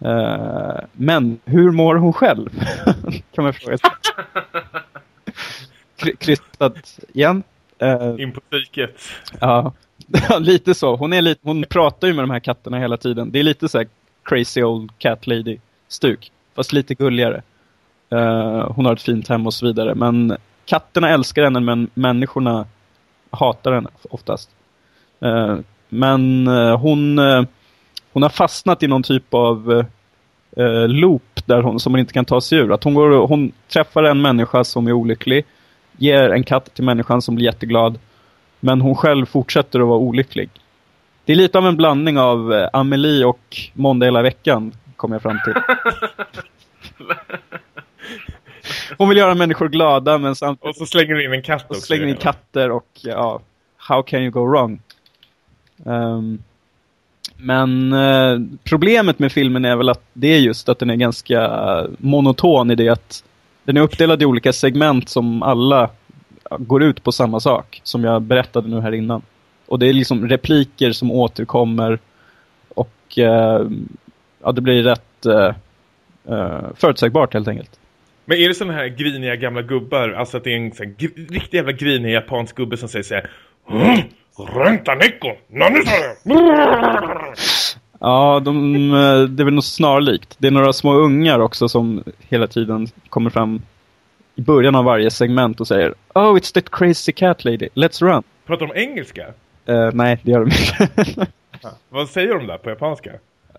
Speaker 3: Eh, men hur mår hon själv? kan man fråga sig. Kry- Krystat igen. Eh,
Speaker 1: In på psyket.
Speaker 3: Ja, lite så. Hon, är lite, hon pratar ju med de här katterna hela tiden. Det är lite så här crazy old cat lady stuk. Fast lite gulligare. Eh, hon har ett fint hem och så vidare. Men katterna älskar henne men människorna hatar henne oftast. Men hon, hon har fastnat i någon typ av eh, loop där hon, som hon inte kan ta sig ur. Att hon, går, och- hon träffar en människa som är olycklig. Ger en katt till människan som blir jätteglad. Men hon själv fortsätter att vara olycklig. Det är lite av en blandning av eh, Amelie och Måndag hela veckan, kom jag fram till. Hon vill göra människor glada men samtidigt
Speaker 1: Och så slänger du in en katt
Speaker 3: och
Speaker 1: också.
Speaker 3: slänger in katter och ja, how can you go wrong? Ehm, men eh, problemet med filmen är väl att det är just att den är ganska monoton i det att den är uppdelad i olika segment som alla går ut på samma sak som jag berättade nu här innan. Och det är liksom repliker som återkommer och eh, ja, det blir rätt eh, eh förutsägbart helt enkelt.
Speaker 1: Men är det sådana här griniga gamla gubbar? Alltså att det är en sån här, riktig riktigt jävla grinig japansk gubbe som säger så här "Mm, Ränta Nico! Nani sa jag?"
Speaker 3: Ja, de, eh, det är väl något snarlikt. Det är några små ungar också som hela tiden kommer fram i början av varje segment och säger Oh, it's that crazy cat lady. Let's run.
Speaker 1: Pratar de engelska?
Speaker 3: Eh, nej, det gör de inte.
Speaker 1: Vad säger de där på japanska?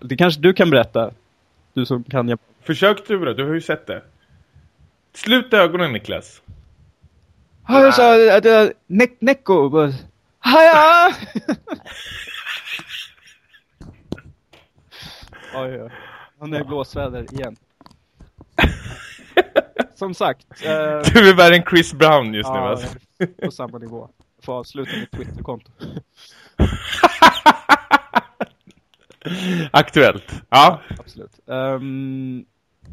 Speaker 3: det kanske du kan berätta. Du som kan japan.
Speaker 1: Försök du då, du har ju sett det. Sluta ögonen Niklas.
Speaker 3: Ja, jag sa att det ne Neko. Haja! Oj, oj. Han är blåsväder igen. Som sagt. Eh,
Speaker 1: Du är värre än Chris Brown just nu
Speaker 3: ja,
Speaker 1: alltså.
Speaker 3: på samma nivå. Jag får avsluta mitt Twitterkonto.
Speaker 1: Aktuellt. Ja.
Speaker 3: Absolut. Ehm,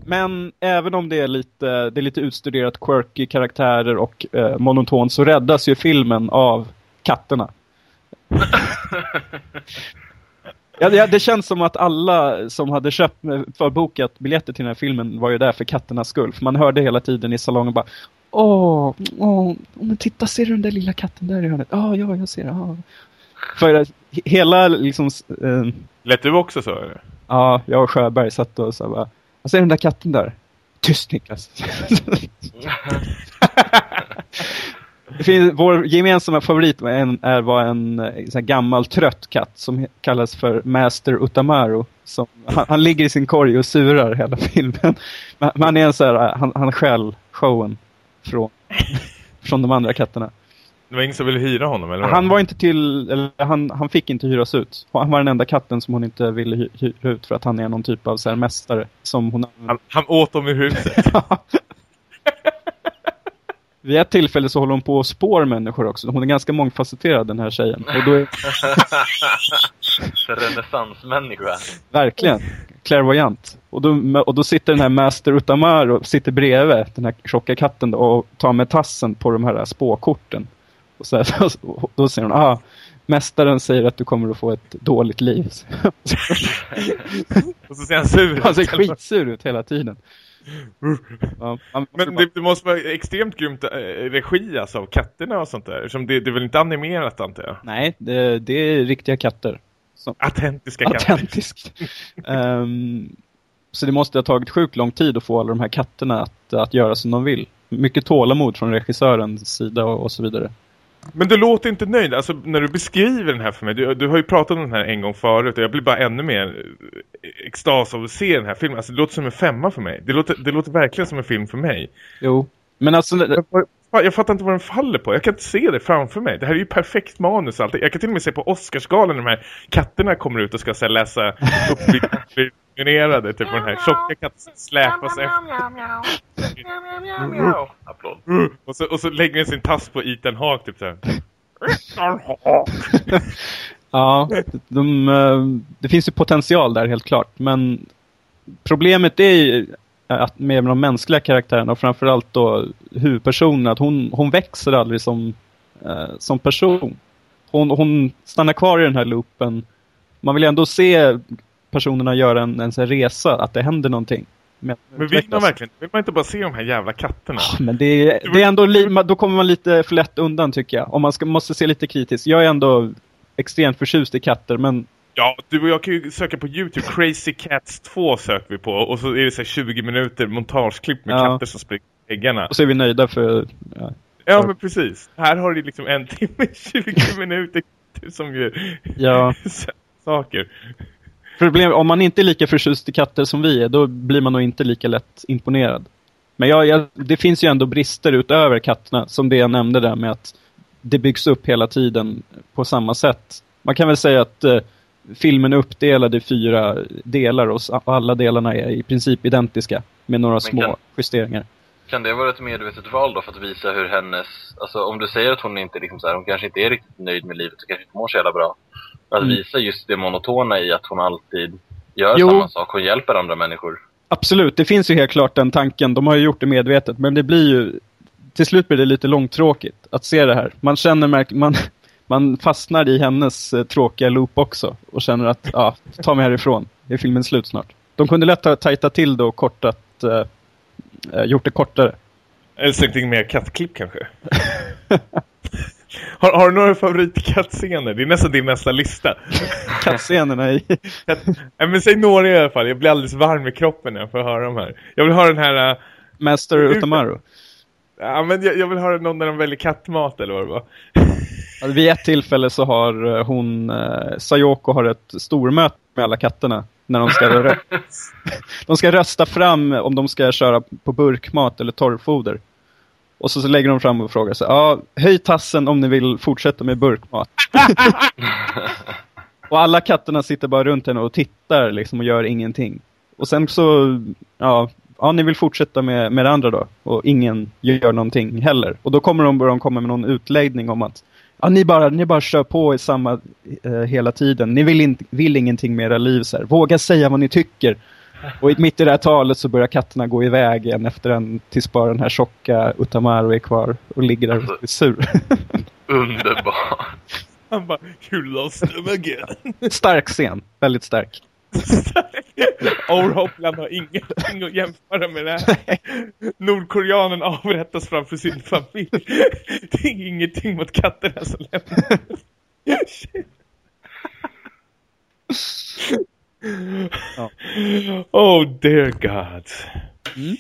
Speaker 3: men även om det är lite, det är lite utstuderat quirky karaktärer och uh, monoton så räddas ju filmen av katterna. Ja, det, det känns som att alla som hade köpt, förbokat biljetter till den här filmen var ju där för katternas skull. För man hörde hela tiden i salongen bara Åh, åh, men titta, ser du den där lilla katten där i hörnet? Ja, ja, jag ser det. Ja. För hela liksom, eh,
Speaker 1: Lät du också så? Eller?
Speaker 3: ja, jag och Sjöberg satt och så bara, vad ser den där katten där? Tyst Niklas. Finns, vår gemensamma favorit en, är, var en eh, sån här gammal trött katt som kallas för Master Utamaru. Som, han, han ligger i sin korg och surar hela filmen. Men, men han är en så här, han, han stjäl showen från, från de andra katterna.
Speaker 1: Det var ingen som ville hyra honom eller?
Speaker 3: Han var inte till, eller han, han fick inte hyras ut. Han var den enda katten som hon inte ville hy, hyra ut för att han är någon typ av så här, mästare som hon
Speaker 1: han, han åt dem ur huset.
Speaker 3: Vid ett tillfälle så håller hon på och spår människor också. Hon är ganska mångfacetterad den här tjejen. Och då är
Speaker 2: Renässansmänniska.
Speaker 3: verkligen clairvoyant. Och då, och då sitter den här Master Utamaru sitter bredvid den här tjocka katten då, och tar med tassen på de här spåkorten. Och så här, och då säger hon, ah, mästaren säger att du kommer att få ett dåligt liv.
Speaker 1: Och så ser han sur
Speaker 3: Han ser
Speaker 1: ut.
Speaker 3: skitsur ut hela tiden. Ja,
Speaker 1: Men det, det måste vara extremt grymt äh, regi alltså, av katterna och sånt där. Eftersom det, det är väl inte animerat antar jag?
Speaker 3: Nej, det, det är riktiga katter. Som,
Speaker 1: Autentiska katter.
Speaker 3: autentiskt. Ehm, så det måste ha tagit sjukt lång tid att få alla de här katterna att, att göra som de vill. Mycket tålamod från regissörens sida och, och så vidare.
Speaker 1: Men du låter inte nöjd. Alltså när du beskriver den här för mig. Du, du har ju pratat om den här en gång förut. Och jag blir bara ännu mer eh, extas av att se den här filmen. Alltså det låter som en femma för mig. Det låter, det låter verkligen som en film för mig.
Speaker 3: Jo. Men alltså,
Speaker 1: bara- jag fattar inte vad den faller på. Jag kan inte se det framför mig. Det här är ju perfekt manus och allt. Jag kan till och med se på Oscarsgalan när de här katterna kommer ut och ska så här, läsa upp bli nominerade. Typ den här tjocka katten släpas efter. Och så, och så lägger den sin tass på Ethan Hawke typ så här.
Speaker 3: Ja, de, eh, det finns ju potential där helt klart. Men problemet är ju att med de mänskliga karaktärerna och framförallt då huvudpersonen, att hon, hon växer aldrig som, eh, som person. Hon, hon stannar kvar i den här loopen. Man vill ändå se personerna göra en, en resa, att det händer någonting.
Speaker 1: Men vill man verkligen vill man inte bara se de här jävla katterna?
Speaker 3: Men det är, det är ändå, då kommer man lite för lätt undan tycker jag. Om man ska, måste se lite kritiskt. Jag är ändå extremt förtjust i katter, men
Speaker 1: Ja, du och jag kan ju söka på Youtube. Crazy Cats 2 söker vi på. Och så är det så här 20 minuter montageklipp med
Speaker 3: Ja.
Speaker 1: katter som springer på väggarna.
Speaker 3: så är vi nöjda för... Ja.
Speaker 1: Ja, men precis. Här har du liksom en timme 20 minuter som gör
Speaker 3: Ja.
Speaker 1: saker.
Speaker 3: Problem, om man inte är lika förtjust i katter som vi är, då blir man nog inte lika lätt imponerad. Men jag, jag, det finns ju ändå brister utöver katterna, som det jag nämnde där med att det byggs upp hela tiden på samma sätt. Man kan väl säga att eh, filmen är uppdelad i fyra delar och alla delarna är i princip identiska med några små
Speaker 2: kan-
Speaker 3: justeringar.
Speaker 2: Kan det vara ett medvetet val då för att visa hur hennes, alltså om du säger att hon inte liksom så här, hon kanske inte är riktigt nöjd med livet och kanske inte mår så jävla bra. Att
Speaker 3: Mm.
Speaker 2: visa just det monotona i att hon alltid gör
Speaker 3: Jo.
Speaker 2: samma sak, hon hjälper andra människor.
Speaker 3: Absolut, det finns ju helt klart den tanken. De har ju gjort det medvetet, men det blir ju... Till slut blir det lite långtråkigt att se det här. Man känner, man, man fastnar i hennes eh, tråkiga loop också och känner att, ja, ta mig härifrån. Är filmen slut snart? De kunde lätt ha tajtat till det och kortat, eh, eh, gjort det kortare.
Speaker 1: Eller sänkt in mer kattklipp kanske. har, har du några favoritkattscener? Det är nästan din nästa lista.
Speaker 3: Kattscenerna i...
Speaker 1: Katt... Nej, men säg några i alla fall. Jag blir alldeles varm i kroppen när jag får höra de här. Jag vill ha den här... äh,
Speaker 3: Master Utamaru.
Speaker 1: Ja, men jag, jag vill höra någon där de väljer kattmat eller vad det var.
Speaker 3: Alltså, vid ett tillfälle så har eh, hon, eh, Sayoko har ett stormöte med alla katterna. När de ska, rö- de ska rösta fram om de ska köra på burkmat eller torrfoder. Och så, så lägger de fram och frågar sig, ja, höj tassen om ni vill fortsätta med burkmat. Och alla katterna sitter bara runt henne och tittar liksom och gör ingenting. Och sen så, ja, ja ni vill fortsätta med, med det andra då. Och ingen gör någonting heller. Och då kommer de börja komma med någon utläggning om att ja, ni, bara, ni bara kör på i samma eh, hela tiden. Ni vill, in, vill ingenting med era liv. Så här. Våga säga vad ni tycker. Och mitt i det här talet så börjar katterna gå iväg en efter en tills bara den här tjocka Utamaru är kvar och ligger där och är sur.
Speaker 2: Underbart.
Speaker 1: Han bara, you lost them again.
Speaker 3: stark scen, väldigt stark.
Speaker 1: Overhopland har ingenting att jämföra med det här. Nordkoreanen avrättas framför sin familj. Det är ingenting mot katterna som lämnar.
Speaker 3: Ja.
Speaker 1: Oh dear God.
Speaker 3: Mm.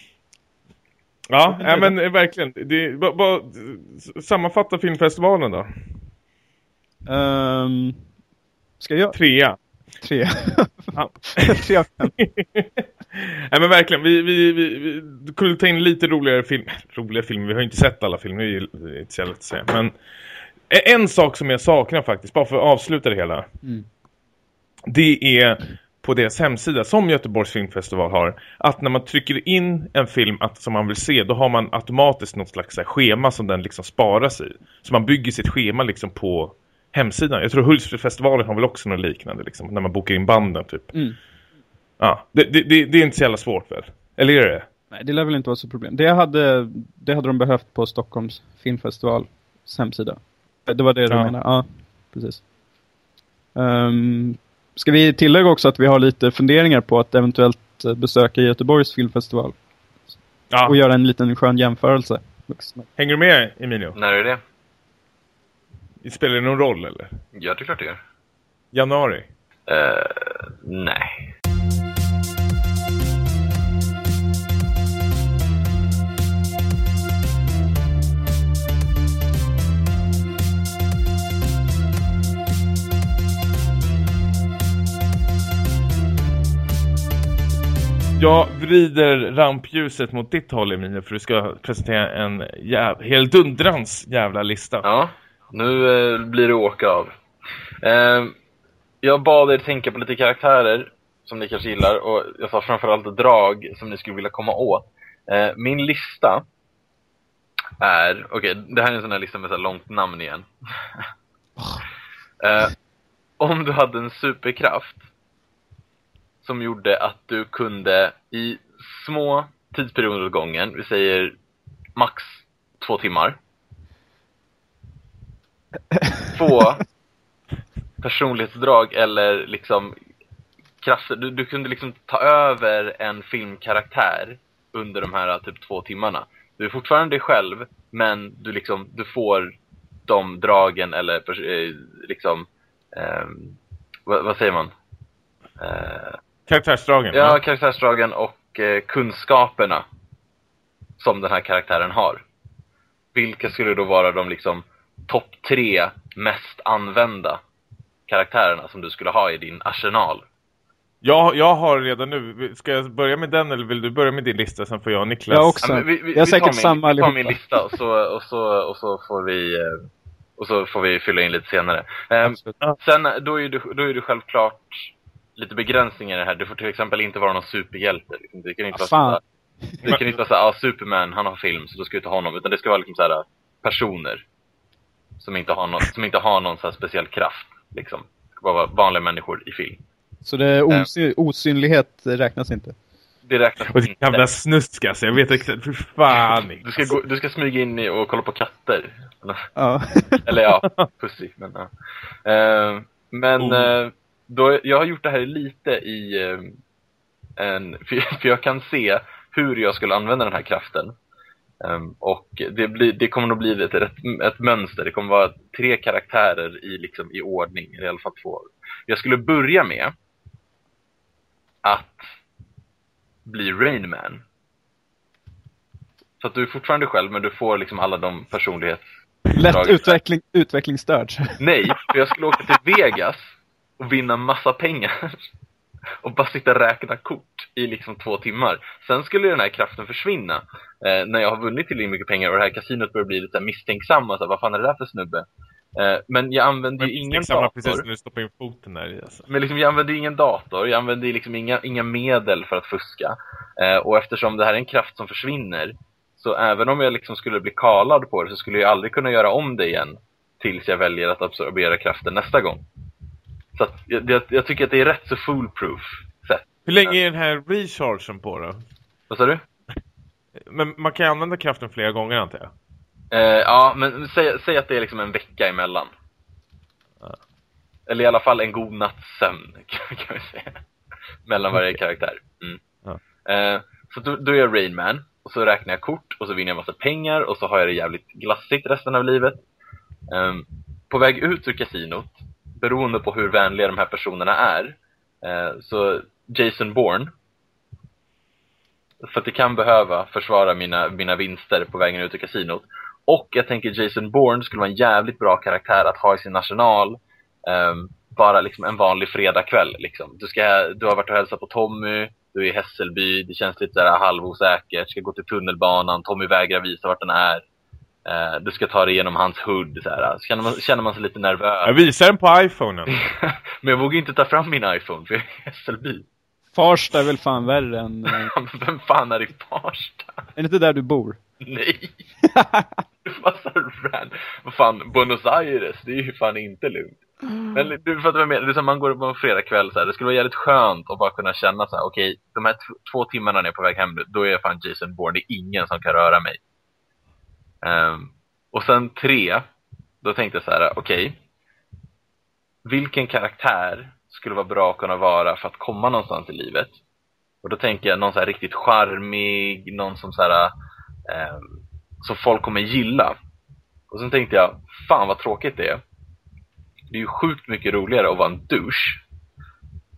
Speaker 1: Ja, ja, men eh, verkligen. Det, ba, ba, sammanfatta filmfestivalen då.
Speaker 3: Um, ska jag?
Speaker 1: Trea.
Speaker 3: Tre. Tre av fem.
Speaker 1: Nej men verkligen, vi, vi, vi, vi kunde ta in lite roligare film. Roliga filmer, vi har ju inte sett alla filmer, det är inte så jävligt att säga. Men en sak som jag saknar faktiskt, bara för att avsluta det hela.
Speaker 3: Mm.
Speaker 1: Det är på deras hemsida, som Göteborgs filmfestival har, att när man trycker in en film att, som man vill se, då har man automatiskt något slags här, schema som den liksom sparas i. Så man bygger sitt schema liksom på hemsidan. Jag tror Hultsfredsfestivalen har väl också något liknande, liksom, när man bokar in banden typ.
Speaker 3: Mm.
Speaker 1: Ja, det, det, det, det är inte så jävla svårt väl? Eller är det?
Speaker 3: Nej, det lär väl inte vara så problem. Det hade, det hade de behövt på Stockholms filmfestivals hemsida. Det var det du
Speaker 1: Ja.
Speaker 3: menade? Ja, precis. Um, ska vi tillägga också att vi har lite funderingar på att eventuellt eh, besöka Göteborgs filmfestival
Speaker 1: Ja.
Speaker 3: och göra en liten skön jämförelse.
Speaker 1: Hänger du med Emilio?
Speaker 2: När är det?
Speaker 1: Spelar det någon roll eller?
Speaker 2: Ja, det är klart det gör.
Speaker 1: Januari?
Speaker 2: Eh, nej.
Speaker 1: Jag vrider rampljuset mot ditt håll Emilio för du ska presentera en jäv... helt undrans jävla lista.
Speaker 2: Ja, nu eh, blir det åka av. Eh, jag bad er tänka på lite karaktärer som ni kanske gillar och jag sa framförallt drag som ni skulle vilja komma åt. Eh, min lista är, okej, det här är en sån här lista med så här långt namn igen. eh, om du hade en superkraft som gjorde att du kunde i små tidsperioder åt gången, vi säger max två timmar, få personlighetsdrag eller liksom krafter. Du, du kunde liksom ta över en filmkaraktär under de här typ två timmarna. Du är fortfarande dig själv, men du liksom, du får de dragen eller eh, liksom, ehm, vad, vad säger man? Eh,
Speaker 1: Karaktärsdragen.
Speaker 2: Ja, karaktärsdragen och eh, kunskaperna som den här karaktären har. Vilka skulle då vara de liksom topp tre mest använda karaktärerna som du skulle ha i din arsenal?
Speaker 1: Jag, jag har redan nu. Ska jag börja med den eller vill du börja med din lista? Sen får jag och Niklas.
Speaker 3: Jag också.
Speaker 2: Ja, vi, vi,
Speaker 3: Jag har
Speaker 2: vi
Speaker 3: säkert
Speaker 2: min,
Speaker 3: samma
Speaker 2: vi tar min
Speaker 3: allihopa.
Speaker 2: lista och så, och så, och så får vi eh, och så får vi fylla in lite senare. Ehm,
Speaker 3: Absolut.
Speaker 2: sen, då är, det, då är det självklart lite begränsningar i det här. Du får till exempel inte vara någon superhjälte. Liksom. Det kan inte
Speaker 3: Ah,
Speaker 2: vara det kan inte vara såhär, ah, Superman, han har film, så då ska vi ta honom. Utan det ska vara liksom såhär, personer. Som inte har någon, som inte har någon så här speciell kraft. Liksom. Det ska bara vara vanliga människor i film.
Speaker 3: Så det är osy osynlighet räknas inte.
Speaker 2: Det räknas
Speaker 1: Och det jävla
Speaker 2: inte.
Speaker 1: snusk alltså. Jag vet exakt. Fy fan.
Speaker 2: Du ska, gå, du ska smyga in i och kolla på katter.
Speaker 3: Ja.
Speaker 2: Eller ja, pussy. Men, ja. Eh, men
Speaker 1: Oh.
Speaker 2: eh, då, jag har gjort det här lite i eh, en, för, för jag kan se hur jag skulle använda den här kraften. Ehm, och det, blir, det kommer nog bli ett, ett, ett mönster. Det kommer vara tre karaktärer i, liksom, i ordning, i alla fall två. Jag skulle börja med att bli Rain Man. Så att du är fortfarande själv, men du får liksom alla de personlighets
Speaker 3: Lätt utveckling, utvecklingsstörd.
Speaker 2: Nej, för jag skulle åka till Vegas och vinna massa pengar. Och bara sitta och räkna kort i liksom två timmar. Sen skulle den här kraften försvinna. Eh, när jag har vunnit tillräckligt mycket pengar och det här kasinot börjar bli lite misstänksamma. Så här, vad fan är det där för snubbe? Eh, men jag använder ju ingen dator.
Speaker 1: precis när du stoppar in foten där i alltså.
Speaker 2: Men liksom, jag använder ju ingen dator, jag använder ju liksom inga, inga medel för att fuska. Eh, och eftersom det här är en kraft som försvinner, så även om jag liksom skulle bli kalad på det så skulle jag aldrig kunna göra om det igen tills jag väljer att absorbera kraften nästa gång. Så att jag, jag, tycker att det är rätt så foolproof sätt.
Speaker 1: Hur länge är den här rechargen på då?
Speaker 2: Vad sa du?
Speaker 1: Men man kan använda kraften flera gånger antar jag.
Speaker 2: Eh, ja, men säg, säg att det är liksom en vecka emellan.
Speaker 1: Ja.
Speaker 2: Eller i alla fall en god natts sömn, kan kan vi säga. Mellan varje karaktär. Mm.
Speaker 1: Ja.
Speaker 2: Eh, så då, då är jag Rain Man, och så räknar jag kort, och så vinner jag massa pengar, och så har jag det jävligt glassigt resten av livet. Ehm, på väg ut ur kasinot, beroende på hur vänliga de här personerna är, eh, så Jason Bourne, för att det kan behöva försvara mina, mina vinster på vägen ut ur kasinot. Och jag tänker Jason Bourne skulle vara en jävligt bra karaktär att ha i sin arsenal. ehm, bara liksom en vanlig fredagkväll. Liksom. Du, ska, du har varit och hälsat på Tommy, du är i Hässelby, det känns lite där halvosäkert, ska gå till tunnelbanan, Tommy vägrar visa vart den är. Eh, du ska ta dig igenom hans hood. Så här. Så känner, man, känner man sig lite nervös.
Speaker 1: Jag visar den på iPhonen.
Speaker 2: Men jag vågar inte ta fram min iPhone, för jag är Hässelby.
Speaker 3: Farsta är väl fan värre än... eh,
Speaker 2: Vem fan är i Farsta?
Speaker 3: Är det inte där du bor?
Speaker 2: Nej! Vad sa du? Ran? Vad fan, Buenos Aires, det är ju fan inte lugnt. Men du fattar vad jag menar, det är som man går på en fredagkväll så här. det skulle vara jävligt skönt att bara kunna känna så här: okej, de här två timmarna när jag är på väg hem nu, då är jag fan Jason Bourne, det är ingen som kan röra mig. Um, och sen tre, då tänkte jag så här: okej, vilken karaktär skulle vara bra att kunna vara för att komma någonstans i livet? Och då tänker jag någon så här riktigt charmig, någon som så här, um, som folk kommer gilla. Och sen tänkte jag, fan vad tråkigt det är. Det är ju sjukt mycket roligare att vara en douche.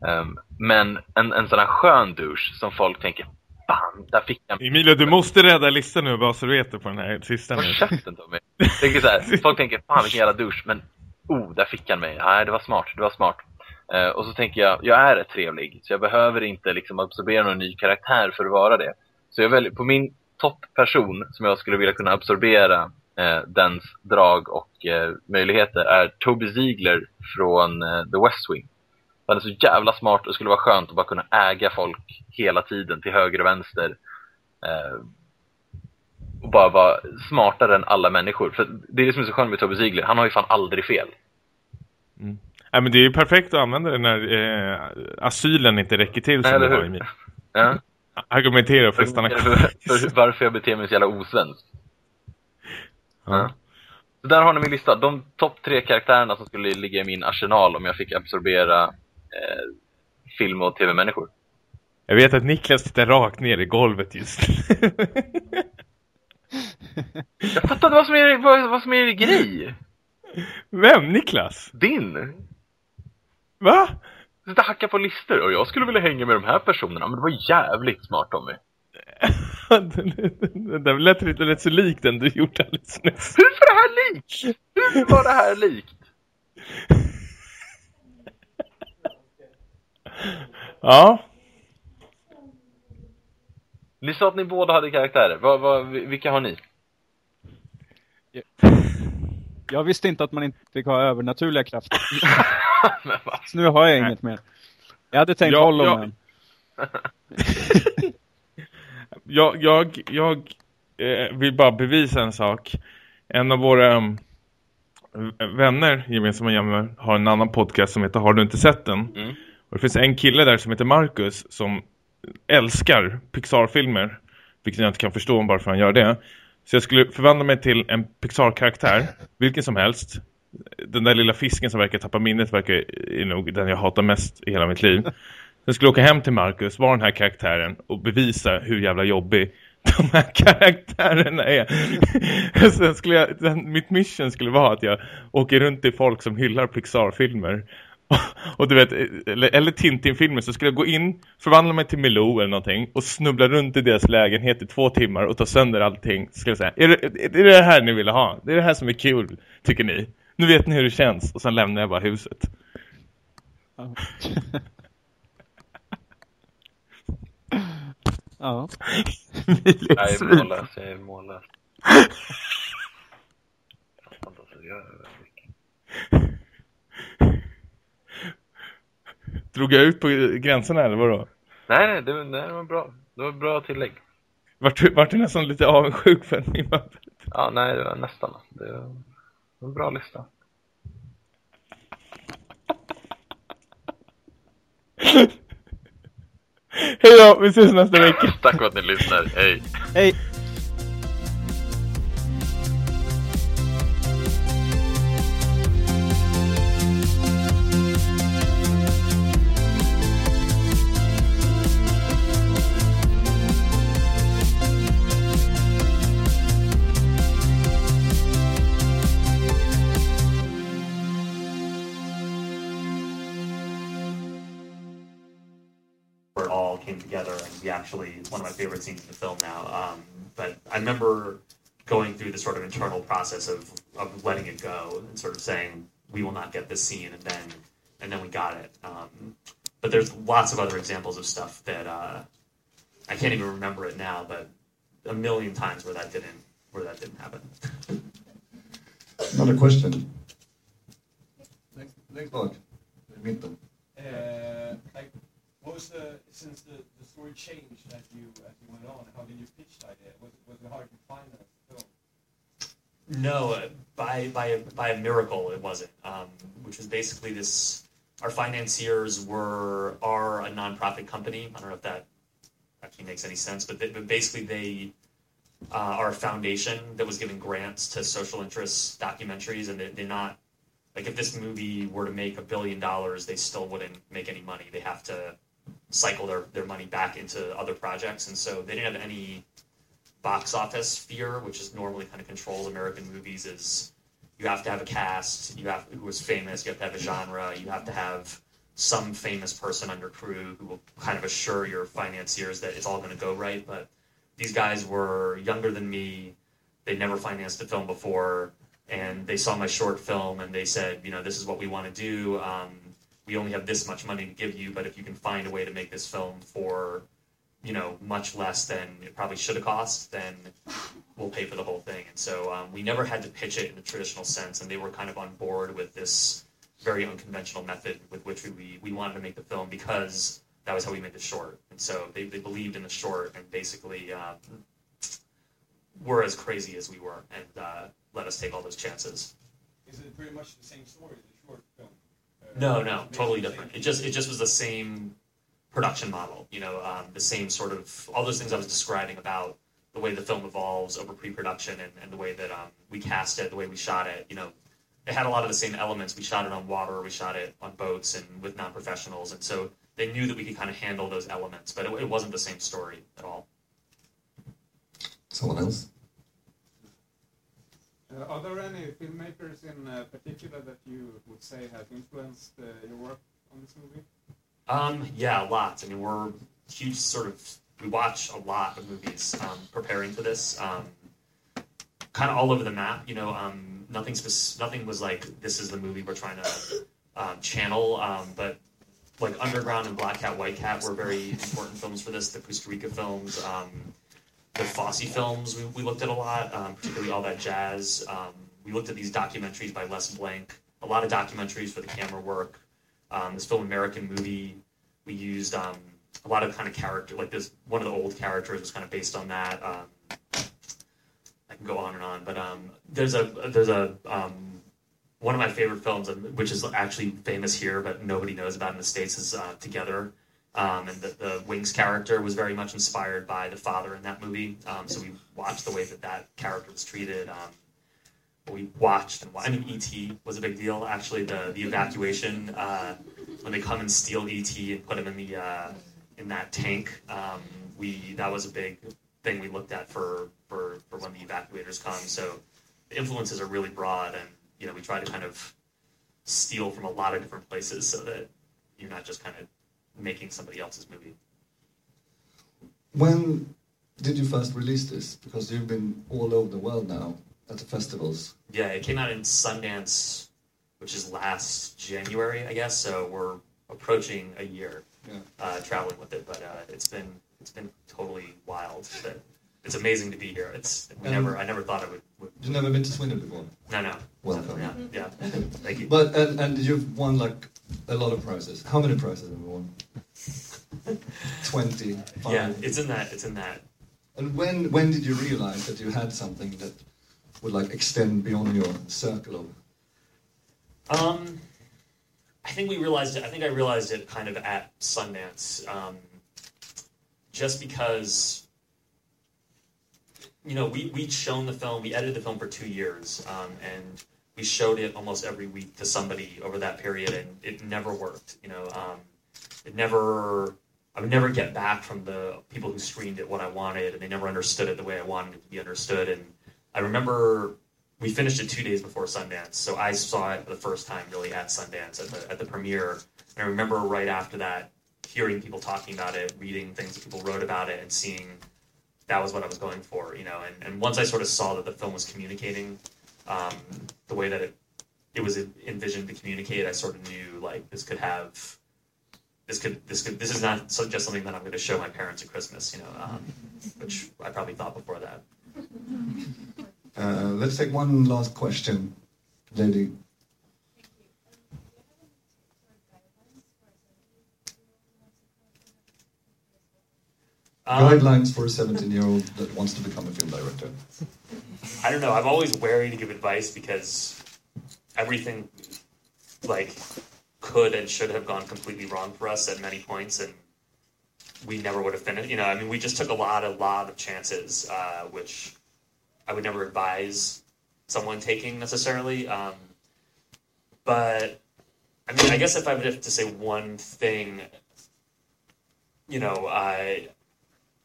Speaker 2: Um, men en, en sån här skön douche som folk tänker, fan, där fick jag
Speaker 1: Emilia, du måste rädda listan nu bara så du vet det på den här sista nu.
Speaker 2: käften Tommy. Tänker så här, folk tänker, fan vilken jävla douche, men oh, där fick han mig. Nej, det var smart, det var smart. Eh, och så tänker jag, jag är rätt trevlig, så jag behöver inte liksom absorbera någon ny karaktär för att vara det. Så jag väljer, på min toppperson som jag skulle vilja kunna absorbera eh, dens drag och eh, möjligheter är Toby Ziegler från eh, The West Wing. Han är så jävla smart och det skulle vara skönt att bara kunna äga folk hela tiden till höger och vänster. Eh, och bara vara smartare än alla människor. För det är det som är så skönt med Toby Ziegler, han har ju fan aldrig fel.
Speaker 1: Nej, men det är ju perfekt att använda det när eh, asylen inte räcker till som
Speaker 2: Eller
Speaker 1: du
Speaker 2: hur? Ja?
Speaker 1: Argumentera för att stanna kvar.
Speaker 2: för varför jag beter mig så jävla osvenskt.
Speaker 1: Ja.
Speaker 2: Så där har ni min lista. De topp tre karaktärerna som skulle ligga i min arsenal om jag fick absorbera film och tv-människor.
Speaker 1: Jag vet att Niklas tittar rakt ner i golvet just.
Speaker 2: Jag fattar inte vad som är, vad, vad som är grej.
Speaker 1: Vem? Niklas?
Speaker 2: Din.
Speaker 1: Va?
Speaker 2: Sitta och hacka på listor. Och jag skulle vilja hänga med de här personerna. Men det var jävligt smart Tommy.
Speaker 1: Den där lät lite rätt så lik den du gjorde alldeles nyss.
Speaker 2: Hur var det här likt? Hur var det här likt?
Speaker 1: Ja.
Speaker 2: Ni sa att ni båda hade karaktärer. Vad, vad, vilka har ni?
Speaker 3: Jag visste inte att man inte fick ha övernaturliga krafter. Så nu har jag inget mer. Jag hade tänkt
Speaker 1: Ja,
Speaker 3: Hollow
Speaker 1: ja.
Speaker 3: Man.
Speaker 1: Jag, jag, jag eh, vill bara bevisa en sak. En av våra um, vänner, gemensamma jämmer, har en annan podcast som heter Har du inte sett den?
Speaker 2: Mm.
Speaker 1: Och det finns en kille där som heter Marcus som älskar Pixar-filmer. Vilket jag inte kan förstå om bara för han gör det. Så jag skulle förvandla mig till en Pixar-karaktär. Vilken som helst. Den där lilla fisken som verkar tappa minnet verkar är nog den jag hatar mest i hela mitt liv. Sen skulle jag åka hem till Marcus, vara den här karaktären och bevisa hur jävla jobbig de här karaktärerna är. Sen skulle jag, mitt mission skulle vara att jag åker runt till folk som hyllar Pixar-filmer. Och du vet, eller, eller Tintin-filmer så skulle jag gå in, förvandla mig till Milou eller någonting och snubbla runt i deras lägenhet i två timmar och ta sönder allting. Så skulle jag säga, är det, är det här ni vill ha? Det är det här som är kul, tycker ni? Nu vet ni hur det känns. Och sen lämnar jag bara huset.
Speaker 3: Ja. ja.
Speaker 2: Jag är mållös, jag är mållös. Fattar inte vad jag gör.
Speaker 1: Drog jag ut på gränserna eller vadå?
Speaker 2: Nej, nej, det, det var bra. Det var bra tillägg.
Speaker 1: Vart du, vart du nästan lite avundsjuk för min möbel?
Speaker 2: Ja, nej, det var nästan. Det var en bra lista.
Speaker 1: Hej då, vi ses nästa vecka.
Speaker 2: Tack för att ni lyssnar. Hej!
Speaker 3: Hej!
Speaker 4: Actually one of my favorite scenes in the film now. Um, but I remember going through the sort of internal process of, of letting it go and sort of saying we will not get this scene and then and then we got it. Um, but there's lots of other examples of stuff that uh, I can't even remember it now, but a million times where that didn't where that didn't happen.
Speaker 5: Another question. Next, next part. Mitten.
Speaker 6: Uh, like, what was the since the, the story changed as you as you went on? How did you pitch the idea? Was was it hard to finance the film?
Speaker 4: No, uh, by by a, by a miracle it wasn't. Um, which was basically this. Our financiers were are a nonprofit company. I don't know if that actually makes any sense, but, they, but basically they uh, are a foundation that was giving grants to social interest documentaries, and they, they're not like if this movie were to make a billion dollars, they still wouldn't make any money. They have to cycle their, their money back into other projects, and so they didn't have any box office fear, which is normally kind of controls American movies, is you have to have a cast, you have who is famous, you have to have a genre, you have to have some famous person on your crew who will kind of assure your financiers that it's all going to go right. But these guys were younger than me; they never financed a film before, and they saw my short film and they said, you know, this is what we want to do. Um, we only have this much money to give you, but if you can find a way to make this film for you know, much less than it probably should have cost, then we'll pay for the whole thing. And so um, we never had to pitch it in the traditional sense, and they were kind of on board with this very unconventional method with which we, we wanted to make the film because that was how we made the short. And so they, they believed in the short and basically um, were as crazy as we were and uh, let us take all those chances.
Speaker 6: Is it pretty much the same story as the short film?
Speaker 4: No, no, totally different. It just it just was the same production model. You know, um, the same sort of all those things I was describing about the way the film evolves over pre-production and, and the way that um, we cast it, the way we shot it. You know, it had a lot of the same elements. We shot it on water, we shot it on boats, and with non-professionals, and so they knew that we could kind of handle those elements. But it, it wasn't the same story at all.
Speaker 5: Someone else?
Speaker 7: Uh, are there any filmmakers in uh, particular that you would say have influenced uh, your work on this movie?
Speaker 4: Um, yeah, lots. I mean, we're huge sort of. We watch a lot of movies um, preparing for this. Um, kind of all over the map. You know, um, nothing nothing was like this is the movie we're trying to um, channel. Um, but like Underground and Black Cat, White Cat were very important films for this. The Costa Rica films, um, the Fosse films, we, we looked at a lot, um, particularly all that jazz. Um, we looked at these documentaries by Les Blank. A lot of documentaries for the camera work um, this film American movie. We used um, a lot of kind of character, like this one of the old characters was kind of based on that. Um, I can go on and on, but um, there's a there's a one of my favorite films, which is actually famous here, but nobody knows about in the states, is uh, Together. Um, and the, the Wings character was very much inspired by the father in that movie. Um, so we watched the way that that character was treated. Um, we watched and wa- I mean ET was a big deal actually the the evacuation uh, when they come and steal ET and put him in the uh, in that tank um, we that was a big thing we looked at for for for when the evacuators come so the influences are really broad and you know we try to kind of steal from a lot of different places so that you're not just kind of making somebody else's movie
Speaker 5: When did you first release this? Because you've been all over the world now at the festivals.
Speaker 4: Yeah, it came out in Sundance, which is last January, I guess. So we're approaching a year
Speaker 5: Yeah.
Speaker 4: uh, traveling with it, but uh, it's been it's been totally wild. But it's amazing to be here. It's we
Speaker 5: Um,
Speaker 4: never I never thought it would. would
Speaker 5: You've never been to Sweden before.
Speaker 4: no, no.
Speaker 5: Welcome.
Speaker 4: Yeah, yeah. Thank you.
Speaker 5: But and and you've won like a lot of prizes. How many prizes have you won? Twenty.
Speaker 4: Yeah, it's in that. It's in that.
Speaker 5: And when when did you realize that you had something that would like extend beyond your circle of?
Speaker 4: Um, I think we realized it. I think I realized it kind of at Sundance, um, just because you know we we'd shown the film, we edited the film for two years, um, and we showed it almost every week to somebody over that period, and it never worked. You know, um, it never. I would never get back from the people who screened it what I wanted, and they never understood it the way I wanted it to be understood. And I remember we finished it two days before Sundance, so I saw it for the first time really at Sundance at the at the premiere. And I remember right after that, hearing people talking about it, reading things that people wrote about it, and seeing that was what I was going for, you know. And, and once I sort of saw that the film was communicating um, the way that it it was envisioned to communicate, I sort of knew like this could have this could this could this is not so, just something that I'm going to show my parents at Christmas, you know, um, which I probably thought before that.
Speaker 5: Uh, let's take one last question, lady.
Speaker 4: Um,
Speaker 5: Guidelines for a 17-year-old that wants to become a film director.
Speaker 4: I don't know. I'm always wary to give advice because everything like could and should have gone completely wrong for us at many points, and we never would have finished. You know, I mean, we just took a lot, a lot of chances, uh, which I would never advise someone taking necessarily. Um, but I mean, I guess if I would have to say one thing, you know, I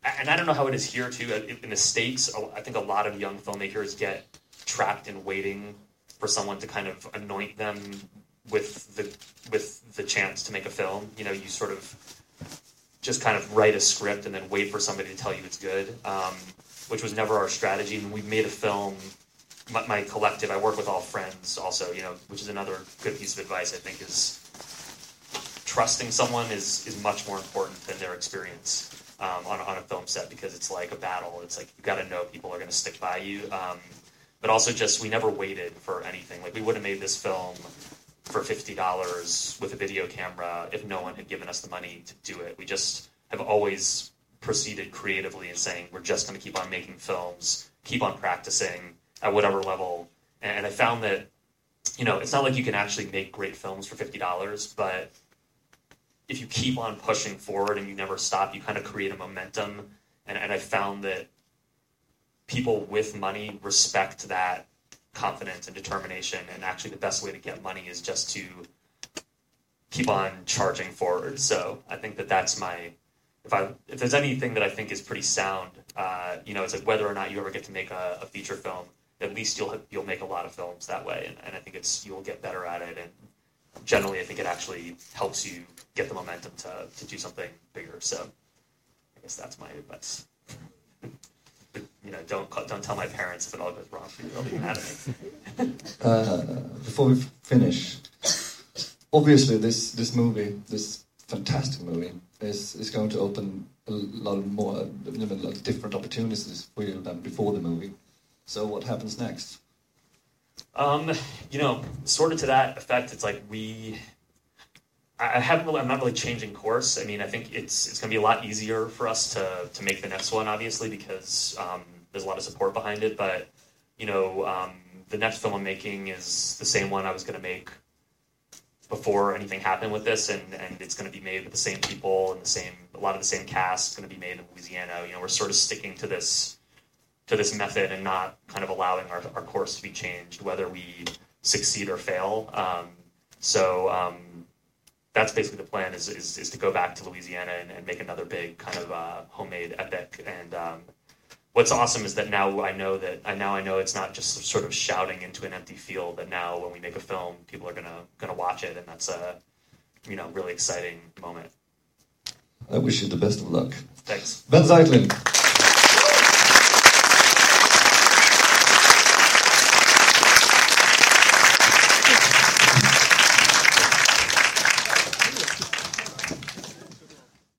Speaker 4: and I don't know how it is here too. In the states, I think a lot of young filmmakers get trapped in waiting for someone to kind of anoint them with the with the chance to make a film. You know, you sort of just kind of write a script and then wait for somebody to tell you it's good, um, which was never our strategy. And we made a film. My, my collective, I work with all friends, also, you know, which is another good piece of advice. I think is trusting someone is is much more important than their experience um, on, on a film set because it's like a battle. It's like you got to know people are going to stick by you. Um, but also, just we never waited for anything. Like we would have made this film for fifty dollars with a video camera if no one had given us the money to do it. We just have always proceeded creatively in saying we're just going to keep on making films, keep on practicing at whatever level. And I found that you know it's not like you can actually make great films for fifty dollars, but if you keep on pushing forward and you never stop, you kind of create a momentum. And, and I found that people with money respect that confidence and determination. And actually, the best way to get money is just to keep on charging forward. So I think that that's my if I if there's anything that I think is pretty sound, uh, you know, it's like whether or not you ever get to make a, a feature film, at least you'll you'll make a lot of films that way, and, and I think it's you'll get better at it, and generally I think it actually helps you get the momentum to to do something bigger. So I guess that's my advice. but, you know, don't don't tell my parents if it all goes wrong. They'll be mad at me.
Speaker 5: Uh, before we finish, obviously this this movie, this fantastic movie, is is going to open a lot more, a lot of different opportunities for you than before the movie. So what happens next?
Speaker 4: Um, you know, sort of to that effect, it's like we. I haven't really. I'm not really changing course. I mean, I think it's it's going to be a lot easier for us to to make the next one, obviously, because um, there's a lot of support behind it. But you know, um, the next film I'm making is the same one I was going to make before anything happened with this, and and it's going to be made with the same people and the same a lot of the same cast. Going to be made in Louisiana. You know, we're sort of sticking to this to this method and not kind of allowing our, our course to be changed, whether we succeed or fail. Um, so um, that's basically the plan is, is, is, to go back to Louisiana and, and make another big kind of uh, homemade epic. And um, what's awesome is that now I know that I now I know it's not just sort of shouting into an empty field. That now when we make a film, people are gonna gonna watch it, and that's a you know really exciting moment.
Speaker 5: I wish you the best of luck.
Speaker 4: Thanks.
Speaker 5: Ben Zeitlin.